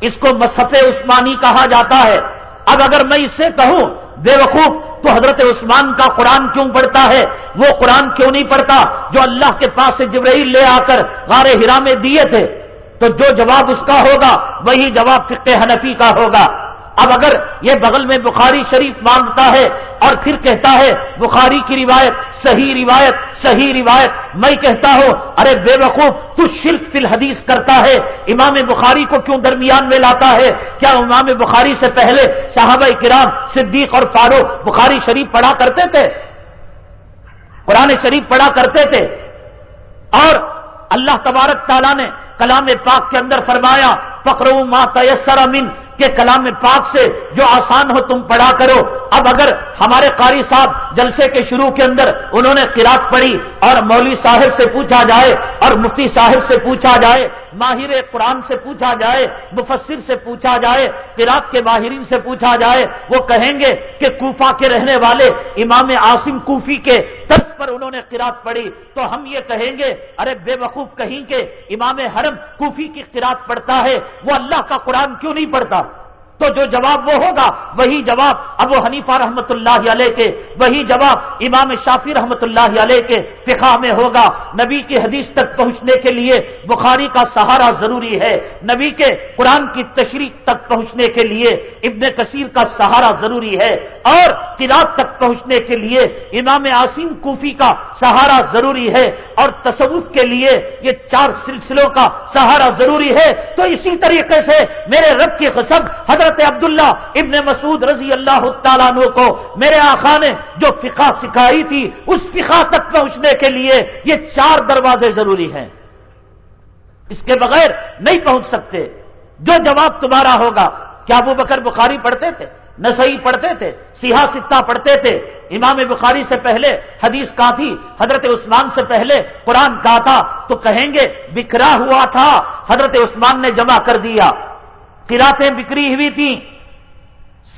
اس کو مصحف عثمانی کہا جاتا ہے۔ اب اگر میں اس سے کہوں، بے وقوف، تو حضرت عثمان کا قرآن کیوں پڑھتا ہے؟ وہ قرآن کیوں نہیں پڑھتا جو اللہ کے پاس سے جبرائیل لے آ کر غار ہرا میں دیے تھے؟ تو جو جواب اس کا ہوگا، وہی جواب فقہ حنفی کا ہوگا۔ اب اگر یہ بغل میں بخاری شریف مانگتا ہے اور پھر کہتا ہے بخاری کی روایت، صحیح روایت صحیح روایت، میں کہتا ہوں، ارے بے وقوف، تو شرک فی الحدیث کرتا ہے، امام بخاری کو کیوں درمیان میں لاتا ہے؟ کیا امام بخاری سے پہلے صحابہ کرام صدیق اور فاروق بخاری شریف پڑھا کرتے تھے؟ قرآن شریف پڑھا کرتے تھے؟ اور اللہ تبارک تعالیٰ نے کلام پاک کے اندر فرمایا فکرو ما تیسر امین کہ کلام پاک سے جو آسان ہو تم پڑھا کرو۔ اب اگر ہمارے قاری صاحب جلسے کے شروع کے اندر انہوں نے قرات پڑھی اور مولوی صاحب سے پوچھا جائے اور مفتی صاحب سے پوچھا جائے، ماہر قرآن سے پوچھا جائے، مفسر سے پوچھا جائے قرات کے ماہرین سے پوچھا جائے، وہ کہیں گے کہ کوفہ کے رہنے والے امام عاصم کوفی کے طرز پر انہوں نے قرات پڑھی تو ہم یہ کہیں گے، ارے بے وقوف کہیں کہ امام حرم کوفی کی قرات پڑھتا ہے، وہ اللہ کا قرآن کیوں نہیں پڑھتا؟ تو جو جواب وہ ہوگا، وہی جواب ابو حنیفہ رحمت اللہ علیہ کے، وہی جواب امام شافی رحمت اللہ علیہ کے فقہ میں ہوگا۔ نبی کی حدیث تک پہنچنے کے لیے بخاری کا سہارا ضروری ہے۔ نبی کے قرآن کی تشریح تک پہنچنے کے لیے ابن کثیر کا سہارا ضروری ہے۔ اور قرآب تک پہنچنے کے لیے امام عاصم کوفی کا سہارا ضروری ہے۔ اور تصوف کے لیے یہ چار سلسلوں کا سہارا ضروری ہے۔ تو اسی طریقے سے میرے رب کی قسم، حضرت عبداللہ ابن مسعود رضی اللہ تعالیٰ عنہ کو میرے آخا نے جو فقہ سکھائی تھی، اس فقہ تک پہنچنے کے لیے یہ چار دروازے ضروری ہیں۔ اس کے بغیر نہیں پہنچ سکتے۔ جو جواب تمہارا ہوگا، کیا وہ بکر بخاری پڑھتے تھے؟ نسائی پڑھتے تھے؟ سیاہ ستہ پڑھتے تھے؟ امام بخاری سے پہلے، حدیث کا تھی؟ حضرت عثمان سے پہلے قرآن کا تھا؟ تو کہیں گے، بکھرا ہوا تھا۔ حضرت عثمان نے جمع کر دیا۔ قراتیں بکری ہوئی تھیں۔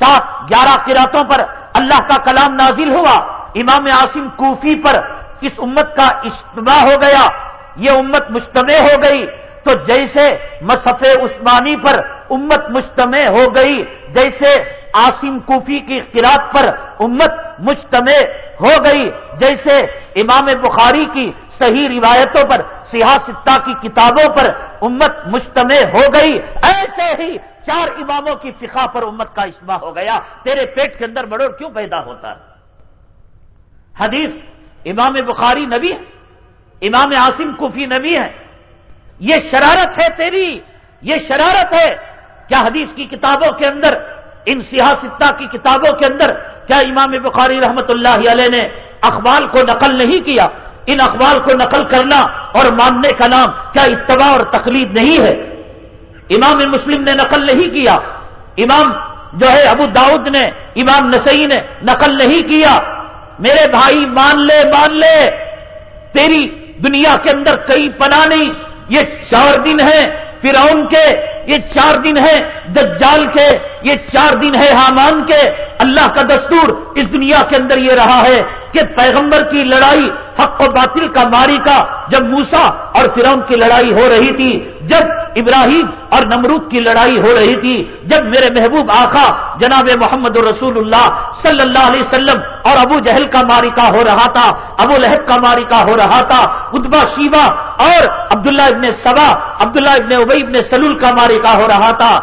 سات، گیارہ قراتوں پر اللہ کا کلام نازل ہوا۔ امام عاصم کوفی پر اس امت کا اجتماع ہو گیا۔ یہ امت مجتمع ہو گئی۔ تو جیسے مصف عثمانی پر امت مجتمع ہو گئی، جیسے آسم کوفی کی قرات پر امت مجتمع ہو گئی، جیسے امام بخاری کی صحیح روایتوں پر سیاستہ کی کتابوں پر امت مجتمع ہو گئی۔ ایسے ہی چار اماموں کی فقہ پر امت کا اجماع ہو گیا۔ تیرے پیٹ کے اندر بڑوڑ کیوں پیدا ہوتا؟ ہے حدیث امام بخاری نبی ہے، امام عاصم کوفی نبی ہے۔ یہ شرارت ہے تیری، یہ شرارت ہے۔ کیا حدیث کی کتابوں کے اندر، ان سیاستہ کی کتابوں کے اندر، کیا امام بخاری رحمت اللہ علیہ نے اخبار کو نقل نہیں کیا؟ ان اخبار کو نقل کرنا اور ماننے کا نام کیا اتباع اور تقلید نہیں ہے؟ امام مسلم نے نقل نہیں کیا۔ امام جو ہے ابو داؤد نے، امام نسئی نے نقل نہیں کیا۔ میرے بھائی، مان لے مان لے۔ تیری دنیا کے اندر کئی پناہ نہیں، یہ چار دن ہے فرعون کے، یہ چار دن ہے دجال کے، یہ چار دن ہے حامان کے۔ اللہ کا دستور اس دنیا کے اندر یہ رہا ہے کہ پیغمبر کی لڑائی حق و باطل کا ماری کا، جب موسا اور فرعون کی لڑائی ہو رہی تھی جب ابراہیم اور نمرود کی لڑائی ہو رہی تھی، جب میرے محبوب آخا جناب محمد رسول اللہ صلی اللہ علیہ وسلم اور ابو جہل کا مارکا ہو رہا تھا، ابو لہب کا مارکا ہو رہا تھا ادبا شیبا اور عبداللہ ابن سبا، عبداللہ ابن ابئی ابن سلول کا مارکا ہو رہا تھا۔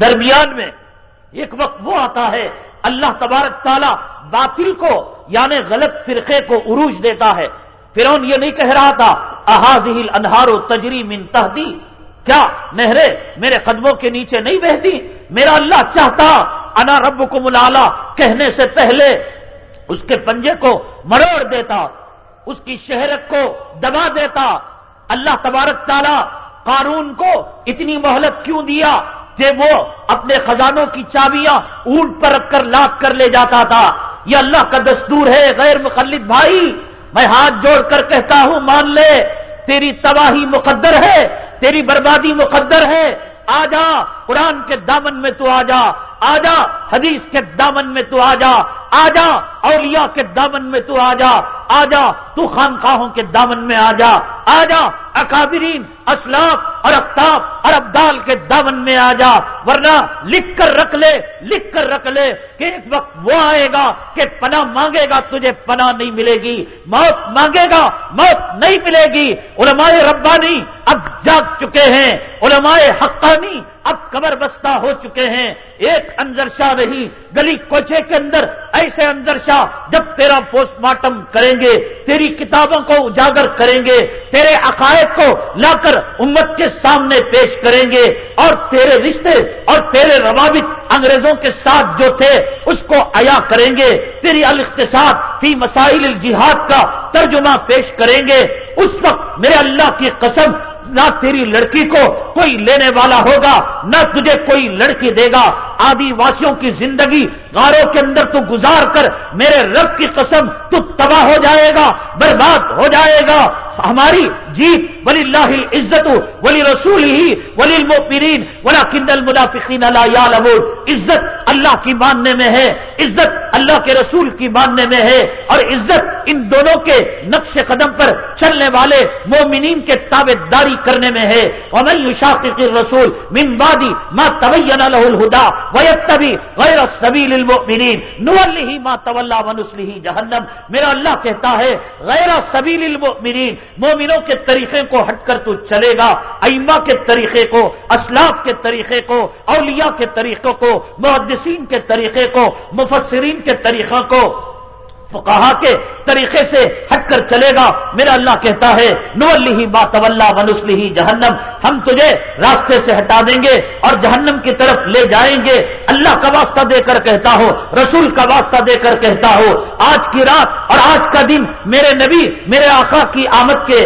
درمیان میں ایک وقت وہ آتا ہے، اللہ تبارک تعالیٰ باطل کو یعنی غلط فرقے کو عروج دیتا ہے۔ فرون یہ نہیں کہہ رہا تھا احاظ انہار و تجری من تہدی کیا نہرے میرے قدموں کے نیچے نہیں بہتی؟ میرا اللہ چاہتا، انا رب کو ملالا کہنے سے پہلے اس کے پنجے کو مروڑ دیتا، اس کی شہرت کو دبا دیتا۔ اللہ تبارک تعالیٰ قارون کو اتنی مہلت کیوں دیا کہ وہ اپنے خزانوں کی چابیاں اونٹ پر رکھ کر لاکھ کر لے جاتا تھا؟ یہ اللہ کا دستور ہے، غیر مخلد بھائی میں ہاتھ جوڑ کر کہتا ہوں، مان لے، تیری تباہی مقدر ہے، تیری بربادی مقدر ہے۔ آ جا، قرآن کے دامن میں تو آ جا۔ آ جا، حدیث کے دامن میں تو آ جا۔ آ جا اولیاء کے دامن میں تو آ جا آ جا، تو خانخواہوں کے دامن میں آ جا آ جا، اکابرین، اسلاف اور اختاب اور ابدال کے دامن میں آ جا، ورنہ لکھ کر رکھ لے، لکھ کر رکھ لے کہ ایک وقت وہ آئے گا کہ پناہ مانگے گا، تجھے پناہ نہیں ملے گی، موت مانگے گا، موت نہیں ملے گی۔ علماء ربانی اب جاگ چکے ہیں، علماء حقانی اب کمر بستہ ہو چکے ہیں۔ ایک انضر شاہ نہیں گلی کوچے کے اندر، ایسے انضر شاہ جب تیرا پوسٹ مارٹم کریں گے، تیری کتابوں کو اجاگر کریں گے، تیرے عقائد کو لا کر امت کے سامنے پیش کریں گے اور تیرے رشتے اور تیرے روابط انگریزوں کے ساتھ جو تھے، اس کو عیا کریں گے۔ تیری الاقتصاد فی مسائل الجہاد کا ترجمہ پیش کریں گے۔ اس وقت میرے اللہ کی قسم، نہ تیری لڑکی کو کوئی لینے والا ہوگا، نہ تجھے کوئی لڑکی دے گا۔ آدی واسیوں کی زندگی غاروں کے اندر تو گزار کر میرے رب کی قسم تو تباہ ہو جائے گا، برباد ہو جائے گا۔ ہماری جیت ولی اللہ عزت ولی رسول ہی ولی الموپرین ولا کندل منافقین اللہ عزت اللہ کی ماننے میں ہے، عزت اللہ کے رسول کی ماننے میں ہے۔ اور عزت ان دونوں کے نقش قدم پر چلنے والے مومنین کے تابے داری کرنے میں ہے۔ رسول من بادی ماں طبیعہ الہدا ویتبی غیر سبیل المؤمنین نولی ما تولا ونسلی جہنم۔ میرا اللہ کہتا ہے، غیر سبیل المؤمنین، مومنوں کے طریقے کو ہٹ کر تو چلے گا ایما کے طریقے کو، اسلاف کے طریقے کو، اولیاء کے طریقوں کو، محدثین کے طریقے کو، مفسرین کے طریقہ کو۔ کہا کے طریقے سے ہٹ کر چلے گا۔ میرا اللہ کہتا ہے نو اللہ با طلّہ ونسلی جہنم۔ ہم تجھے راستے سے ہٹا دیں گے اور جہنم کی طرف لے جائیں گے۔ اللہ کا واسطہ دے کر کہتا ہو، رسول کا واسطہ دے کر کہتا ہو، آج کی رات اور آج کا دن میرے نبی، میرے آقا کی آمد کے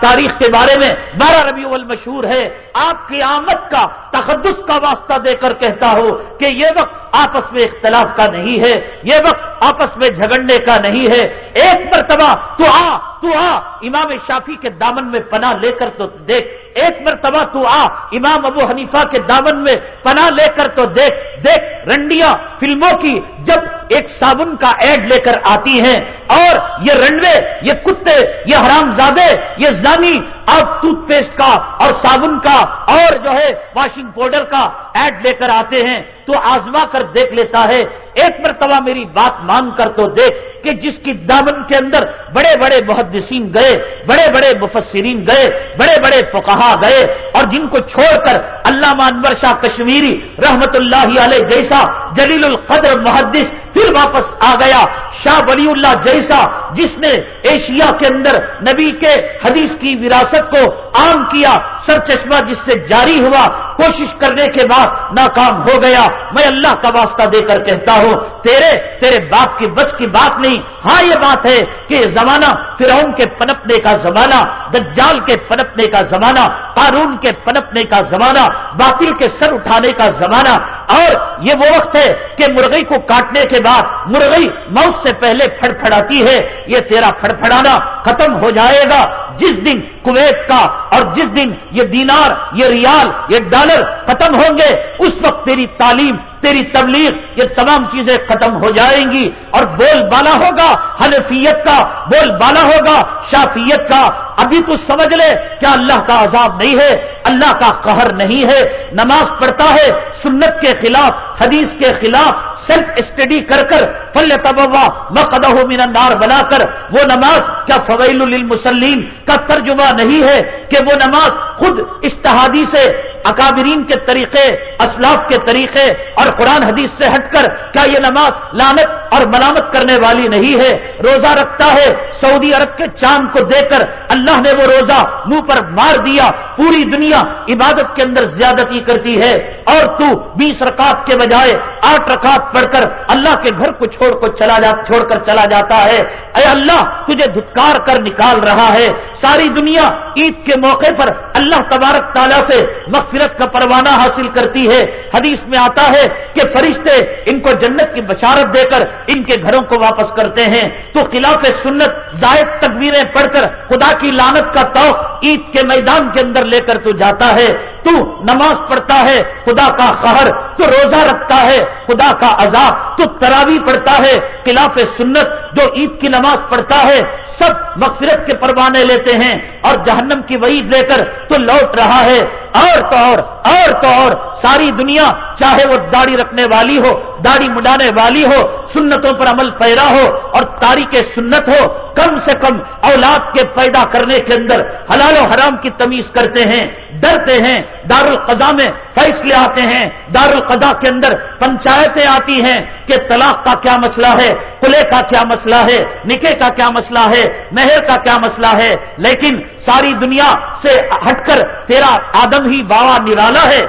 تاریخ کے بارے میں بارہ ربیع مشہور ہے۔ آپ کی آمد کا، تقدس کا واسطہ دے کر کہتا ہو کہ یہ وقت آپس میں اختلاف کا نہیں ہے۔ یہ وقت آپس میں جھگڑنے کا نہیں ہے۔ ایک مرتبہ تو آ تو آ۔ امام شافی کے دامن میں پناہ لے کر تو دیکھ۔ ایک مرتبہ تو آ، امام ابو حنیفہ کے دامن میں پناہ لے کر تو دیکھ۔ دیکھ، رنڈیاں فلموں کی جب ایک صابن کا ایڈ لے کر آتی ہیں۔ اور یہ رنڈوے یہ کتے، یہ حرام زادے یہ زانی اب ٹوتھ پیسٹ کا اور صابن کا اور جو ہے واشنگ پاؤڈر کا ایڈ لے کر آتے ہیں۔ تو آزما کر دیکھ لیتا ہے ایک مرتبہ میری بات مان کر تو دیکھ کہ جس کی دامن کے اندر بڑے بڑے محدثین گئے، بڑے بڑے مفسرین گئے، بڑے بڑے فقہا گئے، اور جن کو چھوڑ کر اللہ انور شاہ کشمیری رحمت اللہ علیہ جیسا جلیل القدر محدث پھر واپس آ گیا شاہ ولی اللہ جیسا جس نے ایشیا کے اندر نبی کے حدیث کی وراثت کو عام کیا سر چشمہ جس سے جاری ہوا، کوشش کرنے کے بعد ناکام ہو گیا۔ میں اللہ کا واسطہ دے کر کہتا ہوں، تیرے تیرے باپ کی بچ کی بات نہیں ہاں یہ بات ہے کہ یہ زمانہ فرعون کے پنپنے کا زمانہ، دجال کے پنپنے کا زمانہ، قارون کے پنپنے کا زمانہ، باطل کے سر اٹھانے کا زمانہ، اور یہ وہ وقت ہے کہ مرغئی کو کاٹنے کے بعد مرغئی موت سے پہلے پھڑ پھڑاتی ہے، یہ تیرا پھڑ پھڑانا ختم ہو جائے گا۔ جس دن کویت کا اور جس دن یہ دینار، یہ ریال، یہ ڈالر ختم ہوں گے، اس وقت تیری تعلیم تیری تبلیغ یہ تمام چیزیں ختم ہو جائیں گی اور بول بالا ہوگا، حنفیت کا بول بالا ہوگا، شافیت کا۔ ابھی تو سمجھ لے کیا اللہ کا عذاب نہیں ہے، اللہ کا قہر نہیں ہے۔ نماز پڑھتا ہے، سنت کے خلاف، حدیث کے خلاف سیلف اسٹڈی کر کر فل تبوا مقدہ من النار بنا کر۔ وہ نماز کیا فویل للمسلین کا ترجمہ نہیں ہے کہ وہ نماز خود اشتہادی سے اکابرین کے طریقے، اسلاف کے طریقے اور قرآن حدیث سے ہٹ کر کیا یہ نماز لانت اور ملامت کرنے والی نہیں ہے؟ روزہ رکھتا ہے، سعودی عرب کے چاند کو دے کر اللہ نے وہ روزہ منہ پر مار دیا پوری دنیا عبادت کے اندر زیادتی کرتی ہے اور تو بیس رکعت کے بجائے آٹھ رکعت پڑھ کر اللہ کے گھر کو چھوڑ کو چلا جا چھوڑ کر چلا جاتا ہے۔ اے اللہ، تجھے دھتکار کر نکال رہا ہے۔ ساری دنیا عید کے موقع پر اللہ تبارک تعالیٰ سے مغفرت کا پروانہ حاصل کرتی ہے۔ حدیث میں آتا ہے کہ فرشتے ان کو جنت کی بشارت دے کر ان کے گھروں کو واپس کرتے ہیں۔ تو خلاف سنت، زائد تقویریں پڑھ کر خدا کی لانت کا توق عید کے میدان کے اندر لے کر تو جاتا ہے، تو نماز پڑھتا ہے، خدا کا قہر تو روزہ رکھتا ہے، خدا کا عذاب تو تراوی پڑھتا ہے، خلاف سنت جو عید کی نماز پڑھتا ہے، سب مغفرت کے پروانے لیتے ہیں اور جہنم کی وعید لے کر تو لوٹ رہا ہے۔ اور تو اور اور تو اور، ساری دنیا چاہے وہ داڑھی رکھنے والی ہو داڑھی مڈانے والی ہو، سنتوں پر عمل پیرا ہو اور تاریخ سنت ہو، کم سے کم اولاد کے پیدا کرنے کے اندر حلال و حرام کی تمیز کرتے ہیں، ڈرتے ہیں دار القضا میں فیصلے آتے ہیں دار القضا کے اندر پنچایتیں آتی ہیں کہ طلاق کا کیا مسئلہ ہے، کلے کا کیا مسئلہ ہے نکے کا کیا مسئلہ ہے، مہر کا کیا مسئلہ ہے، لیکن ساری دنیا سے ہٹ کر تیرا آدم ہی باوا نرالا ہے۔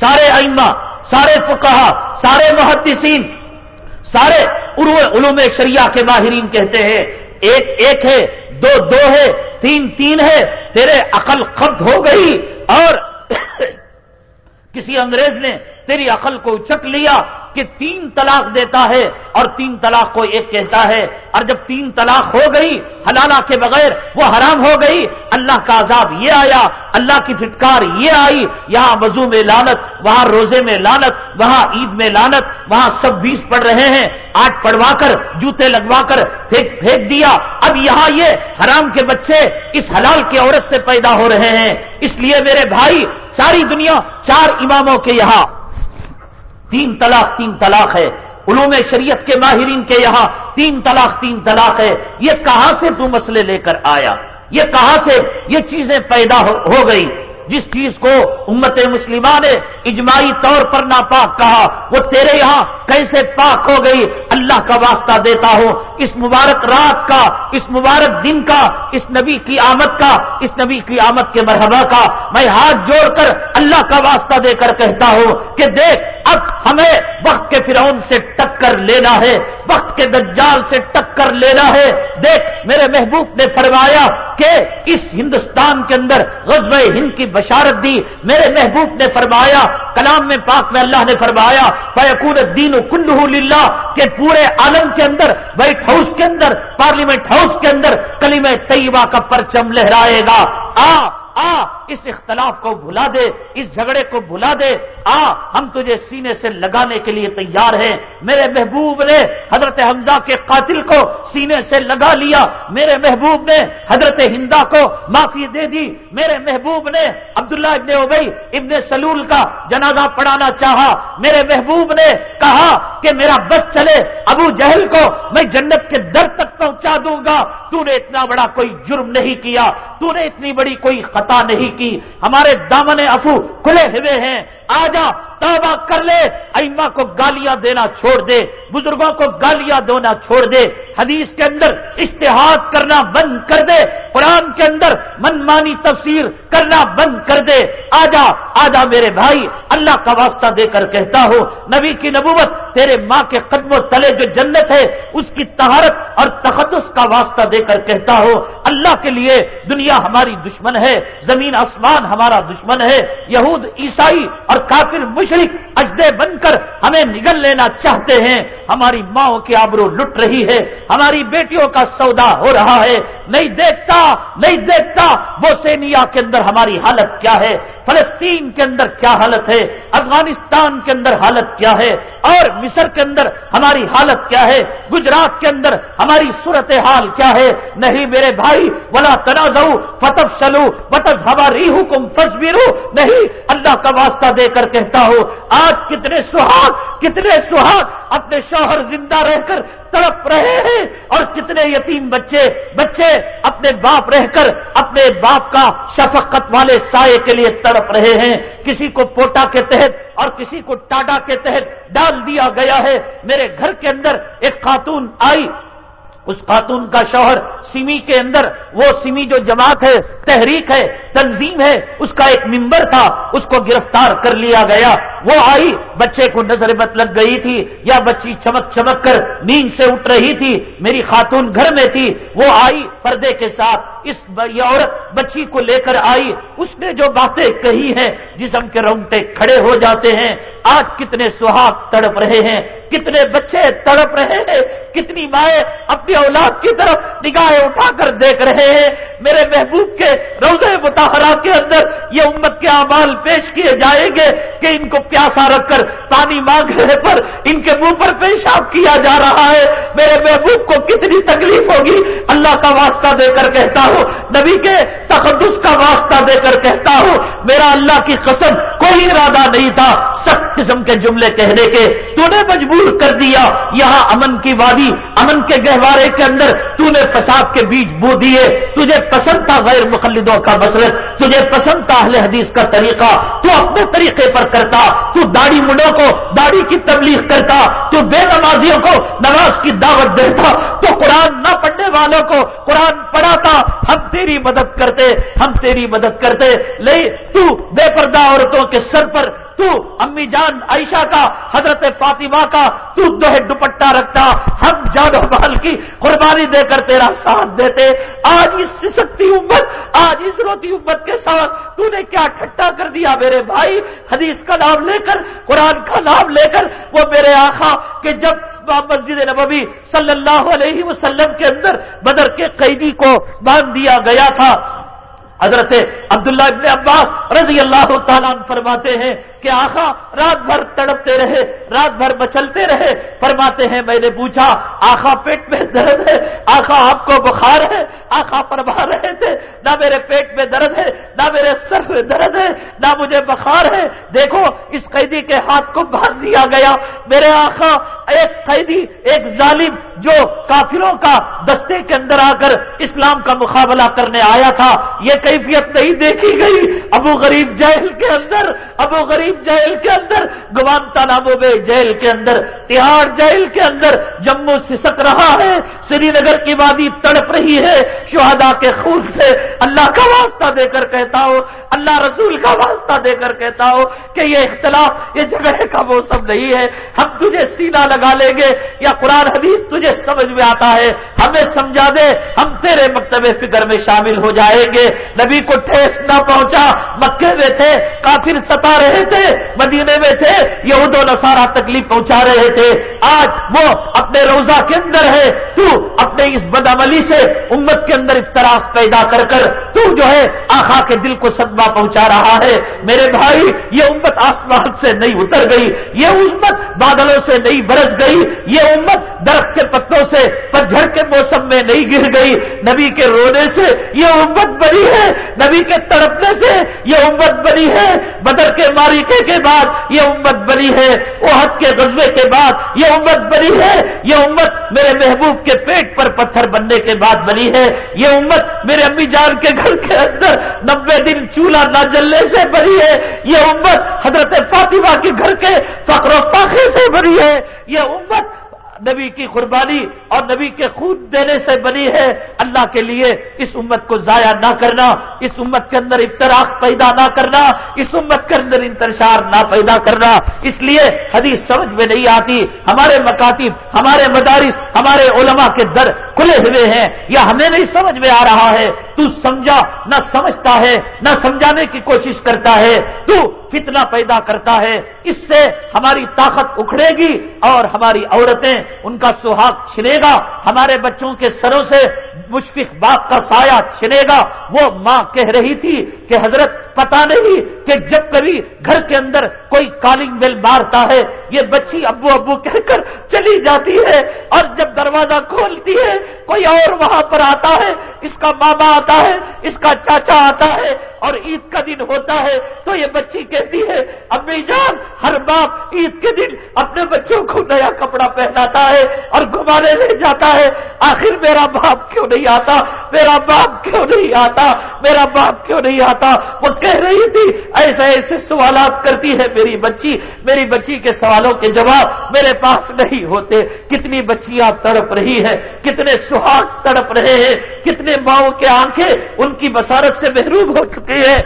سارے ائمہ، سارے فقہا، سارے محدثین، سارے علوم شریعہ کے ماہرین کہتے ہیں، ایک ایک ہے، دو دو ہے، تین تین ہے، تیرے عقل قبض ہو گئی اور کسی انگریز نے تیری عقل کو چک لیا کہ تین طلاق دیتا ہے اور تین طلاق کو ایک کہتا ہے اور جب تین طلاق ہو گئی حلالہ کے بغیر وہ حرام ہو گئی اللہ کا عذاب یہ آیا، اللہ کی پھٹکار یہ آئی، یہاں وضو میں لانت وہاں روزے میں لانت وہاں عید میں لانت وہاں سب بیس پڑھ رہے ہیں، آٹھ پڑوا کر، جوتے لگوا کر پھینک پھینک دیا۔ اب یہاں یہ حرام کے بچے اس حلال کی عورت سے پیدا ہو رہے ہیں۔ اس لیے میرے بھائی، ساری دنیا، چار اماموں کے یہاں۔ تین طلاق تین طلاق ہے۔ علوم شریعت کے ماہرین کے یہاں تین طلاق تین طلاق ہے۔ یہ کہاں سے تو مسئلے لے کر آیا؟ یہ کہاں سے یہ چیزیں پیدا ہو گئی؟ جس چیز کو امت مسلمہ نے اجماعی طور پر ناپاک کہا، وہ تیرے یہاں کیسے پاک ہو گئی؟ اللہ کا واسطہ دیتا ہوں۔ اس مبارک رات کا، اس مبارک دن کا، اس نبی کی آمد کا، اس نبی کی آمد کے مرحبہ کا۔ میں ہاتھ جوڑ کر اللہ کا واسطہ دے کر کہتا ہوں کہ دیکھ اب ہمیں وقت کے فرعون سے ٹکر لینا ہے، وقت کے دجال سے ٹکر لینا ہے۔ دیکھ، میرے محبوب نے فرمایا کہ اس ہندوستان کے اندر غزب ہند کی بشارت دی۔ میرے محبوب نے فرمایا، کلام میں پاک میں اللہ نے فرمایا فیقون دین کلو للہ کہ پورے عالم کے اندر، وائٹ ہاؤس کے اندر، پارلیمنٹ ہاؤس کے اندر کلیم طیبہ کا پرچم لہرائے گا۔ آ آ، اس اختلاف کو بھلا دے، اس جھگڑے کو بھلا دے۔ آ، ہم تجھے سینے سے لگانے کے لیے تیار ہیں۔ میرے محبوب نے حضرت حمزہ کے قاتل کو سینے سے لگا لیا۔ میرے محبوب نے حضرت ہندا کو معافی دے دی۔ میرے محبوب نے عبداللہ ابن ابئی ابن سلول کا جنازہ پڑھانا چاہا۔ میرے محبوب نے کہا کہ میرا بس چلے، ابو جہل کو میں جنت کے در تک پہنچا دوں گا۔ تو نے اتنا بڑا کوئی جرم نہیں کیا۔ تو نے اتنی بڑی کوئی خطا نہیں کی۔ ہمارے دامن افو کھلے ہوئے ہیں۔ آ جا، توبہ کر لے ایما کو گالیاں دینا چھوڑ دے، بزرگوں کو گالیاں دینا چھوڑ دے، حدیث کے اندر اشتہاد کرنا بند کر دے، قرآن کے اندر من مانی تفسیر کرنا بند کر دے۔ آجا آجا میرے بھائی، اللہ کا واسطہ دے کر کہتا ہو نبی کی نبوت تیرے ماں کے قدم و تلے جو جنت ہے، اس کی تہارت اور تخدس کا واسطہ دے کر کہتا ہو اللہ کے لیے دنیا ہماری دشمن ہے، زمین آسمان ہمارا دشمن ہے، یہود، عیسائی اور کافر مشرق اجدے بن کر ہمیں نگل لینا چاہتے ہیں۔ ہماری ماؤں کی آبرو لٹ رہی ہے، ہماری بیٹیوں کا سودا ہو رہا ہے۔ نہیں دیکھتا نہیں دیکھتا وہ سینیا کے اندر ہماری حالت کیا ہے؟ فلسطین کے اندر کیا حالت ہے؟ افغانستان کے اندر حالت کیا ہے؟ اور مصر کے اندر ہماری حالت کیا ہے؟ گجرات کے اندر ہماری صورت حال کیا ہے؟ نہیں میرے بھائی، ولا تنازع فتح سلو بتس ہماری حکم تصویروں نہیں، اللہ کا واسطہ دے کر کہتا ہوں، آج کتنے سہاگ کتنے سہاگ اپنے شوہر زندہ رہ کر تڑپ رہے ہیں اور کتنے یتیم بچے بچے اپنے باپ رہ کر اپنے باپ کا شفقت والے سائے کے لیے تڑپ رہے ہیں۔ کسی کو پوٹا کے تحت اور کسی کو ٹاڈا کے تحت ڈال دیا گیا ہے۔ میرے گھر کے اندر ایک خاتون آئی اس خاتون کا شوہر سمی کے اندر، وہ سمی جو جماعت ہے، تحریک ہے، تنظیم ہے، اس کا ایک ممبر تھا، اس کو گرفتار کر لیا گیا۔ وہ آئی، بچے کو نظر بت لگ گئی تھی، یا بچی چمک چمک کر نیند سے اٹھ رہی تھی، میری خاتون گھر میں تھی۔ وہ آئی پردے کے ساتھ، اس عورت بچی کو لے کر آئی۔ اس نے جو باتیں کہی ہیں، جسم کے رونگٹے کھڑے ہو جاتے ہیں۔ آج کتنے سہاگ تڑپ رہے ہیں۔ کتنے بچے تڑپ رہے ہیں، کتنی مائیں اپنی اولاد کی طرف نگاہیں اٹھا کر دیکھ رہے ہیں۔ میرے محبوب کے روزے متحرہ کے اندر یہ امت کے اعمال پیش کیے جائیں گے کہ ان کو پیاسا رکھ کر پانی مانگنے پر ان کے منہ پر پیشاب کیا جا رہا ہے۔ میرے محبوب کو کتنی تکلیف ہوگی۔ اللہ کا واسطہ دے کر کہتا ہوں، نبی کے تقدس کا واسطہ دے کر کہتا ہوں، میرا اللہ کی قسم کوئی ارادہ نہیں تھا سخت قسم کے جملے کہنے کے۔ تو نے مجبور کر دیا، یہاں امن کی وادی، امن کے گہوارے کے اندر تو نے فساد کے بیچ بو دیے۔ تجھے پسند تھا غیر مقلدوں کا مسلط تجھے پسند تھا اہل حدیث کا طریقہ۔ تو اپنے طریقے پر کرتا، تو داڑھی منڈوں کو داڑھی کی تبلیغ کرتا، تو بے نمازیوں کو نماز کی دعوت دیتا۔ تو قرآن نہ پڑھنے والوں کو قرآن پڑھاتا، ہم تیری مدد کرتے، ہم تیری مدد کرتے۔ لے تو بے پردہ عورتوں کے سر پر تو امی جان عائشہ کا، حضرت فاطمہ کا تو دوہے دوپٹا رکھتا، ہم جان و بال کی قربانی دے کر تیرا ساتھ دیتے۔ آج اس سسکتی امت، آج اس روتی امت کے ساتھ تو نے کیا ٹھٹا کر دیا میرے بھائی؟ حدیث کا نام لے کر، قرآن کا نام لے کر وہ میرے آخا کہ جب مسجد نبوی صلی اللہ علیہ وسلم کے اندر بدر کے قیدی کو باندھ دیا گیا تھا۔ حضرت عبداللہ ابن عباس رضی اللہ تعالیٰ فرماتے ہیں کہ آخا رات بھر تڑپتے رہے، رات بھر مچلتے رہے، فرماتے ہیں، میں نے پوچھا آخا پیٹ میں درد ہے آخا آپ کو بخار ہے آخا فرما رہے تھے، نہ میرے پیٹ میں درد ہے، نہ میرے سر میں درد ہے، نہ مجھے بخار ہے۔ دیکھو، اس قیدی کے ہاتھ کو باندھ دیا گیا۔ میرے آخا ایک قیدی، ایک ظالم جو کافروں کا دستے کے اندر آ کر اسلام کا مقابلہ کرنے آیا تھا، یہ کیفیت نہیں دیکھی گئی۔ ابو غریب جیل کے اندر، ابو غریب جیل کے اندر گوانتا نامو میں جیل کے اندر تہاڑ جیل کے اندر جموں سسک رہا ہے، سری نگر کی وادی تڑپ رہی ہے۔ شہدا کے خون سے اللہ کا واسطہ دے کر کہتا ہوں اللہ رسول کا واسطہ دے کر کہتا ہوں کہ یہ اختلاف، یہ جگہ کا موسم نہیں ہے۔ ہم تجھے سینا لگا لیں گے یا قرآن حدیث تجھے سمجھ میں آتا ہے۔ ہمیں سمجھا دے، ہم تیرے مکتب فکر میں شامل ہو جائیں گے۔ نبی کو ٹھیس نہ پہنچا، مکے میں تھے، کافر ستا رہے تھے، مدینے میں تھے، یہود و نصارہ تکلیف پہنچا رہے تھے آج وہ اپنے روزہ کے اندر ہے۔ تو اپنے اس بدعملی سے امت کے اندر اختراف پیدا کر کر تو جو ہے آخا کے دل کو صدمہ پہنچا رہا ہے۔ میرے بھائی، یہ امت آسمان سے نہیں اتر گئی، یہ امت بادلوں سے نہیں برس گئی، یہ امت درخت کے پتوں سے پتجھڑ کے موسم میں نہیں گر گئی۔ نبی کے رونے سے یہ امت بنی ہے، نبی کے تڑپنے سے یہ امت بنی ہے۔ بدر کے ماریکے کے بعد یہ امت بنی ہے حد کے غزبے کے بعد یہ امت بنی ہے، یہ امت میرے محبوب کے پیٹ پر پتھر بننے کے بعد بنی ہے۔ یہ امت میرے امی جان کے گھر کے اندر نبے دن چولہا نہ جلنے سے بنی ہے۔ یہ امت حضرت فاطمہ کے گھر کے فخر و فاخر سے بنی ہے۔ یہ امت نبی کی قربانی اور نبی کے خود دینے سے بنی ہے۔ اللہ کے لیے اس امت کو ضائع نہ کرنا، اس امت کے اندر افطراک پیدا نہ کرنا، اس امت کے اندر انتشار نہ پیدا کرنا۔ اس لیے حدیث سمجھ میں نہیں آتی، ہمارے مکاتب، ہمارے مدارس، ہمارے علماء کے در کھلے ہوئے ہیں یا ہمیں نہیں سمجھ میں آ رہا ہے۔ تو سمجھا، نہ سمجھتا ہے، نہ سمجھانے کی کوشش کرتا ہے۔ تو فتنہ پیدا کرتا ہے، اس سے ہماری طاقت اکھڑے گی اور ہماری عورتیں ان کا سہاگ چھنے گا، ہمارے بچوں کے سروں سے مشفق باغ کا سایہ چھنے گا۔ وہ ماں کہہ رہی تھی کہ حضرت پتا نہیں کہ جب کبھی گھر کے اندر کوئی کالنگ بیل مارتا ہے، یہ بچی ابو ابو کہہ کر چلی جاتی ہے اور جب دروازہ کھولتی ہے، کوئی اور وہاں پر آتا ہے، اس کا ماما آتا ہے، اس کا چاچا آتا ہے اور عید کا دن ہوتا ہے، تو یہ بچی کہتی ہے، امی جان، ہر باپ عید کے دن اپنے بچوں کو نیا کپڑا پہناتا ہے اور گھمانے لے جاتا ہے۔ آخر میرا باپ کیوں نہیں آتا؟ میرا باپ کیوں نہیں آتا؟ میرا باپ کیوں نہیں آتا؟ وہ کہہ رہی تھی، ایسے ایسے سوالات کرتی ہے میری بچی میری بچی کے سوالوں کے جواب میرے پاس نہیں ہوتے، کتنی بچیاں تڑپ رہی ہیں، کتنے سہاگ تڑپ رہے ہیں، کتنے ماؤں کے آنکھیں ان کی بسارت سے محروب ہو چکی ہے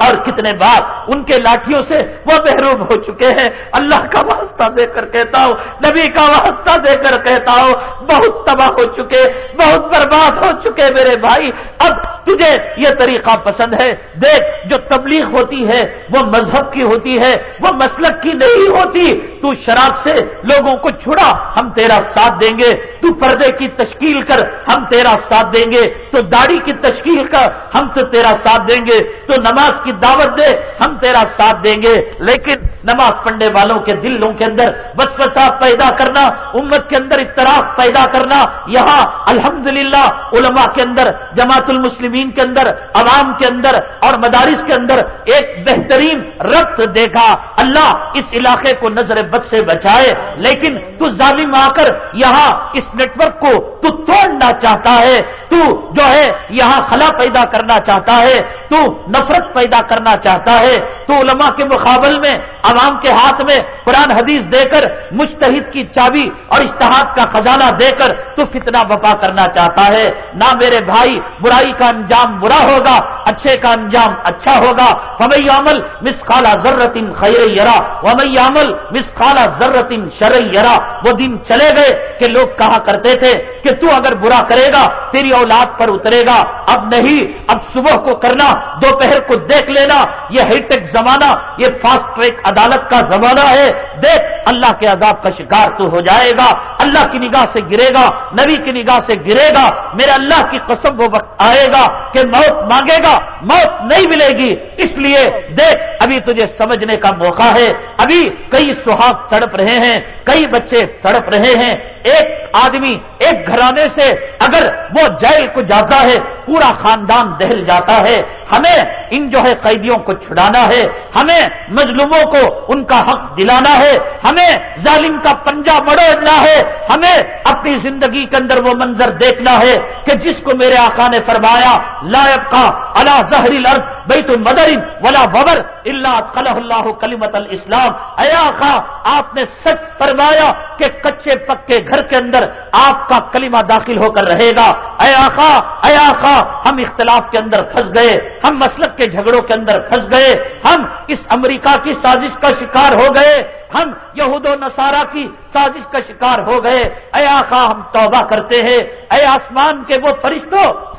اور کتنے بار ان کے لاٹھیوں سے وہ محروم ہو چکے ہیں۔ اللہ کا واسطہ دے کر کہتا ہوں، نبی کا واسطہ دے کر کہتا ہوں، بہت تباہ ہو چکے، بہت برباد ہو چکے میرے بھائی۔ اب تجھے یہ طریقہ پسند ہے۔ دیکھ، جو تبلیغ ہوتی ہے، وہ مذہب کی ہوتی ہے، وہ مسلک کی نہیں ہوتی۔ تو شراب سے لوگوں کو چھڑا ہم تیرا ساتھ دیں گے۔ تو پردے کی تشکیل کر، ہم تیرا ساتھ دیں گے۔ تو داڑھی کی تشکیل کر، ہم تو تیرا ساتھ دیں گے۔ تو نماز کی کی دعوت دے، ہم تیرا ساتھ دیں گے۔ لیکن نماز پڑھنے والوں کے دلوں کے اندر بس پیدا کرنا، امت کے اندر اطراف پیدا کرنا، یہاں الحمدللہ علماء کے اندر، جماعت المسلمین کے اندر، عوام کے اندر اور مدارس کے اندر ایک بہترین ربط دیکھا اللہ اس علاقے کو نظر بد سے بچائے، لیکن تو ظالم آ کر یہاں اس نیٹ ورک کو تو توڑنا چاہتا ہے، تو جو ہے یہاں خلا پیدا کرنا چاہتا ہے، تو نفرت پیدا کرنا چاہتا ہے۔ تو علماء کے مقابل میں، عوام کے ہاتھ میں قرآن حدیث دے کر مشتحد کی چابی اور اشتہاد کا خزانہ دے کر تو فتنہ بپا کرنا چاہتا ہے۔ نہ میرے بھائی، برائی کا انجام برا ہوگا، اچھے کا انجام اچھا ہوگا۔ فمئی عمل مس خالہ ضرورت خیر یرا ومئی عمل مس خالہ ضرورت شر یرا وہ دن چلے گئے کہ لوگ کہا کرتے تھے کہ تو اگر برا کرے گا، تیری اولاد پر اترے گا۔ اب نہیں، اب صبح کو کرنا، دوپہر کو دیکھ لینا۔ یہ ہائی ٹیک زمانہ، یہ فاسٹ ٹریک عدالت کا زمانہ ہے۔ دیکھ، اللہ کے عذاب کا شکار تو ہو جائے گا۔ اللہ کی نگاہ سے گرے گا، نبی کی نگاہ سے گرے گا۔ میرے اللہ کی قسم وہ وقت آئے گا کہ موت مانگے گا، موت نہیں ملے گی۔ اس لیے دیکھ، ابھی تجھے سمجھنے کا موقع ہے۔ ابھی کئی سہاگ تڑپ رہے ہیں، کئی بچے تڑپ رہے ہیں۔ ایک آدمی ایک گھرانے سے اگر وہ جیل کو جاتا ہے، پورا خاندان دہل جاتا ہے۔ ہمیں ان جو ہے قیدیوں کو چھڑانا ہے۔ ہمیں مظلوموں کو ان کا حق دلانا ہے۔ ہمیں ظالم کا پنجا مڑوڑنا ہے۔ ہمیں اپنی زندگی کے اندر وہ منظر دیکھنا ہے کہ جس کو میرے آقا نے فرمایا لائب کا اللہ زہری لرض بیت المدر ولا ببر اللہ خلح اللہ کلیمت الاسلام اے آقا، آپ نے سچ فرمایا کہ کچے پکے گھر کے اندر آپ کا کلمہ داخل ہو کر رہے گا۔ اے آقا اے آقا، ہم اختلاف کے اندر پھنس گئے، ہم مسلک کے جھگڑوں کے اندر پھنس گئے، ہم اس امریکہ کی سازش کا شکار ہو گئے، ہم یہود و نصارہ کی سازش کا شکار ہو گئے۔ اے آقا، ہم توبہ کرتے ہیں۔ اے آسمان کے وہ فرشتوں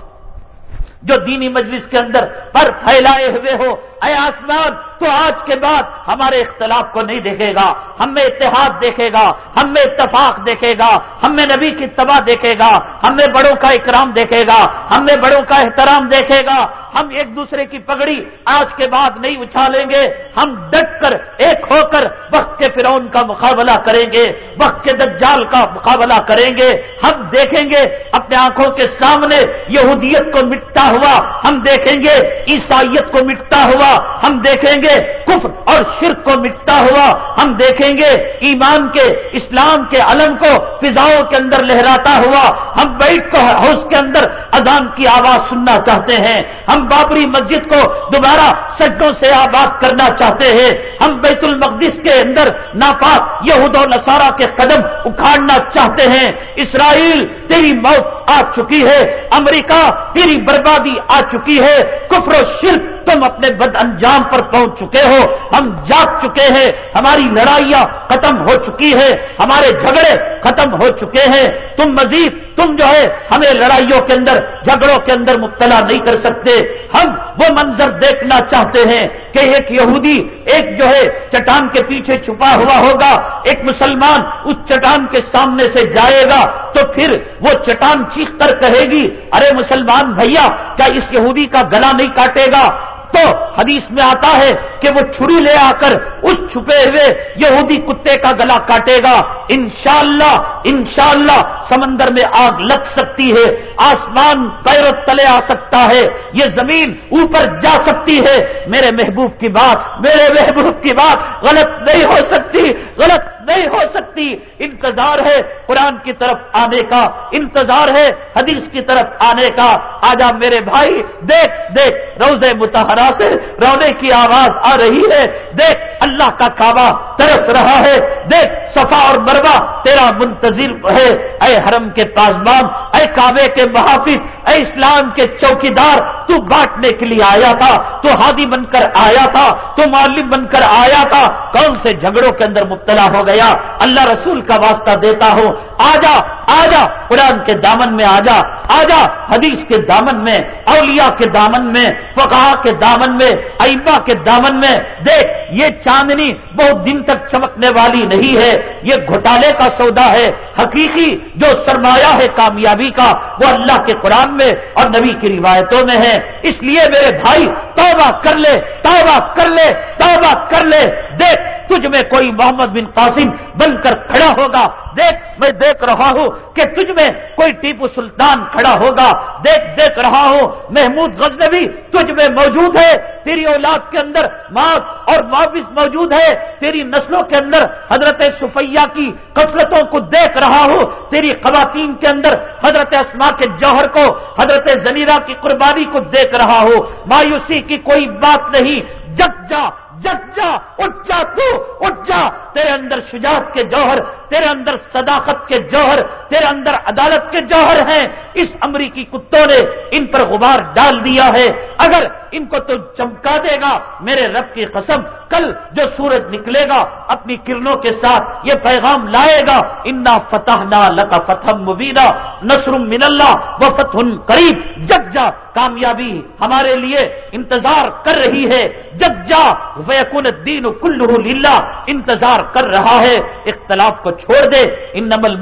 جو دینی مجلس کے اندر پر پھیلائے ہوئے ہو اے آسمان تو آج کے بعد ہمارے اختلاف کو نہیں دیکھے گا، ہم میں اتحاد دیکھے گا، ہم میں اتفاق دیکھے گا، ہم میں نبی کی تباہ دیکھے گا، ہم میں بڑوں کا اکرام دیکھے گا، ہم میں بڑوں کا احترام دیکھے گا۔ ہم ایک دوسرے کی پگڑی آج کے بعد نہیں اچھالیں گے، ہم ڈٹ کر ایک ہو کر وقت کے فرعون کا مقابلہ کریں گے، وقت کے دجال کا مقابلہ کریں گے۔ ہم دیکھیں گے اپنے آنکھوں کے سامنے یہودیت کو مٹتا ہوا، ہم دیکھیں گے عیسائیت کو مٹتا ہوا، ہم دیکھیں گے کفر اور شرک کو مٹتا ہوا ہم دیکھیں گے، ایمان کے، اسلام کے علم کو فضاؤں کے اندر لہراتا ہوا ہم بیٹھ کو ہاؤس کے اندر اذان کی آواز سننا چاہتے ہیں۔ ہم بابری مسجد کو دوبارہ سجوں سے آباد کرنا چاہتے ہیں۔ ہم بیت المقدس کے اندر ناپاک یہود و نصارہ کے قدم اکھاڑنا چاہتے ہیں۔ اسرائیل، تیری موت آ چکی ہے۔ امریکہ تیری بربادی آ چکی ہے۔ کفر و شرک تم اپنے بد انجام پر پہنچ چکے ہو۔ ہم جاگ چکے ہیں۔ ہماری لڑائیاں ختم ہو چکی ہے ہمارے جھگڑے ختم ہو چکے ہیں۔ تم مزید، تم جو ہے، ہمیں لڑائیوں کے اندر، جھگڑوں کے اندر مبتلا نہیں کر سکتے۔ ہم وہ منظر دیکھنا چاہتے ہیں کہ ایک یہودی، ایک جو ہے، چٹان کے پیچھے چھپا ہوا ہوگا۔ ایک مسلمان اس چٹان کے سامنے سے جائے گا تو پھر وہ چٹان چیخ کر کہے گی، ارے مسلمان بھیا، کیا اس یہودی کا گلا نہیں کاٹے گا؟ تو حدیث میں آتا ہے کہ وہ چھری لے آ کر اس چھپے ہوئے یہودی کتے کا گلا کاٹے گا۔ انشاءاللہ انشاءاللہ سمندر میں آگ لگ سکتی ہے، آسمان پیر تلے آ سکتا ہے، یہ زمین اوپر جا سکتی ہے۔ میرے محبوب کی بات، میرے محبوب کی بات غلط نہیں ہو سکتی، غلط نہیں ہو سکتی۔ انتظار ہے قرآن کی طرف آنے کا۔ انتظار ہے حدیث کی طرف آنے کا۔ آجا میرے بھائی، دیکھ دیکھ۔ روزے متحرہ سے رونے کی آواز آ رہی ہے۔ دیکھ، اللہ کا کعبہ ترس رہا ہے۔ دیکھ، صفا اور مربع تیرا منتظر ہے۔ اے حرم کے پاسبان اے کعبے کے محافظ، اے اسلام کے چوکیدار، تو بانٹنے کے لیے آیا تھا۔ تو ہادی بن کر آیا تھا۔ تو معلم بن کر آیا تھا۔ کون سے جھگڑوں کے اندر مبتلا ہو گیا؟ اللہ رسول کا واسطہ دیتا ہوں۔ آجا آجا، قرآن کے دامن میں آجا۔ آجا، حدیث کے دامن میں، اولیاء کے دامن میں فقہ کے دامن میں ایبا کے دامن میں۔ دیکھ، یہ چاندنی بہت دن تک چمکنے والی نہیں ہے۔ یہ گھوٹالے کا سودا ہے۔ حقیقی جو سرمایہ ہے کامیابی کا، وہ اللہ کے قرآن میں اور نبی کی روایتوں میں ہے۔ اس لیے میرے بھائی، توبہ کر لے، توبہ کر لے، توبہ کر لے۔ دیکھ تجھ میں کوئی محمد بن قاسم بن کر کھڑا ہوگا؟ دیکھ، میں دیکھ رہا ہوں کہ تجھ میں کوئی ٹیپو سلطان کھڑا ہوگا۔ دیکھ دیکھ رہا ہوں، محمود غزنوی تجھ میں موجود ہے۔ تیری اولاد کے اندر ماس اور معاوض موجود ہے۔ تیری نسلوں کے اندر حضرت صفیہ کی قسلتوں کو دیکھ رہا ہوں۔ تیری خواتین کے اندر حضرت اسما کے جوہر کو، حضرت زنیرہ کی قربانی کو دیکھ رہا ہوں۔ مایوسی کی کوئی بات نہیں۔ جگ جا جگ جا اٹھ جا تو اٹھ جا تیرے اندر شجاعت کے جوہر، تیرے اندر صداقت کے جوہر، تیرے اندر عدالت کے جوہر ہیں۔ اس امریکی کتوں نے ان پر غبار ڈال دیا ہے۔ اگر ان کو تو چمکا دے گا، میرے رب کی قسم، کل جو سورج نکلے گا، اپنی کرنوں کے ساتھ یہ پیغام لائے گا، انا فتح نہ لکا فتح مبینہ نصر من اللہ و فتح قریب جگ جا کامیابی ہمارے لیے انتظار کر رہی ہے۔ جگ جا ویکن دین کلو للہ انتظار کر رہا ہے، اختلاف کو چھوڑ دے۔ ان نمل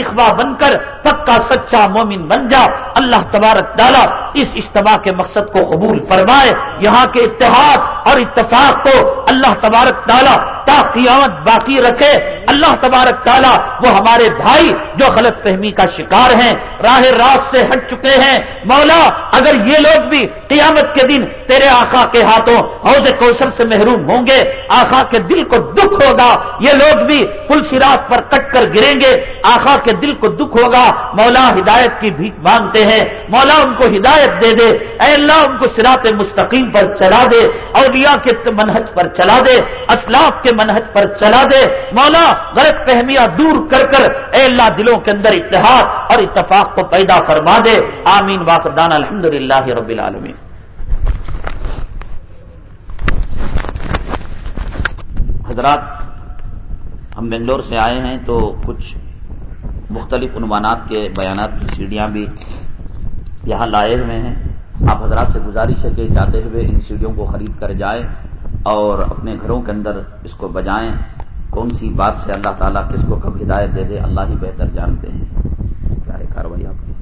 اخوا بن کر پکا، سچا مومن بن جا۔ اللہ تبارک ڈالا اس اجتماع کے مقصد کو قبول فرمائے۔ یہاں کے اتحاد اور اتفاق کو اللہ تبارک ڈالا تا قیامت باقی رکھے۔ اللہ تبارک تعالیٰ وہ ہمارے بھائی جو غلط فہمی کا شکار ہیں، راہ راست سے ہٹ چکے ہیں۔ مولا، اگر یہ لوگ بھی قیامت کے دن تیرے آقا کے ہاتھوں حوض کوثر سے محروم ہوں گے، آقا کے دل کو دکھ ہوگا۔ یہ لوگ بھی پل سراط پر کٹ کر گریں گے۔ آقا کے دل کو دکھ ہوگا۔ مولا ہدایت کی بھی مانگتے ہیں۔ مولا ان کو ہدایت دے دے۔ اے اللہ، ان کو سراط مستقیم پر چلا دے۔ اولیاء کے منہج پر چلا دے۔ اسلاف کے منہج پر چلا دے۔ مولا، غلط فہمیاں دور کر کر اے اللہ دلوں کے اندر اتحاد اور اتفاق کو پیدا فرما دے۔ آمین۔ واقدان الحمد للہ رب العالمین۔ حضرات، ہم بنگلور سے آئے ہیں تو کچھ مختلف عنوانات کے بیانات کی سیڑھیاں بھی یہاں لائے ہوئے ہیں۔ آپ حضرات سے گزارش ہے کہ جاتے ہوئے ان سیڑھیوں کو خرید کر جائیں اور اپنے گھروں کے اندر اس کو بجائیں۔ کون سی بات سے اللہ تعالیٰ کس کو کب ہدایت دے دے، اللہ ہی بہتر جانتے ہیں۔ کاروائی آپ کی